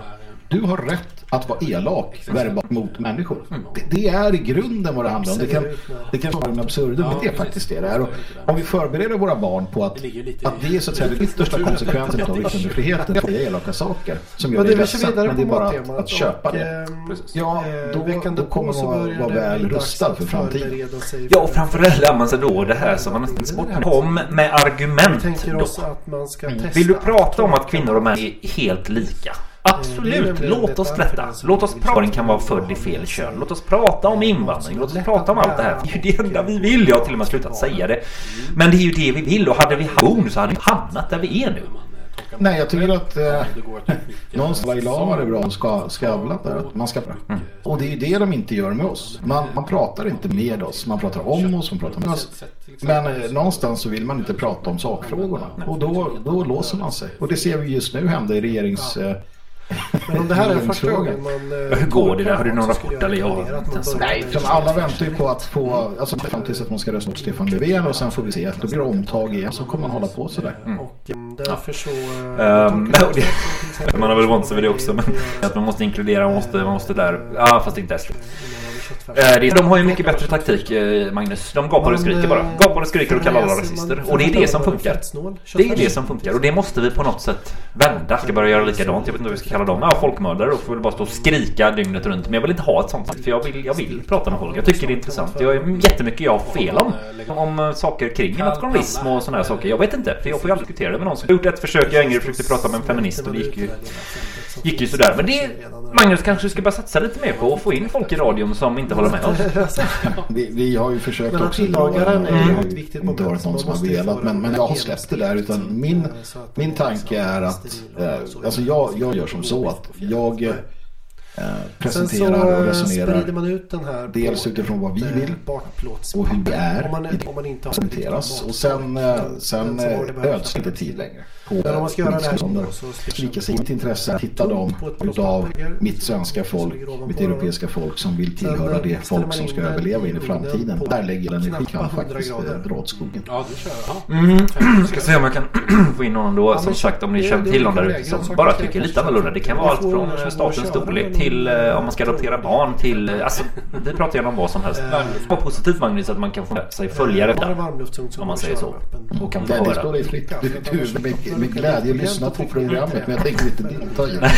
Du har rätt att vara elak verbalt mot människor. Det, det är i grunden vad det handlar om. Det kan, det kan vara en absurdum, men det är faktiskt det det är. Och om vi förbereder våra barn på att, att det är så att säga den yttersta konsekvensen av yttrandefriheten, att säga elaka saker som gör Men dig det ledsen, vidare men det är bara att, att köpa det. ehm, Ja, eh, då, då kommer man vara det väl rustad för framtiden. Ja, och framförallt lär man sig då det här som man nästan inte Kom med argument då. testa Vill du prata om att kvinnor och män är helt lika? Absolut, låt oss detta. Låt oss prata om kan vara född i fel kön. Låt oss prata om invandring. Låt oss prata om allt det här. Det är ju det enda vi vill. Jag har till och med slutat säga det. Men det är ju det vi vill och hade vi haft så hade vi hamnat där vi är nu. Nej, jag tycker att eh, någonstans Dalai Lama är bra ska skavla där. Att man ska, Mm. och det är det de inte gör med oss. Man, man pratar inte med oss. Man pratar om oss, man pratar med oss. Men eh, någonstans så vill man inte prata om sakfrågorna. Och då, då låser man sig. Och det ser vi just nu hända i regerings... Eh, Men om det här är första gången man... eh, Hur går det där? Har du någon rapport eller jag? Nej, alla väntar ju på att få, alltså fram tills att man ska rösta mot Stefan Löfven och sen får vi se att då blir det omtag igen så kommer man hålla på sådär. Och mm, därför så... Ehm, och det- Man har väl vant sig vid det också men att man måste inkludera, man måste, man måste där. Ja fast inte SD. Eh, De har ju mycket bättre taktik eh, Magnus. De gapar och skriker bara. Gapar och skriker och kallar alla rasister. Och det är det som funkar. Det är det som funkar och det måste vi på något sätt vända. Ska börja göra likadant. Jag vet inte vad vi ska kalla dem. Ja, folkmördare. Då får vi bara stå och skrika dygnet runt. Men jag vill inte ha ett sånt. För jag vill, jag vill prata med folk. Jag tycker det är intressant. Jag är jättemycket jag har fel om. Om eh, saker kring nationalism och sådana här saker. Jag vet inte. För jag får ju aldrig diskutera det med någon. Jag har gjort ett försök. Jag yngre försökte prata med en feminist och det gick ju, gick ju sådär. Men det... Magnus kanske ska börja satsa lite mer på att få in folk i radion som inte håller med oss. Vi, vi har ju försökt Men också. artillagaren är ju Det har ett viktigt inte moment. varit någon Man som har velat. Men, men jag har släppt det där. Utan min, min tanke är att... Eh, alltså jag, jag gör som så att jag eh, presenterar och sprider resonerar man ut den här dels utifrån vad vi vill eh, och hur vi är Om man, i om man inte har presenteras. Och sen, eh, sen det öds inte tid längre på Men om man ska göra det här så Lika sitt intresse att hitta dem utav mitt svenska folk, mitt europeiska folk som vill tillhöra det folk som ska överleva in i framtiden. Där lägger den energi kan faktiskt dra åt skogen. Ja, du kör. Mm. Ska se om jag kan få in någon då. Som sagt, om ni känner till någon där ute som bara tycker lite annorlunda. Det kan vara allt från statens storlek till eh, om man ska adoptera barn till... eh, Alltså, vi pratar gärna om vad som helst. Vad positivt Magnus att man kan få med sig följare där. varmluftsugn som Om man säger så. Och kan få Ja, det höra. står dig fritt. Du, du med, med glädje lyssna på programmet men jag tänker inte delta i det.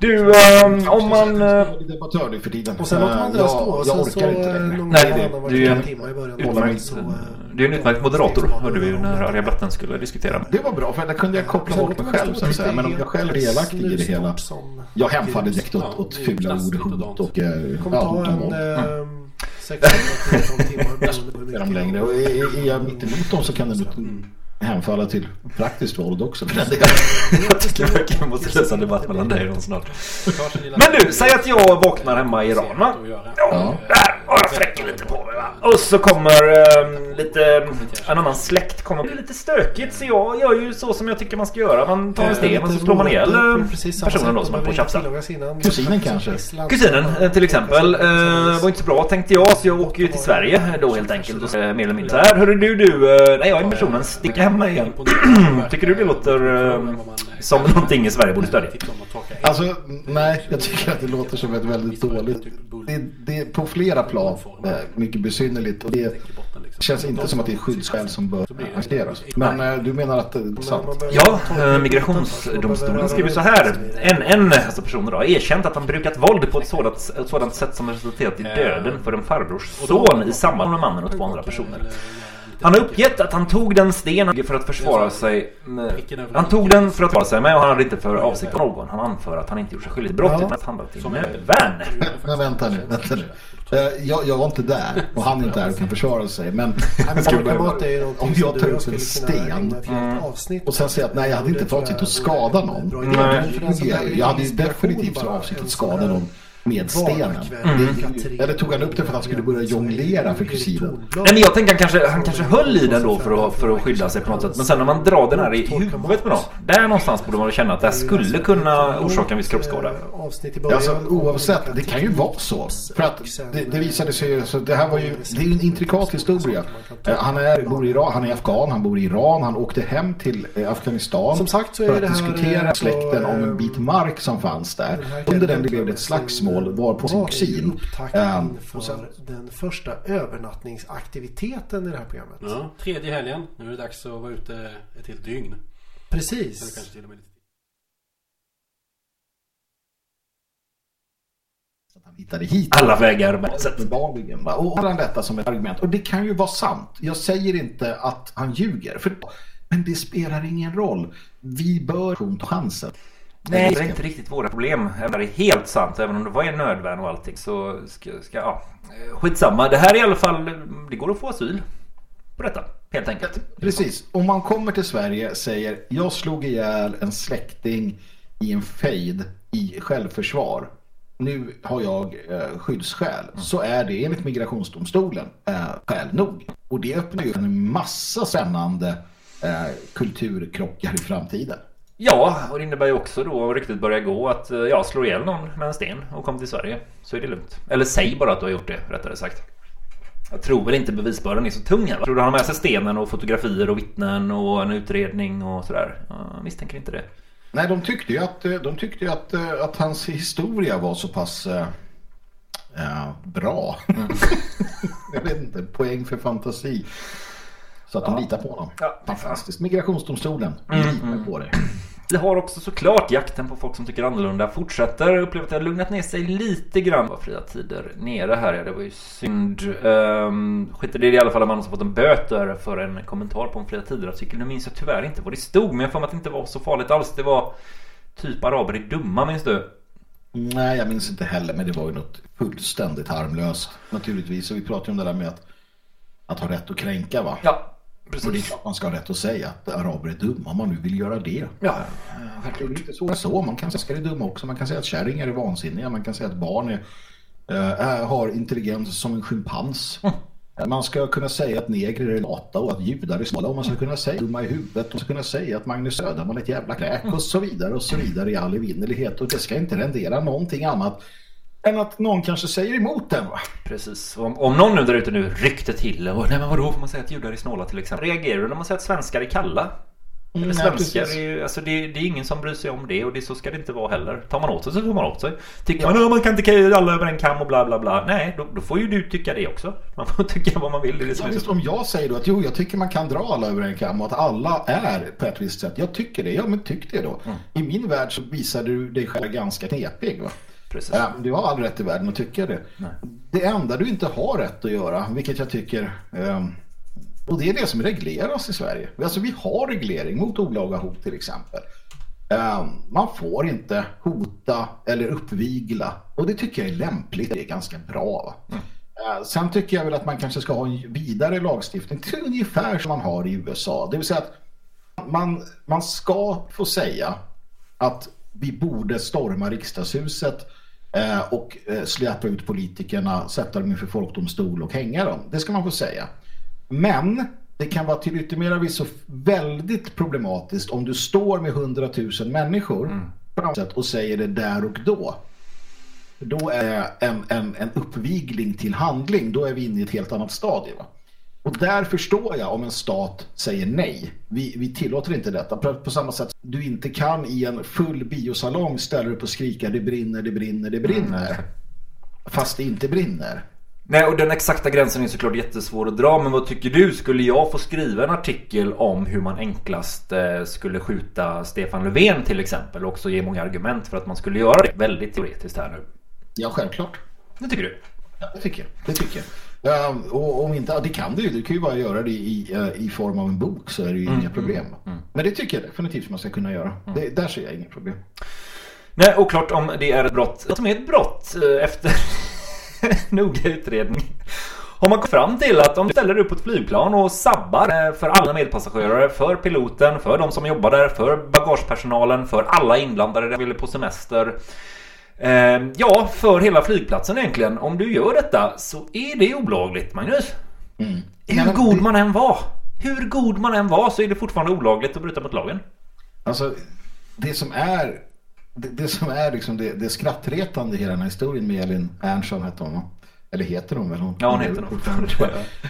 Du, ehm, om man... eh, debattör nu för tiden. Och sen låter man det jag, stå. och jag sen så, orkar inte eh, längre. någon Nej, var du är en timme i början. utmärkt, Så, eh, du är en utmärkt moderator, hörde vi ju när Arga Blatten skulle diskutera. Det var bra för där kunde jag koppla bort mig själv så att säga. Men om jag själv är delaktig i det hela. Jag hemfaller direkt åt, åt fula ord, hot och eh, ja, hot och våld. eh, timmar beroende på Är de mycket- längre. Och är, är jag mitt emot dem så kan det nog hemfalla till praktiskt våld också. den. Jag tycker verkligen vi måste lösa en debatt mellan dig och någon snart. Men du, säg att jag vaknar hemma i Iran va? Ja, har jag fläcken lite på mig va? Och så kommer eh, lite... En annan släkt kommer. Det är lite stökigt så jag gör ju så som jag tycker man ska göra. Man tar en sten och så slår man ihjäl eh, personen då som är på att tjafsa. Kusinen kanske? Kusinen eh, till exempel eh, var inte så bra tänkte jag så jag åker ju till Sverige då helt enkelt och mer eller mindre så här. Hörru du du, eh, nej jag är personen sticker hemma igen. Tycker du det låter eh, som någonting i Sverige borde stödja? Alltså, nej, jag tycker att det låter som ett väldigt dåligt... Det, det är på flera plan eh, mycket besynnerligt och det känns inte som att det är skyddsskäl som bör accepteras. Men eh, du menar att det är sant? Ja, eh, migrationsdomstolen skriver så här. En, en alltså personer har erkänt att han brukat våld på ett sådant, ett sådant sätt som resulterat i döden för en farbrors son i samband med mannen och två andra personer. Han har uppgett att han tog den stenen för att försvara sig. Han tog den för att försvara sig men han hade inte för avsikt på någon. Han anför att han inte gjort sig skyldig till brottet men att han till nödvärn. Men vänta nu, vänta nu. Eh, Jag, jag var inte där och han är inte där och kan försvara sig. Men om jag tar och upp en sten avsnitt och sen säger att nej jag hade inte för avsikt att skada någon. Nej. Jag, hade definitivt för avsikt att skada någon med stenen. Det, eller tog han upp det för att han skulle börja jonglera för kusinen? Nej men jag tänker han kanske, han kanske höll i den då för att, för att skydda sig på något sätt. Men sen när man drar den här i huvudet med någon. Där någonstans borde man känna att det här skulle kunna orsaka en viss kroppsskada. avsnitt i början. Alltså oavsett, det kan ju vara så. För att det, det visade sig så det här var ju, det är ju en intrikat historia. Eh, Han är, bor i Iran, han är afghan, han bor i Iran, han åkte hem till eh, Afghanistan Som sagt så är för att det här, diskutera eh, släkten om en bit mark som fanns där. Under den blev det ett slagsmål var på sin kusin. Upptakten Eh, och sen, för den första övernattningsaktiviteten i det här programmet. Ja, tredje helgen. Nu är det dags att vara ute ett helt dygn. Eller Precis. kanske till och med lite han hittade hit. Alla vägar Uppenbarligen. va? Och har han detta som ett argument. Och det kan ju vara sant. Jag säger inte att han ljuger. För, men det spelar ingen roll. Vi bör ta chansen. Nej, det är inte riktigt våra problem. Även det är helt sant, även om det var en nödvärn och allting så ska, ska ja. Skitsamma. Det här är i alla fall, det går att få asyl på detta. helt enkelt. Precis. Om man kommer till Sverige säger jag slog ihjäl en släkting i en fejd i självförsvar. Nu har jag eh, skyddsskäl. Så är det enligt migrationsdomstolen eh, skäl nog. Och det öppnar ju en massa spännande eh, kulturkrockar i framtiden. Ja, och det innebär ju också då om ryktet börjar gå att eh, jag slår ihjäl någon med en sten och kommer till Sverige. Så är det lugnt. Eller säg bara att du har gjort det, rättare sagt. Jag tror väl inte bevisbördan är så tung här va? Tror du han har med sig stenen och fotografier och vittnen och en utredning och sådär? Jag misstänker inte det. Nej, de tyckte ju att, eh, de tyckte att, eh, att hans historia var så pass eh, bra. jag vet inte, poäng för fantasi. Så att de litar på honom. Fantastiskt. Migrationsdomstolen litar på det. Vi har också såklart jakten på folk som tycker annorlunda fortsätter. Jag upplever att det har lugnat ner sig lite grann. Var fria tider nere här. Ja, det var ju synd. Um, skit i det i alla fall. Man har fått en böter för en kommentar på en fria tider-artikel. Nu minns jag tyvärr inte vad det stod. Men jag får att det inte var så farligt alls. Det var typ araber är dumma, minns du? Nej, jag minns inte heller. Men det var ju något fullständigt harmlöst. Naturligtvis. Och vi pratade ju om det där med att, att ha rätt att kränka, va? Ja. Precis. Och det är klart man ska ha rätt att säga att araber är dumma om man nu vill göra det. Ja, det är lite så. så. Man kan säga att ska är dumma också. Man kan säga att kärringar är vansinniga. Man kan säga att barn är, äh, har intelligens som en schimpans. Man ska kunna säga att negrer är lata och att judar är smala. Och man ska kunna säga dumma i huvudet. Man ska kunna säga att Magnus Söderman är ett jävla kräk och så vidare och så vidare i all evinnerlighet. Och det ska inte rendera någonting annat än att någon kanske säger emot den va? Precis. Om, om någon nu där ute nu ryckte till och nej men vadå får man säga att judar är snåla till exempel? Reagerar du när man säger att svenskar är kalla? Eller Mm, svenskar precis. är, alltså det, det är ingen som bryr sig om det och det, så ska det inte vara heller. Tar man åt sig så får man åt sig. Tycker man att man kan inte alla över en kam och bla bla bla. Nej, då, då får ju du tycka det också. Man får tycka vad man vill. Det Ja, just om jag säger då att jo, jag tycker man kan dra alla över en kam och att alla är på ett visst sätt. Jag tycker det. Ja, men tyck det då. I min värld så visar du dig själv ganska knepig. Va? Precis. Ja, du har all rätt i världen att tycka det. Det enda du inte har rätt att göra, vilket jag tycker... ehm, och det är det som regleras i Sverige. Alltså vi har reglering mot olaga hot till exempel. Ehm, man får inte hota eller uppvigla. Och det tycker jag är lämpligt. Det är ganska bra. Va? Eh, Sen tycker jag väl att man kanske ska ha en vidare lagstiftning till ungefär som man har i USA. Det vill säga att man, man ska få säga att vi borde storma riksdagshuset eh, och eh, släppa ut politikerna, sätta dem inför folkdomstol och hänga dem. Det ska man få säga. Men det kan vara till yttermera visso väldigt problematiskt om du står med hundratusen människor sätt och säger det där och då. Då är en, en, en uppvigling till handling. Då är vi inne i ett helt annat stadie. Va? Och där förstår jag om en stat säger nej. Vi, vi tillåter inte detta. På, på samma sätt du inte kan i en full biosalong ställa dig upp och skrika det brinner, det brinner, det brinner. Fast det inte brinner. Nej, och den exakta gränsen är såklart jättesvår att dra. Men vad tycker du? Skulle jag få skriva en artikel om hur man enklast eh, skulle skjuta Stefan Löfven till exempel? Och också ge många argument för att man skulle göra det. Väldigt teoretiskt här nu. Ja, självklart. Det tycker du? Ja, det tycker jag. Det tycker jag. Ja, och om inte, ja, det kan du ju. Du kan ju bara göra det i, eh, i form av en bok så är det ju Mm, inga problem. Men det tycker jag definitivt man ska kunna göra. Det, där ser jag inga problem. Nej, och klart om det är ett brott. Vad som är ett brott eh, efter noga utredning. Har man kommit fram till att om du ställer dig upp på ett flygplan och sabbar eh, för alla medpassagerare, för piloten, för de som jobbar där, för bagagepersonalen, för alla inblandade som vill på semester. Eh, ja, för hela flygplatsen egentligen. Om du gör detta så är det olagligt, Magnus. Hur god man än var. Hur god man än var så är det fortfarande olagligt att bryta mot lagen. Alltså, det som är det, det som är liksom det, det skrattretande i hela den här historien med Elin Ernstson hette hon va? Eller heter hon väl? Hon, Ja, hon heter.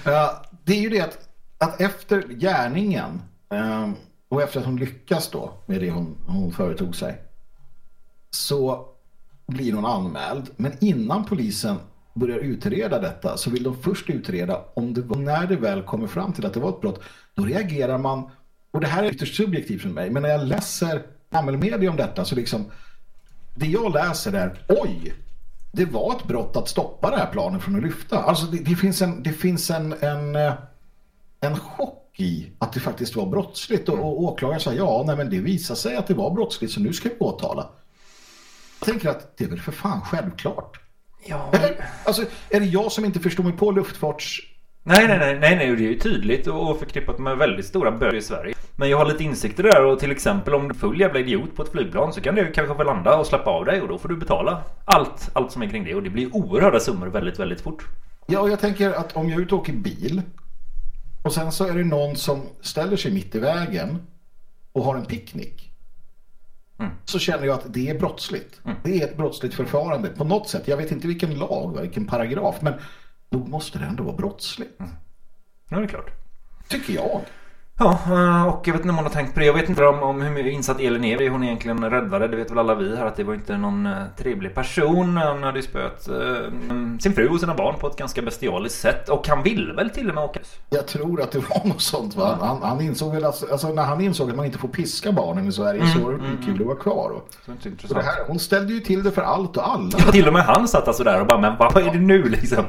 Ja, det är ju det att, att efter gärningen ehm, och efter att hon lyckas då med det hon, hon företog sig så blir hon anmäld. Men innan polisen börjar utreda detta så vill de först utreda om det var, när det väl kommer fram till att det var ett brott. Då reagerar man, och det här är ytterst subjektivt för mig, men när jag läser media om detta så liksom det jag läser är oj, det var ett brott att stoppa det här planen från att lyfta. Alltså det, det finns en, det finns en, en, eh, en chock i att det faktiskt var brottsligt och, och åklagaren sa ja, nej men det visar sig att det var brottsligt så nu ska vi åtala. Jag tänker att det är väl för fan självklart. Ja. Eller, alltså, är det jag som inte förstår mig på luftfarts Nej, nej, nej, nej, nej, det är ju tydligt och förknippat med väldigt stora böter i Sverige. Men jag har lite insikter där och till exempel om du full jävla idiot på ett flygplan så kan du kanske få landa och släppa av dig och då får du betala allt, allt som är kring det och det blir oerhörda summor väldigt, väldigt fort. Ja, och jag tänker att om jag är ute och åker bil och sen så är det någon som ställer sig mitt i vägen och har en picknick. Så känner jag att det är brottsligt. Det är ett brottsligt förfarande på något sätt. Jag vet inte vilken lag, vilken paragraf, men då måste det ändå vara brottsligt. Ja, det är klart. Tycker jag. Ja, eh, och jag vet inte om hon har tänkt på det. Jag vet inte om, om hur insatt Elin är. Hon egentligen räddade, det vet väl alla vi här, att det var inte någon eh, trevlig person. Han hade ju spöat eh, sin fru och sina barn på ett ganska bestialiskt sätt. Och han ville väl till och med åka. Jag tror att det var något sånt va? Han, han insåg väl att, alltså när han insåg att man inte får piska barnen i Sverige Mm, så var det mm, kul att vara kvar. Och, Så inte och intressant. det här, hon ställde ju till det för allt och alla. Ja, till och med han satt alltså där och bara, men vad är det nu liksom?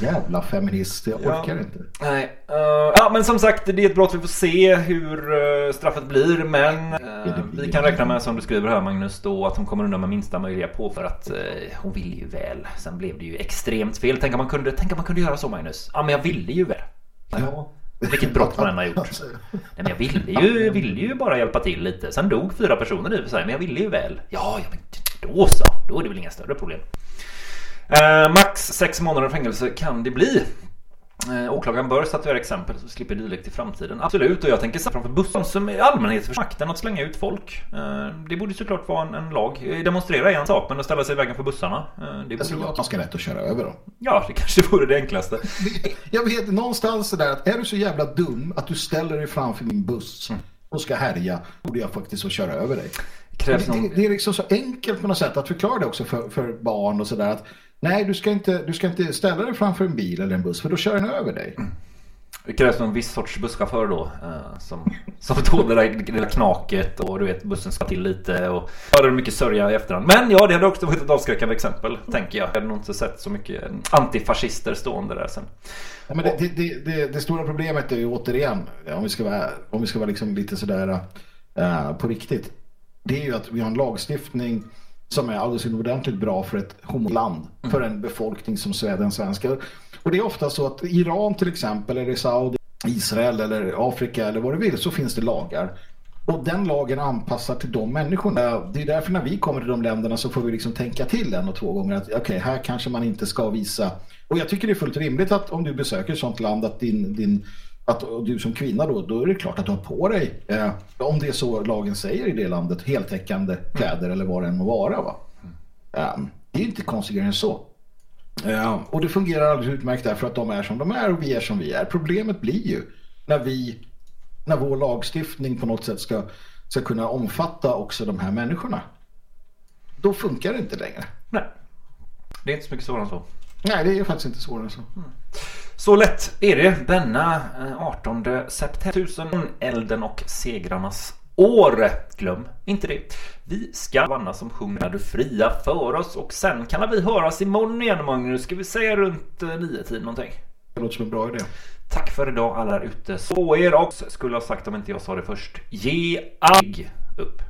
Jävla feminist, jag Ja. orkar inte. Nej, eh, ja men som sagt det är ett brott vi får se hur eh, straffet blir men eh, vi kan räkna med som du skriver här Magnus då att hon kommer undan med minsta möjliga på för att hon ville ju väl. Sen blev det ju extremt fel. Tänk om man kunde, tänk om man kunde göra så Magnus. Ja men jag ville ju väl. Ja. Vilket brott man än har gjort. Nej, men jag ville ju, ville ju bara hjälpa till lite. Sen dog fyra personer i och för sig men jag ville ju väl. Ja, ja men då så. Då är det väl inga större problem. Max sex månader fängelse kan det bli. Eh, åklagaren bör statuera exempel så slipper dylikt i framtiden. Absolut, och jag tänker sätta framför bussen som i allmänhet för makten att slänga ut folk. Eh, det borde såklart vara en, en lag. Eh, Demonstrera är en sak, men att ställa sig i vägen för bussarna. Eh, det Jag tror vara... att man ska ha rätt att köra över dem. Ja, det kanske vore det enklaste. Jag vet någonstans där att är du så jävla dum att du ställer dig framför min buss och ska härja, borde jag faktiskt få köra över dig. Det, det, det är liksom så enkelt på något sätt att förklara det också för, för barn och sådär att nej, du ska, inte, du ska inte ställa dig framför en bil eller en buss för då kör den över dig. Det krävs någon viss sorts busschaufför då eh, som, som tål det där, det där knaket och du vet bussen ska till lite och är mycket sörja i efterhand. Men ja, det hade också varit ett avskräckande exempel tänker jag. Jag hade nog inte sett så mycket antifascister stående där sen. Ja, men det, det, det, det, det stora problemet är ju återigen, om vi ska vara, om vi ska vara liksom lite sådär uh, på riktigt. Det är ju att vi har en lagstiftning som är alldeles utomordentligt bra för ett homoland. För en befolkning som den svenska. Och det är ofta så att i Iran till exempel, eller i Saudi, Israel eller Afrika eller vad du vill så finns det lagar. Och den lagen anpassar till de människorna. Det är därför när vi kommer till de länderna så får vi liksom tänka till en och två gånger att okej, här kanske man inte ska visa. Och jag tycker det är fullt rimligt att om du besöker ett sånt land att din, din att du som kvinna då, då är det klart att du har på dig, eh, om det är så lagen säger i det landet, heltäckande kläder eller vad det än må vara. Va? Eh, det är inte konstigare än så. Ja, och det fungerar alldeles utmärkt därför att de är som de är och vi är som vi är. Problemet blir ju när vi när vår lagstiftning på något sätt ska, ska kunna omfatta också de här människorna. Då funkar det inte längre. Nej, det är inte så mycket svårare än så. Nej, det är faktiskt inte svårare än så. Så lätt är det denna eh, 18 september. Tusen elden och segrarnas år. Glöm inte det. Vi ska vanna som sjunger när du fria för oss och sen kan vi höras imorgon igen Magnus. Ska vi säga runt eh, nio tid någonting? Det låter som en bra idé. Tack för idag alla där ute. Så er också skulle ha sagt om inte jag sa det först. Ge aldrig upp.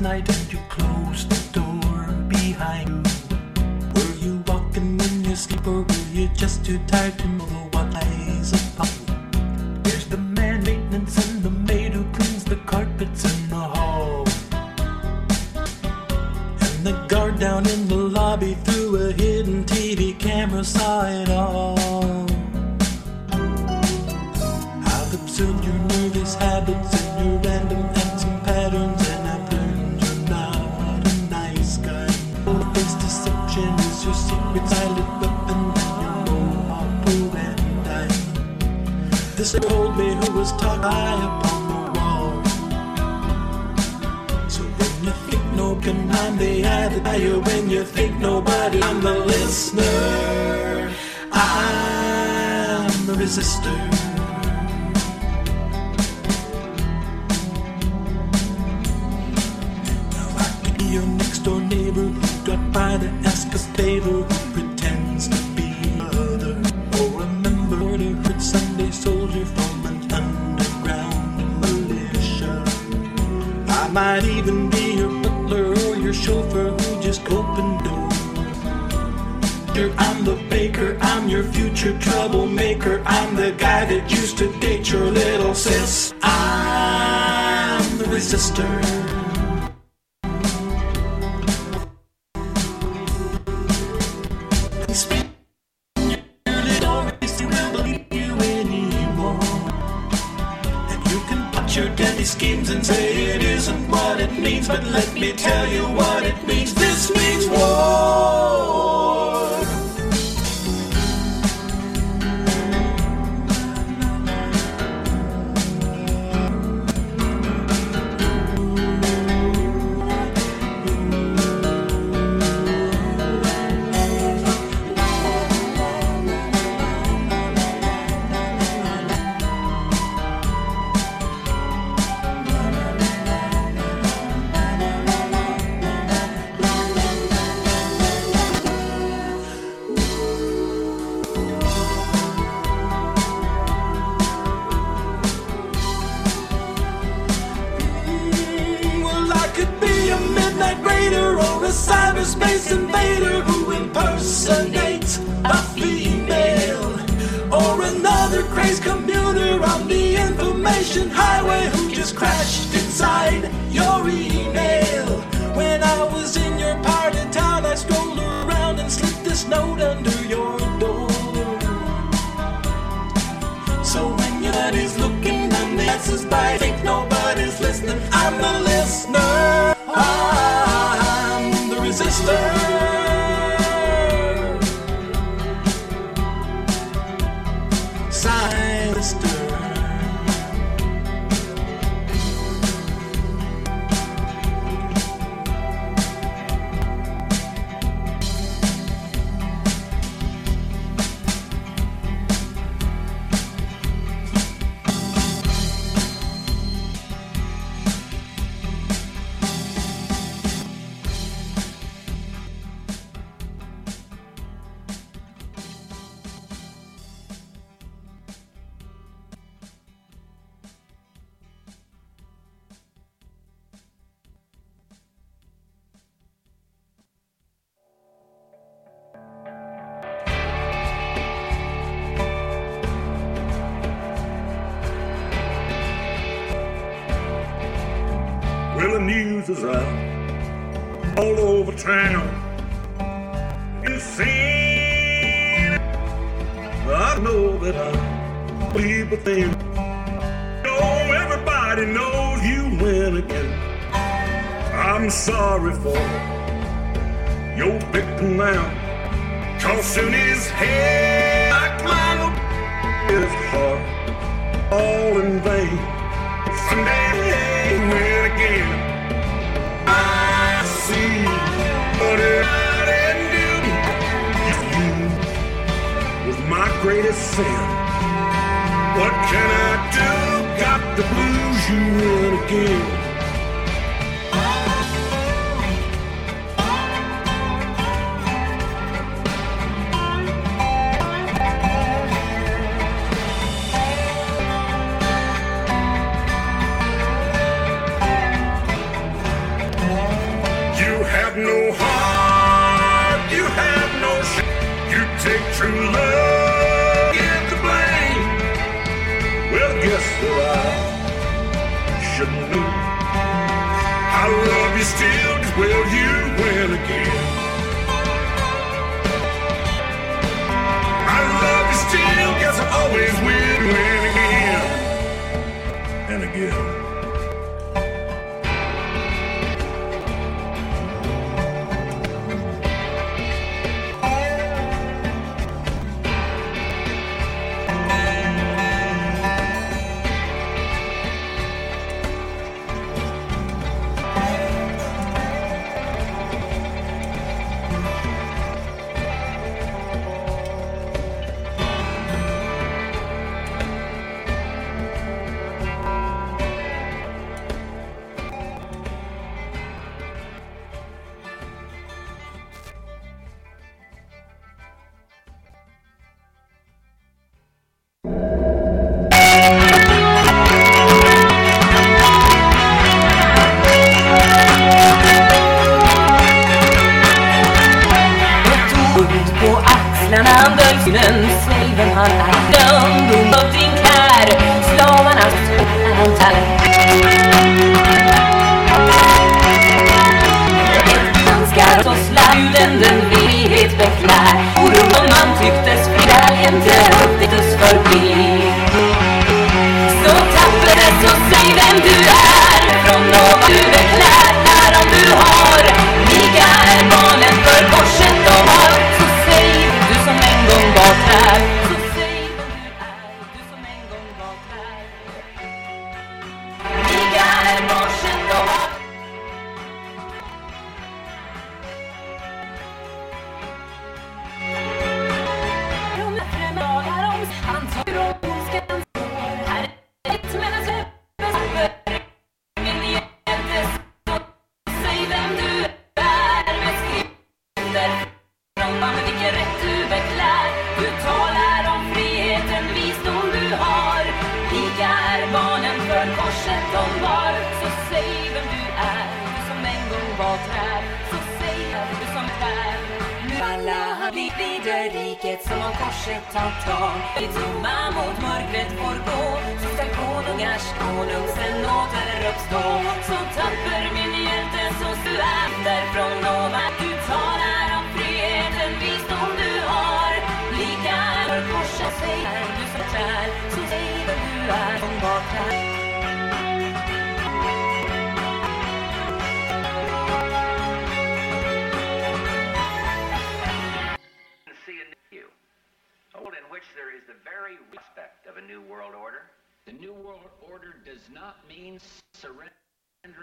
night. broken I'm the outlier when you think nobody I'm the listener I'm the resistor Now I could be your next door neighbor who got by to ask a favor who pretends to be other. Or oh, remember to hurt Sunday soldier from an underground militia. I might even open door. I'm the baker, I'm your future troublemaker. I'm the guy that used to date your little sis. I'm the resistor.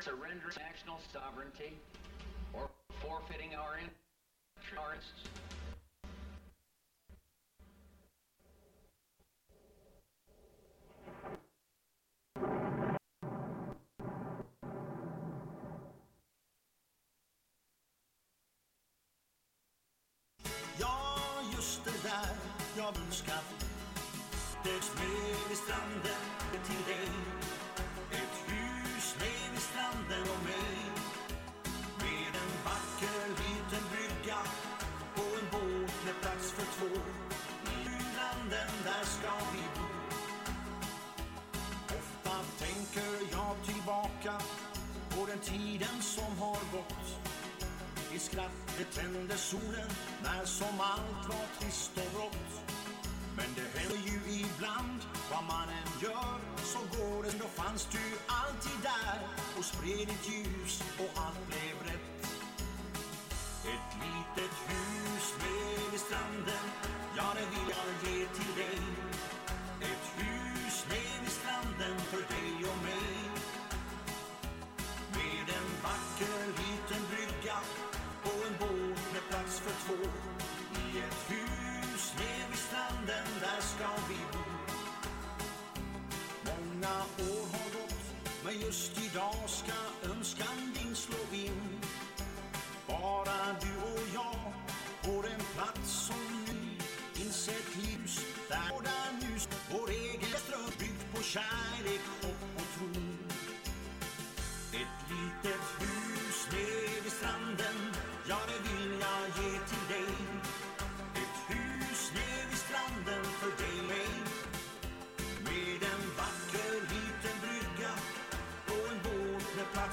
Surrender national sovereignty or forfeiting our interests. Solen när som allt var trist och rått. Men det händer ju ibland, vad man än gör så går det. Då fanns du alltid där och spred ditt ljus och allt blev rätt. Ett litet hus med vid stranden, ja det vill jag ge till dig.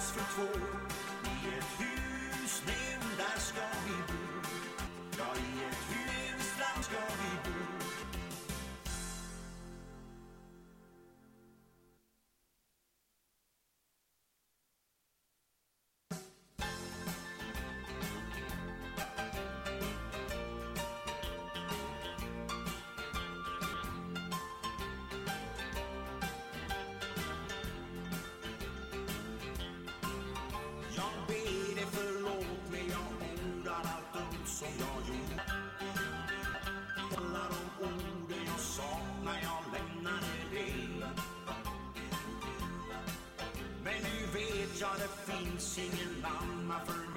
Plats för två. Som jag gjort. Alla de orden jag sa när jag lämnade dig. Men nu vet jag det finns ingen annan för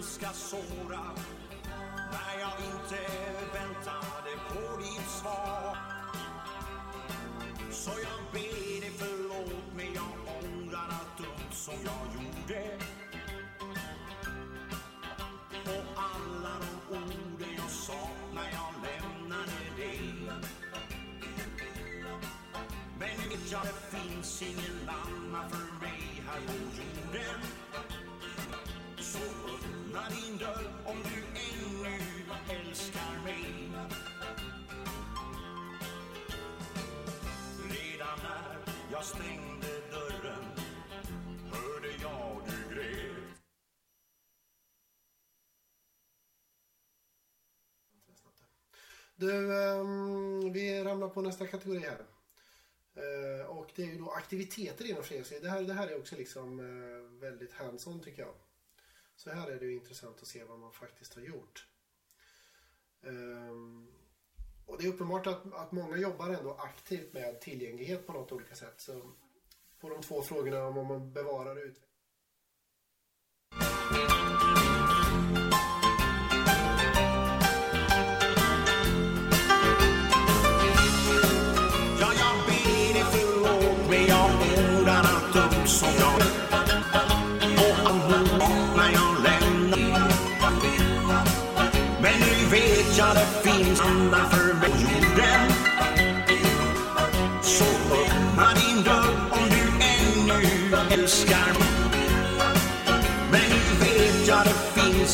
blev ganska när jag inte väntade på ditt svar. Så jag ber dig förlåt mig, jag ångrar allt dumt som jag gjorde. Och alla de orden jag sa när jag lämnade dig. Men nu vet jag det finns ingen annan för mig här på jorden. Öppna din dörr om du ännu älskar mig. Redan när jag stängde dörren hörde jag du grät. Du, ehm, vi ramlar på nästa kategori här. Eh, och det är ju då aktiviteter inom föreningslivet. Det här, det här är också liksom eh, väldigt hands-on tycker jag. Så här är det ju intressant att se vad man faktiskt har gjort. Um, och det är uppenbart att, att många jobbar ändå aktivt med tillgänglighet på något olika sätt. Så på de två frågorna om man bevarar och utvecklar. Ja, jag ber dig förlåt mig, jag ordarna dum som jag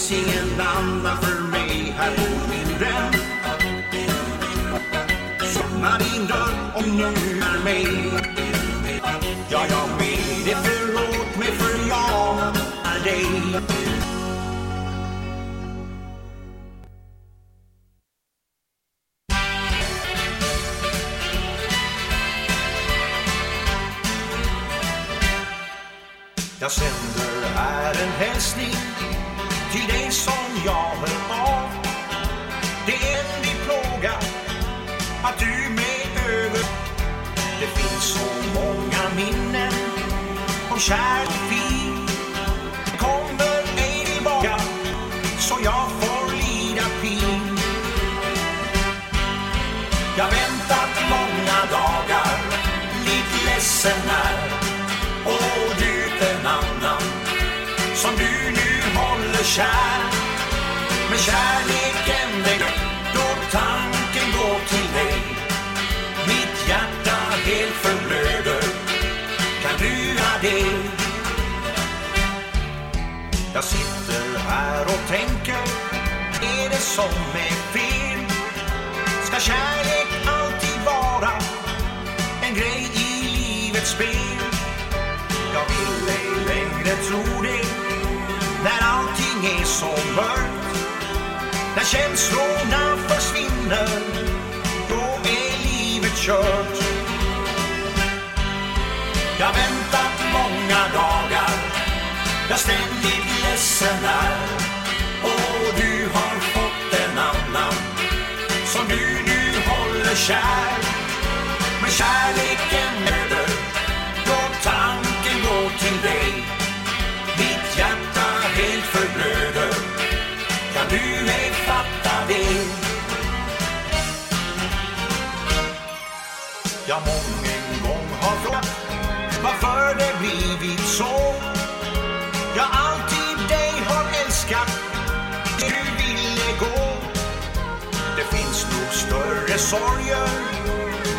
finns ingen annan för mig här på min dröm Öppna din dörr om du är mig. Ja, jag ber dig förlåt mig för jag är dig. Jag känner om kärlek fin, kommer ej tillbaka så jag får lida pin. Jag väntat många dagar lite ledsen är och du en annan som du nu håller kär. Men kärleken den Jag sitter här och tänker Är det som är fel? Ska kärlek alltid vara En grej i livets spel? Jag vill ej längre tro det När allting är så mörkt När känslorna försvinner Då är livet kört Jag väntat många dagar jag ständigt ledsen är Och du har fått en annan Som du nu håller kär. Men kärleken möter Då tanken går till dig. Mitt hjärta helt förblöder. Kan du ej fatta det? Jag mången gång har frågat Varför det blivit så. Jag alltid dig har älskat. Du ville gå. Det finns nog större sorger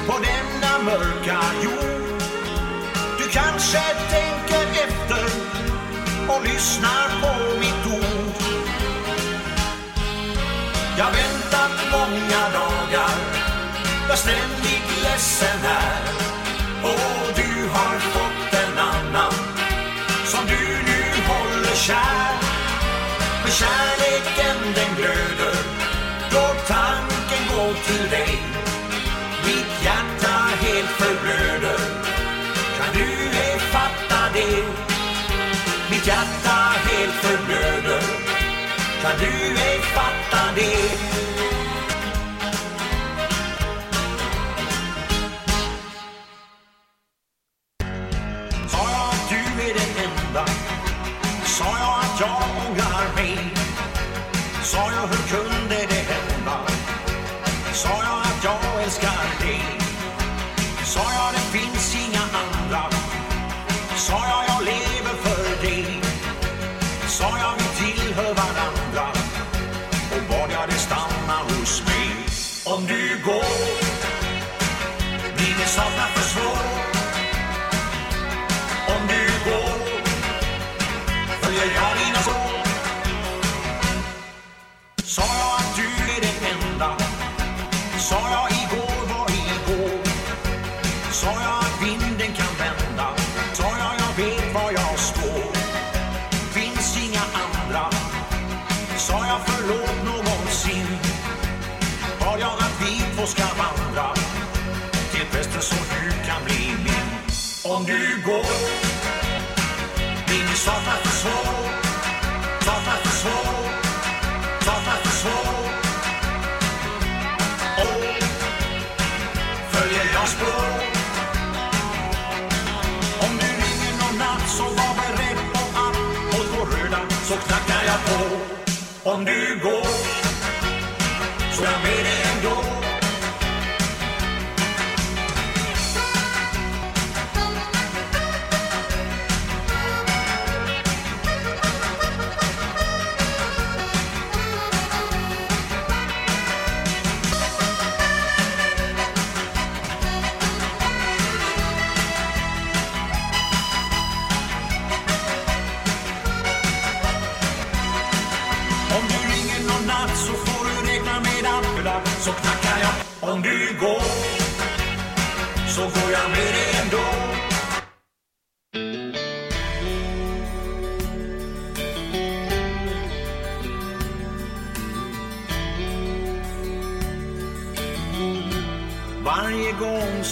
På denna mörka jord. Du kanske tänker efter och lyssnar på mitt ord. Jag väntat många dagar. Jag ständigt ledsen är du ej fatta det?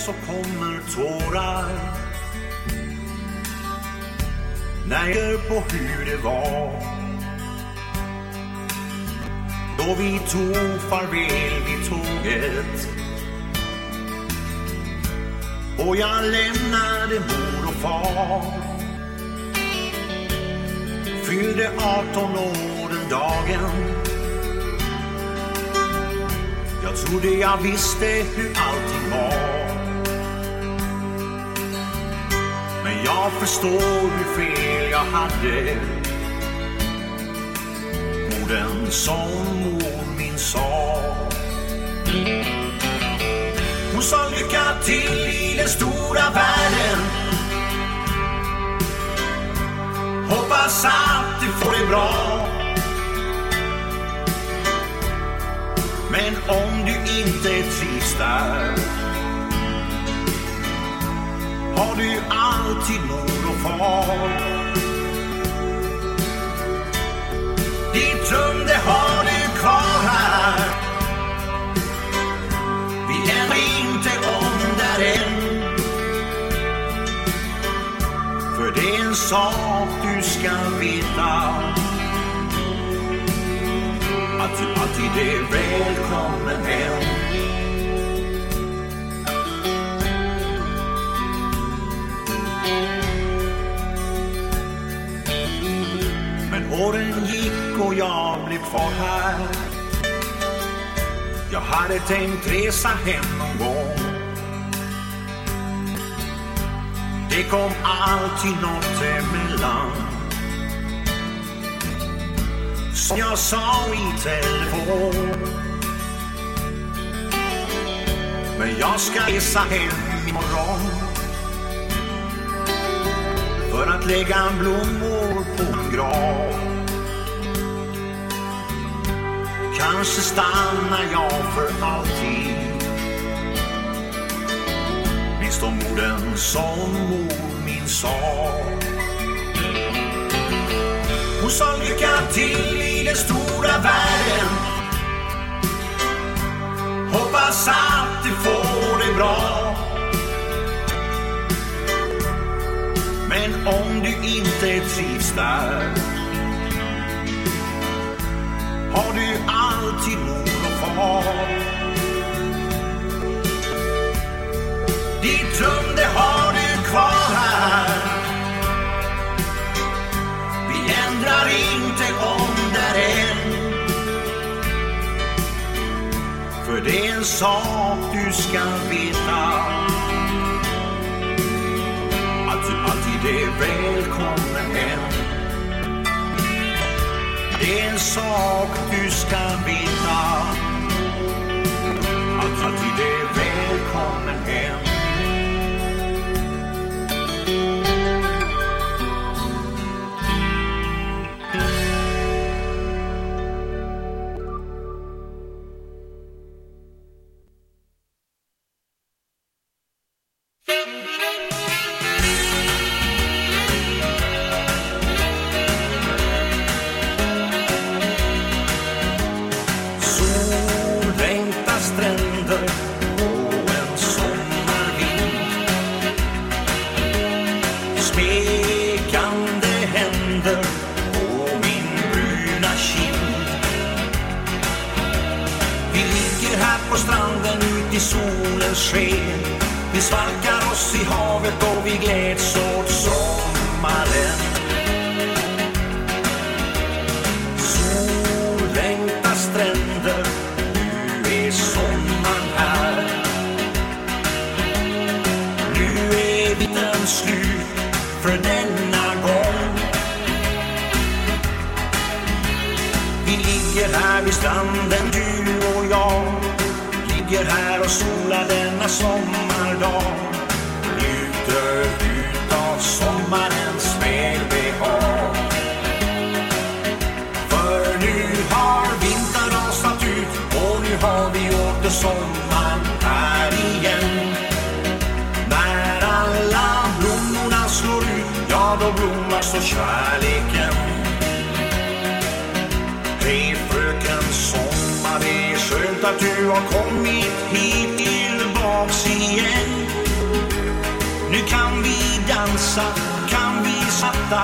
Så kommer tårar. När jag på hur det var. Då vi tog farväl vid tåget. Och jag lämnade mor och far. Fyllde 18 år den dagen. Jag trodde jag visste hur allting var. Jag förstår hur fel jag hade orden som mor min sa. Hon sa lycka till i den stora världen. Hoppas att du får det bra. Men om du inte trivs där har du alltid mor och far. Ditt rum det har du kvar här. Vi ändrar inte om där än. För det är en sak du ska veta. Att du alltid är välkommen hem. Åren gick och jag blev kvar här. Jag hade tänkt resa hem någon gång. Det kom alltid något emellan. Som jag sa i telefon. Men jag ska resa hem imorgon. För att lägga blommor grav. Kanske stannar jag för alltid. Minns de orden som mor min sa. Hon sa lycka till i den stora världen. Hoppas att du får det bra. Om du inte trivs där har du alltid mor och far. Ditt rum det har du kvar här. Vi ändrar inte om där än. För det är en sak du ska veta alltid är välkommen hem. Det är en sak du ska veta att alltid är välkommen hem. Att du har kommit hit tillbaks igen. Nu kan vi dansa, kan vi satta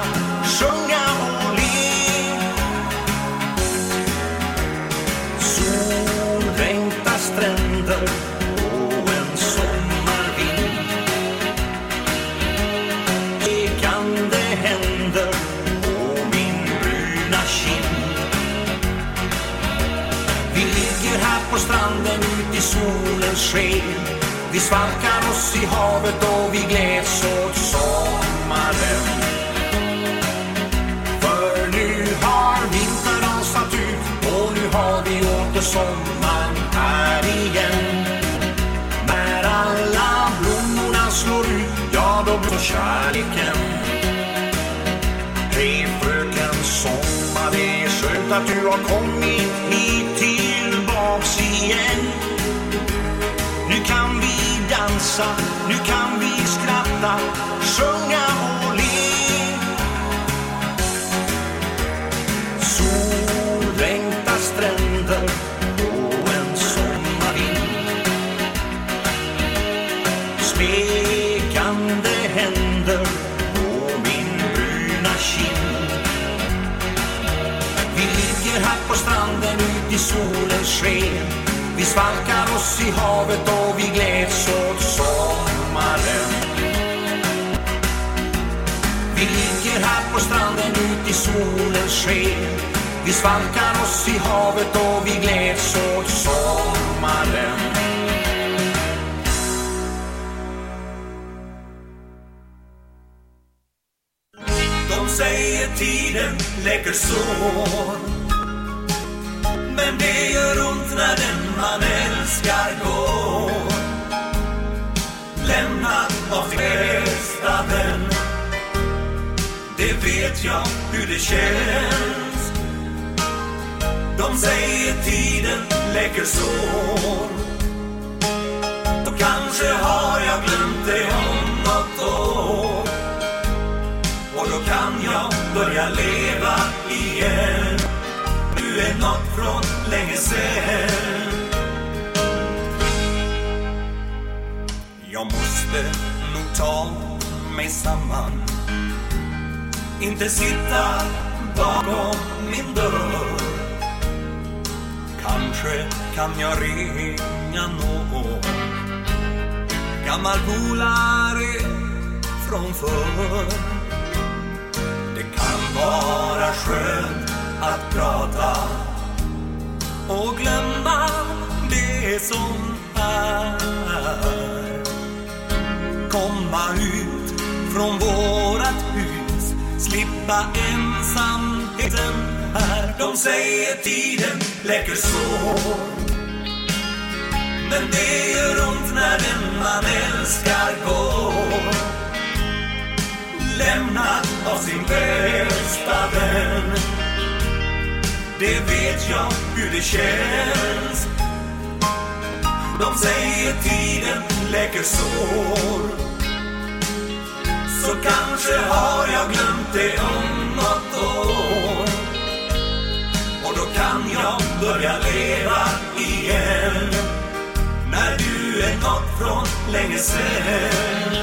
i solens sken. Vi svalkar oss i havet och vi gläds åt sommaren. För nu har vintern rasat ut och nu har vi åter sommaren här igen. När alla blommorna slår ut, ja då blir kärleken. Hej fröken Sommar, det är skönt att du har kommit dansa, nu kan vi skratta, sjunga och le Soldränkta stränder och en sommarvind. Smekande händer på min bruna kind. Vi ligger här på stranden ut i solens sken. Vi svalkar oss i havet och vi gläds. Ligger här på stranden ut i solens sken. Vi svalkar oss i havet och vi gläds åt sommaren. De säger tiden läker sår. Men det gör ont när den man älskar går. Vet jag hur det känns. De säger tiden läker sår. Då kanske har jag glömt det om något år. Och då kan jag börja leva igen. Du är något från länge sen. Jag måste nog ta mig samman. Inte sitta bakom min dörr. Kanske kan jag ringa någon Gammal polare från förr. Det kan vara skönt att prata och glömma det som är. Komma ut från vårat hus, slippa ensamheten här. De säger tiden läker sår. Men det gör ont när den man älskar går lämnad av sin bästa vän Det vet jag hur det känns De säger tiden läker sår så kanske har jag glömt det om något år. Och då kan jag börja leva igen När du är något från länge sen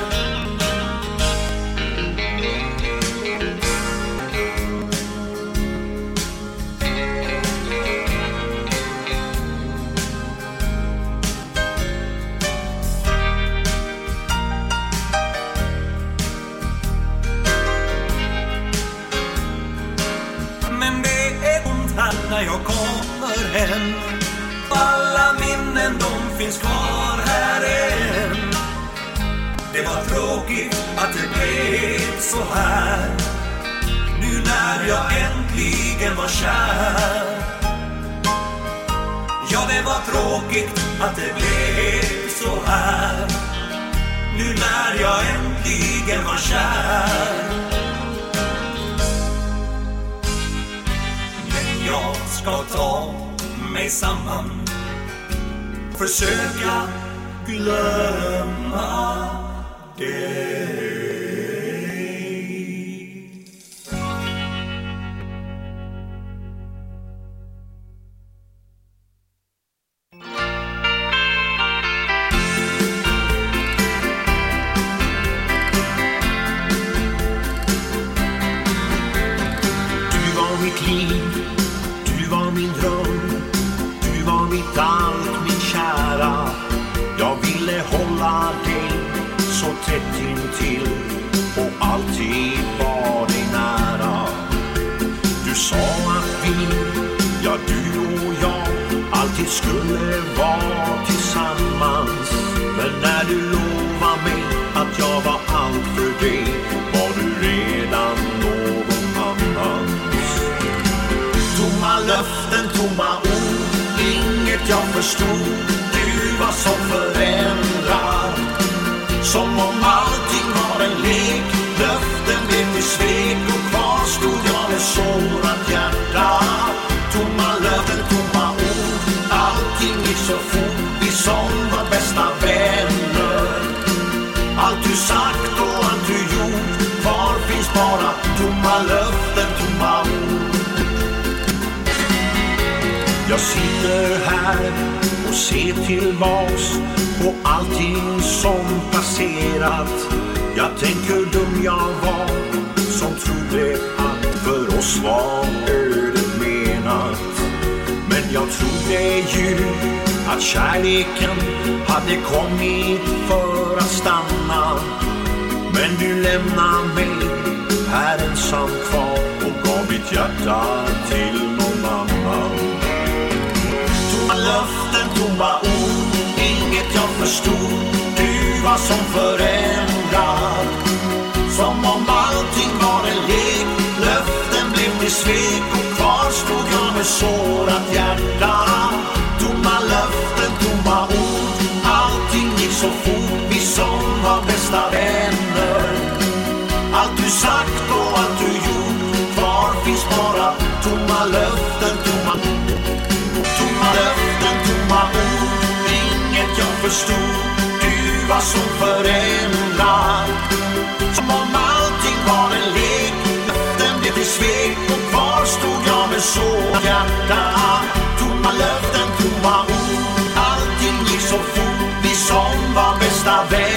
när jag kommer hem. Alla minnen de finns kvar här än. Det var tråkigt att det blev så här. Nu när jag äntligen var kär. Ja, det var tråkigt att det blev så här. Nu när jag äntligen var kär. Jag ta mig samman. Försöka glömma dig. Tätt intill och alltid var dig nära. Du sa att vi, ja du och jag alltid skulle vara tillsammans. Men när du lovade mig att jag var allt för dig var du redan någon annans. Tomma löften, tomma ord, inget jag förstod. Du var som förälder. Som om allting var en lek. Löften blev till svek och kvar stod jag med sårat hjärta. Tomma löften, tomma ord, allting gick så fort. Vi som var bästa vänner. Allt du sagt och allt du gjort Kvar finns bara tomma löften, tomma ord. Jag sitter här Se tillbaks på allting som passerat. Jag tänker hur dum jag var som trodde att för oss var ödet menat. Men jag trodde ju att kärleken hade kommit för att stanna. Men du lämnar mig här ensam kvar och gav mitt hjärta till någon annan. Tomma löften, tomma ord, inget jag förstod. Du var som förändrad. Som om allting var en lek. Löften blev till svek och kvar stod jag med sårat hjärta. Tomma löften, tomma ord, allting gick så fort. Vi som var bästa vänner. Allt du sagt och allt du gjort, kvar finns bara tomma löften, tomma ord. Förstod. Du var så förändrad. Som om allting var en lek. Löften blev till svek och kvar stod jag med så hjärta. Tomma löften, tomma ord, allting gick så fort. Vi som var bästa vänner.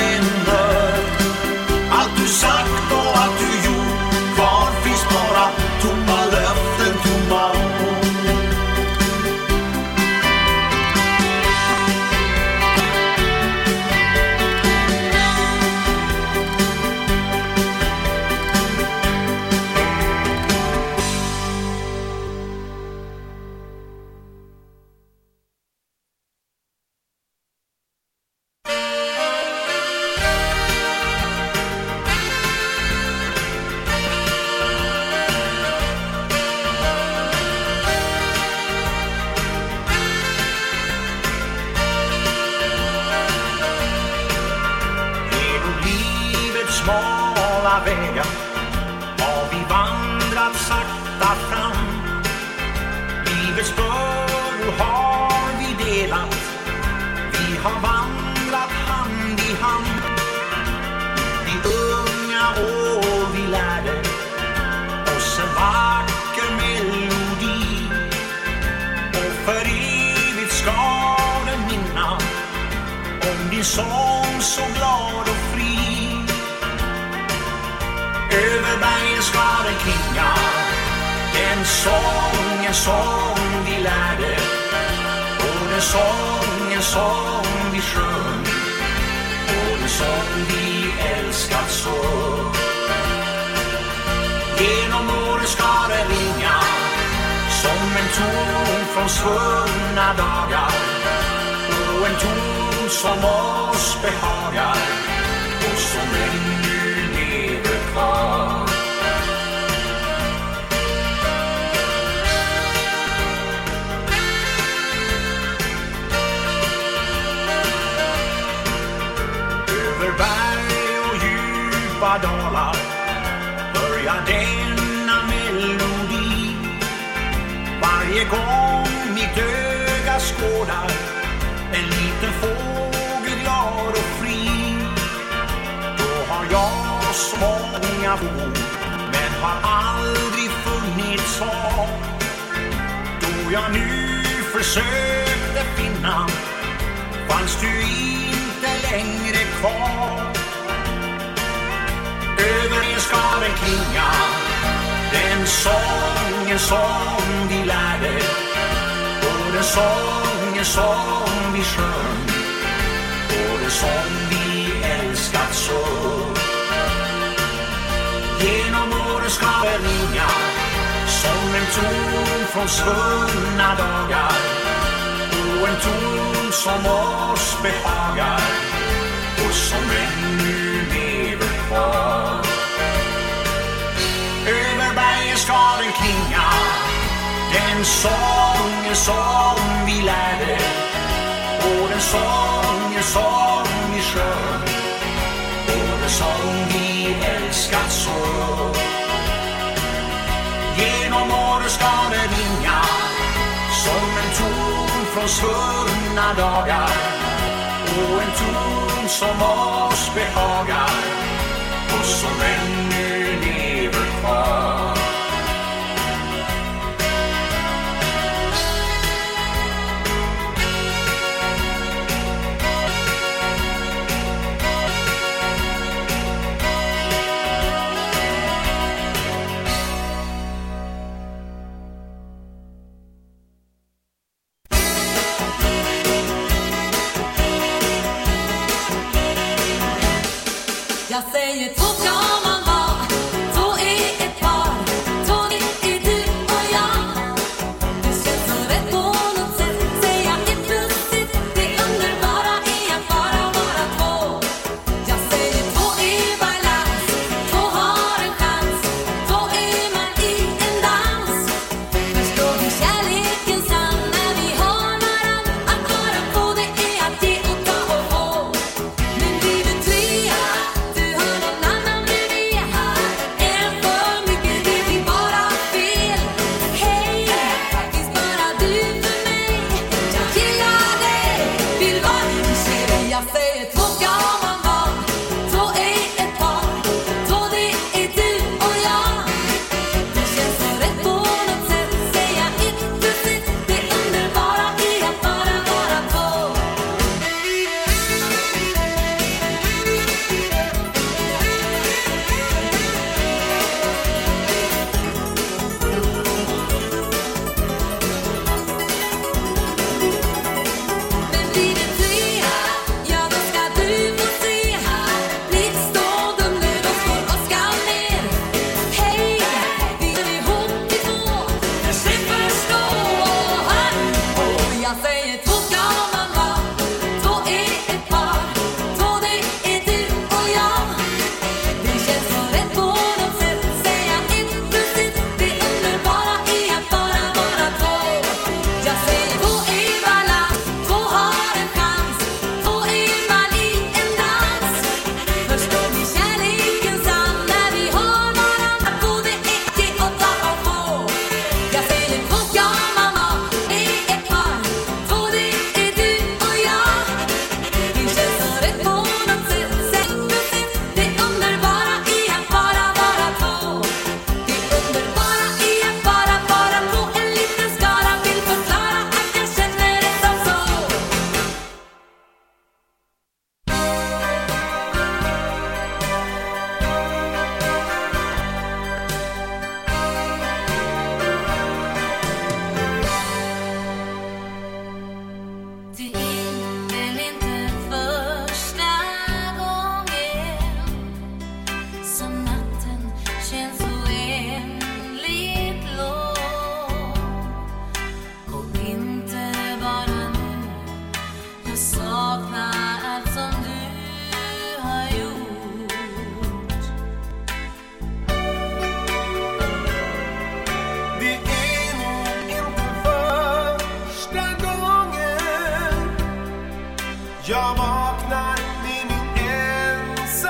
Jag vaknar i min ensamhet.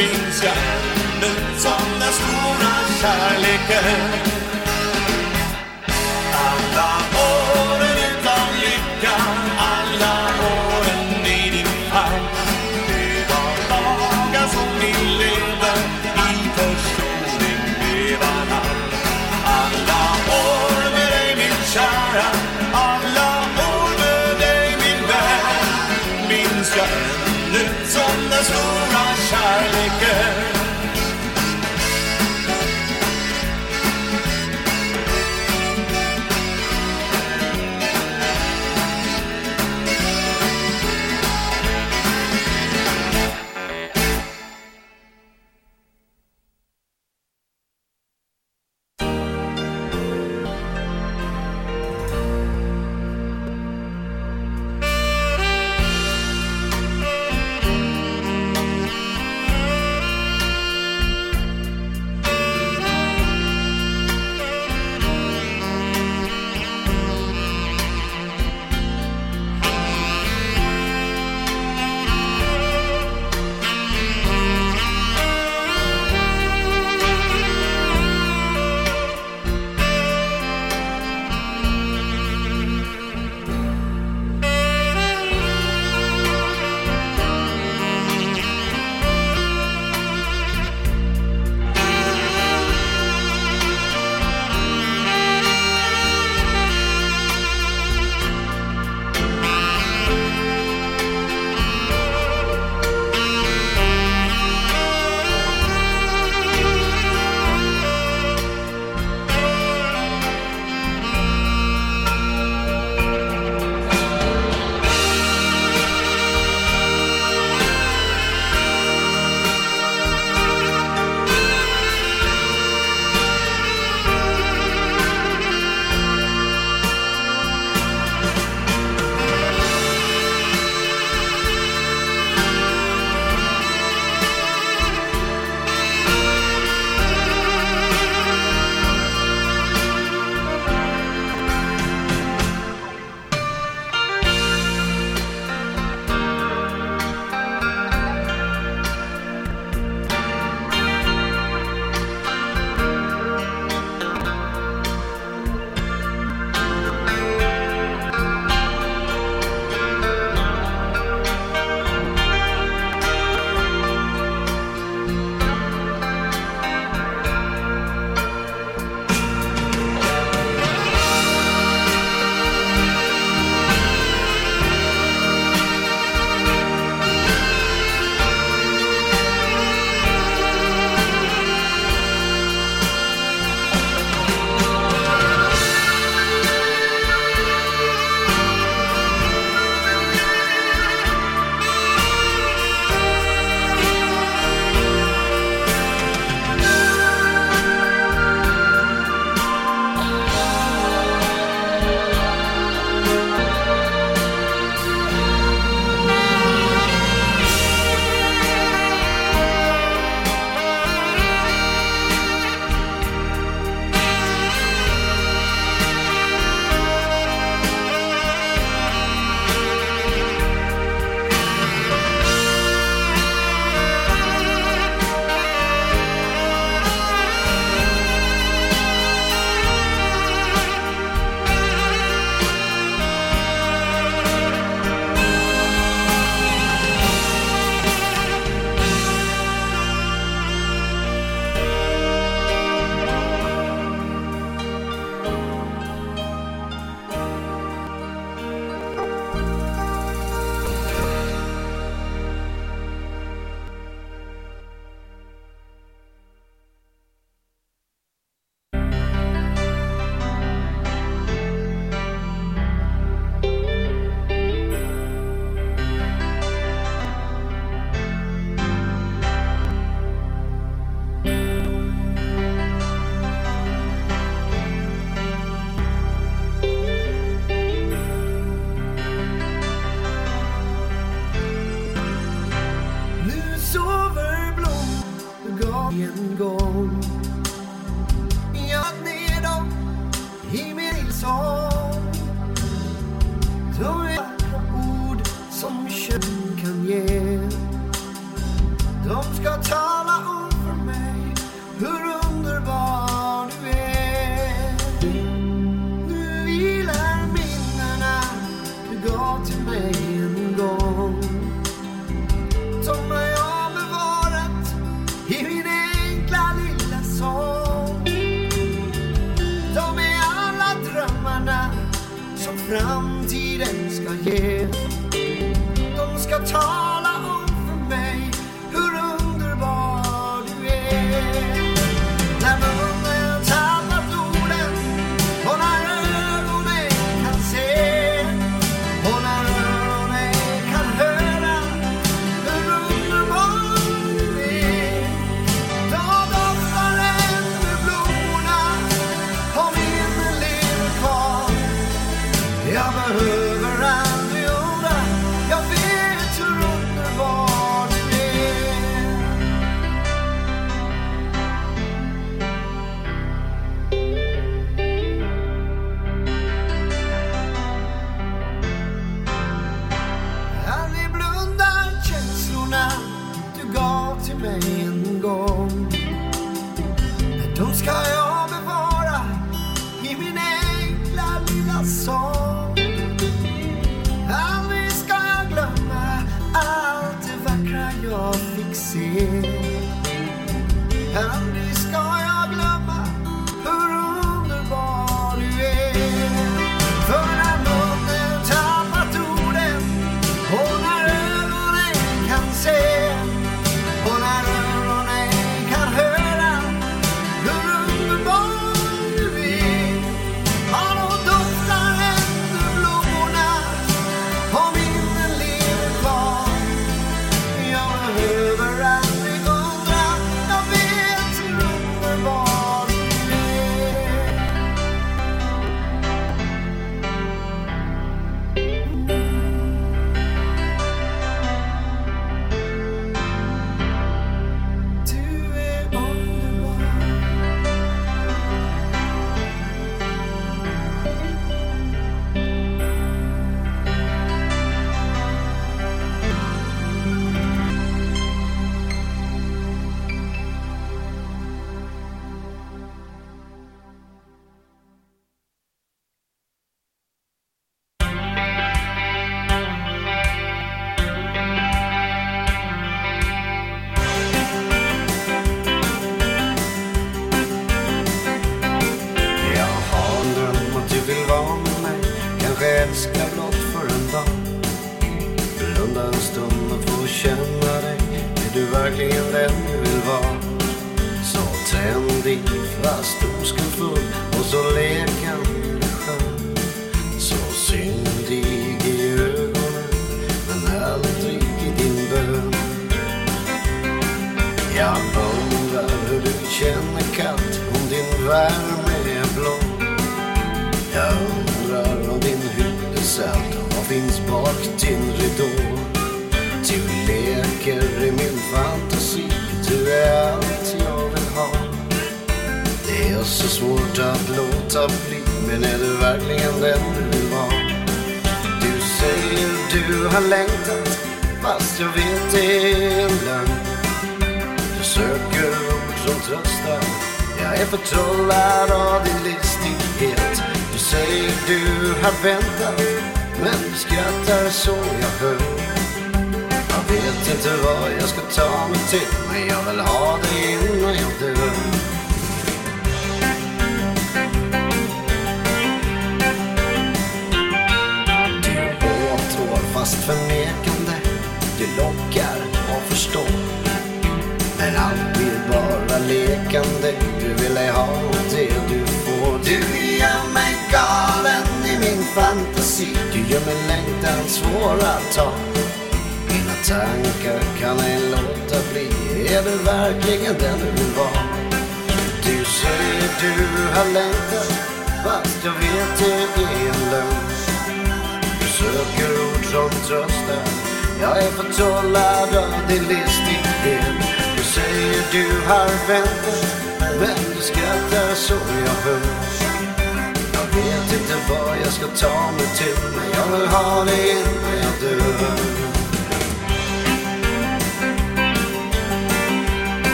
Minns jag ännu som den stora kärleken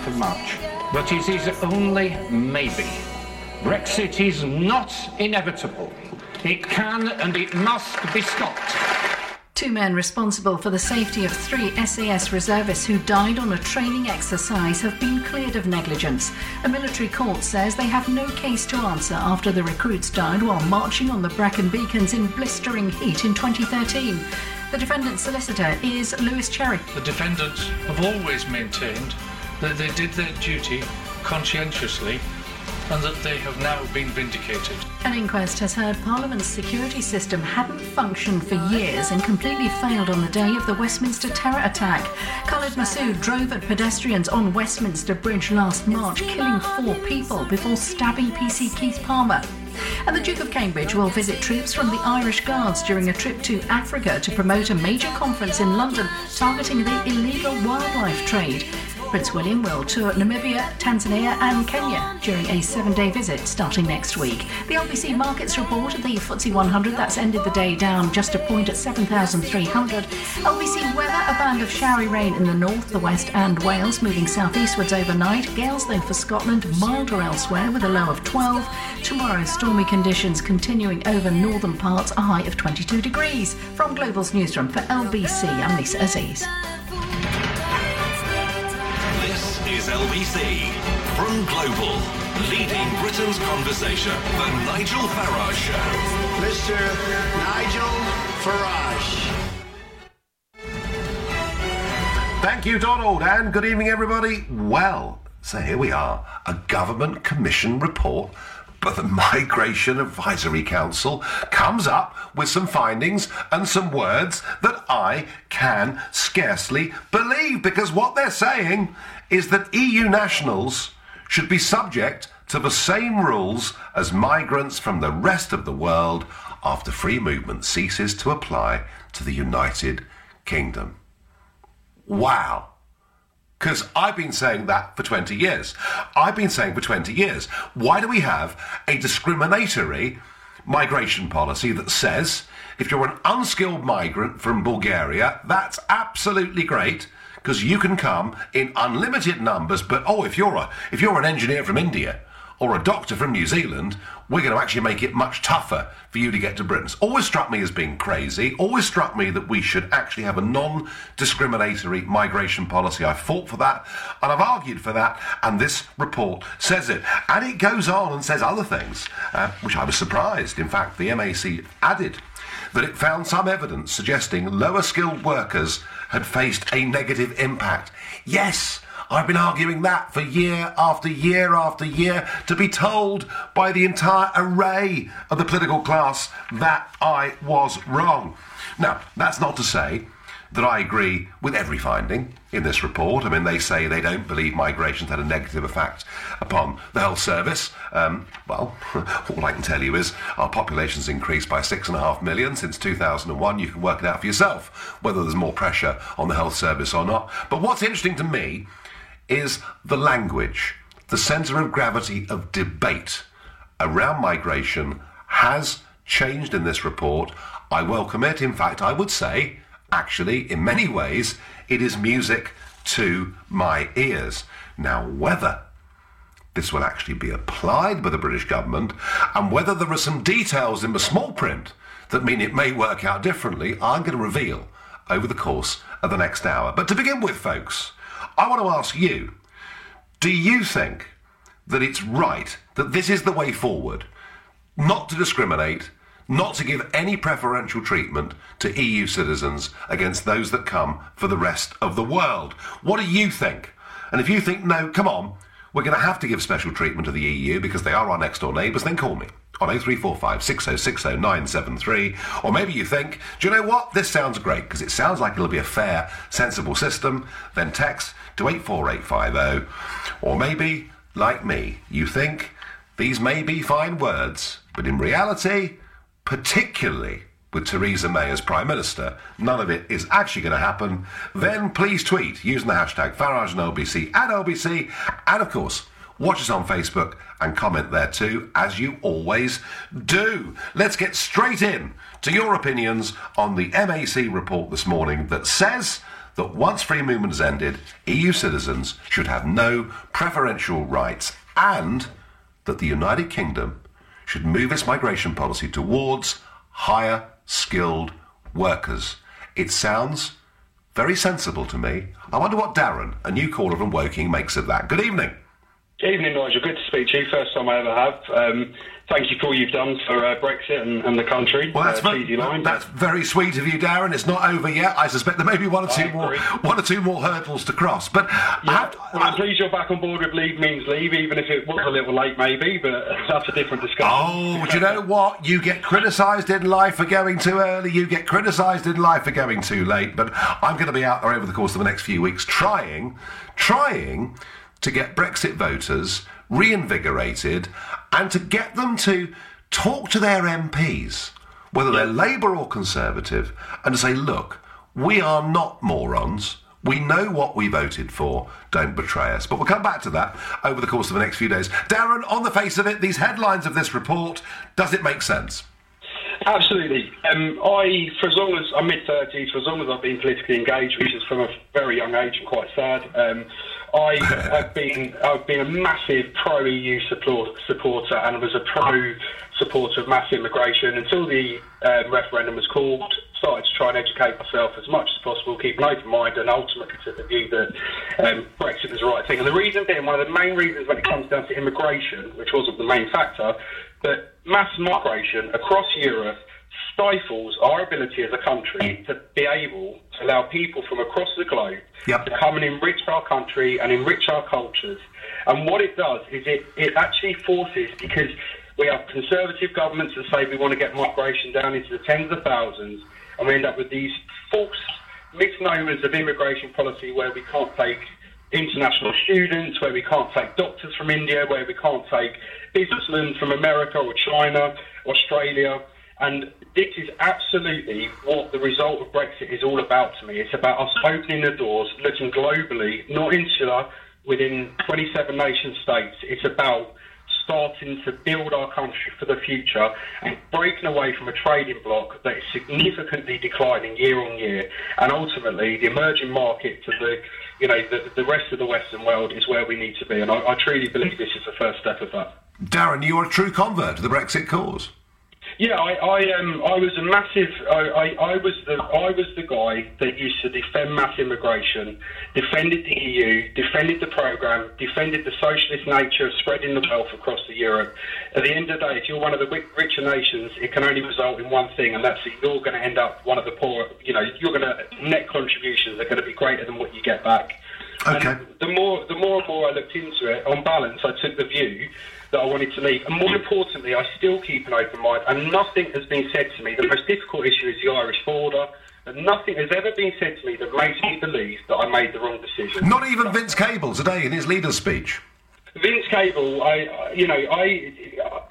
9th of March. But it is only maybe. Brexit is not inevitable. It can and it must be stopped. Two men responsible for the safety of three SAS reservists who died on a training exercise have been cleared of negligence. A military court says they have no case to answer after the recruits died while marching on the Bracken Beacons in blistering heat in 2013. The defendant's solicitor is Lewis Cherry. The defendants have always maintained that they did their duty conscientiously and that they have now been vindicated. An inquest has heard Parliament's security system hadn't functioned for years and completely failed on the day of the Westminster terror attack. Khalid Massoud drove at pedestrians on Westminster Bridge last March, killing four people before stabbing PC Keith Palmer. And the Duke of Cambridge will visit troops from the Irish Guards during a trip to Africa to promote a major conference in London targeting the illegal wildlife trade. Prince William will tour Namibia, Tanzania, and Kenya during a seven day visit starting next week. The LBC Markets report the FTSE 100 that's ended the day down just a point at 7,300. LBC weather a band of showery rain in the north, the west, and Wales, moving southeastwards overnight. Gales, though, for Scotland, milder elsewhere with a low of 12. Tomorrow, stormy conditions continuing over northern parts, a high of 22 degrees. From Global's newsroom for LBC, I'm Lisa Aziz. This is LBC from Global, leading Britain's conversation. The Nigel Farage Show. Mr. Nigel Farage. Thank you, Donald, and good evening, everybody. Well, so here we are, a government commission report. But the Migration Advisory Council comes up with some findings and some words that I can scarcely believe because what they're saying is that EU nationals should be subject to the same rules as migrants from the rest of the world after free movement ceases to apply to the United Kingdom. Wow. Because I've been saying that for 20 years. I've been saying for 20 years, why do we have a discriminatory migration policy that says if you're an unskilled migrant from Bulgaria, that's absolutely great because you can come in unlimited numbers, but oh, if you're a if you're an engineer from India or a doctor from New Zealand, we're going to actually make it much tougher for you to get to Britain. It's always struck me as being crazy. Always struck me that we should actually have a non-discriminatory migration policy. I fought for that and I've argued for that, and this report says it. And it goes on and says other things, uh, which I was surprised. In fact, the MAC added that it found some evidence suggesting lower skilled workers had faced a negative impact. Yes, I've been arguing that for year after year after year to be told by the entire array of the political class that I was wrong. Now, that's not to say that I agree with every finding in this report. I mean, they say they don't believe migration's had a negative effect upon the health service. Um, well, all I can tell you is our population's increased by six and a half million since 2001. You can work it out for yourself whether there's more pressure on the health service or not. But what's interesting to me is the language, the centre of gravity of debate around migration has changed in this report. I welcome it. In fact, I would say, actually, in many ways, it is music to my ears. Now, whether this will actually be applied by the British government and whether there are some details in the small print that mean it may work out differently, I'm going to reveal over the course of the next hour. But to begin with, folks, I want to ask you do you think that it's right that this is the way forward? Not to discriminate, not to give any preferential treatment to EU citizens against those that come for the rest of the world. What do you think? And if you think, no, come on, we're going to have to give special treatment to the EU because they are our next door neighbours, then call me on 0345 6060 973. Or maybe you think, do you know what? This sounds great because it sounds like it'll be a fair, sensible system. Then text to 84850. Or maybe, like me, you think these may be fine words, but in reality, particularly with Theresa May as Prime Minister, none of it is actually going to happen, then please tweet using the hashtag Farage and LBC at LBC, and of course, watch us on Facebook and comment there too, as you always do. Let's get straight in to your opinions on the MAC report this morning that says that once free movement has ended, EU citizens should have no preferential rights and that the United Kingdom should move its migration policy towards higher skilled workers. It sounds very sensible to me. I wonder what Darren, a new caller from Woking, makes of that. Good evening. Evening, Nigel. Good to speak to you. First time I ever have. Um, thank you for all you've done for uh, Brexit and, and the country. Well, that's, uh, ve- line, that's very sweet of you, Darren. It's not over yet. I suspect there may be one or two more, one or two more hurdles to cross. But Yeah, well, I'm pleased you're back on board with leave means leave, even if it was a little late, maybe. But that's a different discussion. Oh, do you know what? You get criticised in life for going too early. You get criticised in life for going too late. But I'm going to be out there over the course of the next few weeks trying, trying to get Brexit voters reinvigorated and to get them to talk to their MPs, whether they're Labour or Conservative, and to say, look, we are not morons. We know what we voted for. Don't betray us. But we'll come back to that over the course of the next few days. Darren, on the face of it, these headlines of this report, does it make sense? Absolutely. Um, I, for as long as I'm mid thirties, for as long as I've been politically engaged, which is from a very young age and quite sad, um, I have been I've been a massive pro EU support, supporter and was a pro supporter of mass immigration until the um, referendum was called. Started to try and educate myself as much as possible, keep an open mind, and ultimately took the view that um, Brexit was the right thing. And the reason being, one of the main reasons when it comes down to immigration, which wasn't the main factor, that mass migration across Europe stifles our ability as a country to be able to allow people from across the globe to come and enrich our country and enrich our cultures. And what it does is it, it actually forces, because we have conservative governments that say we want to get migration down into the tens of thousands, and we end up with these false misnomers of immigration policy where we can't take international students, where we can't take doctors from India, where we can't take businessmen from America or China, Australia. And this is absolutely what the result of Brexit is all about to me. It's about us opening the doors, looking globally, not insular, within 27 nation states. It's about starting to build our country for the future and breaking away from a trading bloc that is significantly declining year on year. And ultimately, the emerging market to the you know the, the rest of the Western world is where we need to be. And I, I truly believe this is the first step of that. Darren, you are a true convert to the Brexit cause. Yeah, I, I um, I was a massive. I, I, I was the I was the guy that used to defend mass immigration, defended the EU, defended the program, defended the socialist nature of spreading the wealth across the Europe. At the end of the day, if you're one of the richer nations, it can only result in one thing, and that's that you're going to end up one of the poor. You know, you're going to net contributions are going to be greater than what you get back. Okay. And the more the more and more I looked into it, on balance, I took the view that I wanted to leave. And more importantly, I still keep an open mind. And nothing has been said to me. The most difficult issue is the Irish border. And nothing has ever been said to me that makes me believe that I made the wrong decision. Not even Vince Cable today in his leader's speech. Vince Cable, I, you know, I,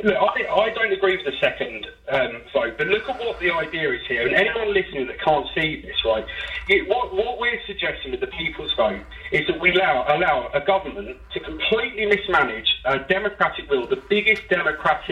look, I, I don't agree with the second um, vote, but look at what the idea is here. And anyone listening that can't see this, right? It, what, what we're suggesting with the people's vote is that we allow allow a government to completely mismanage a democratic will, the biggest democratic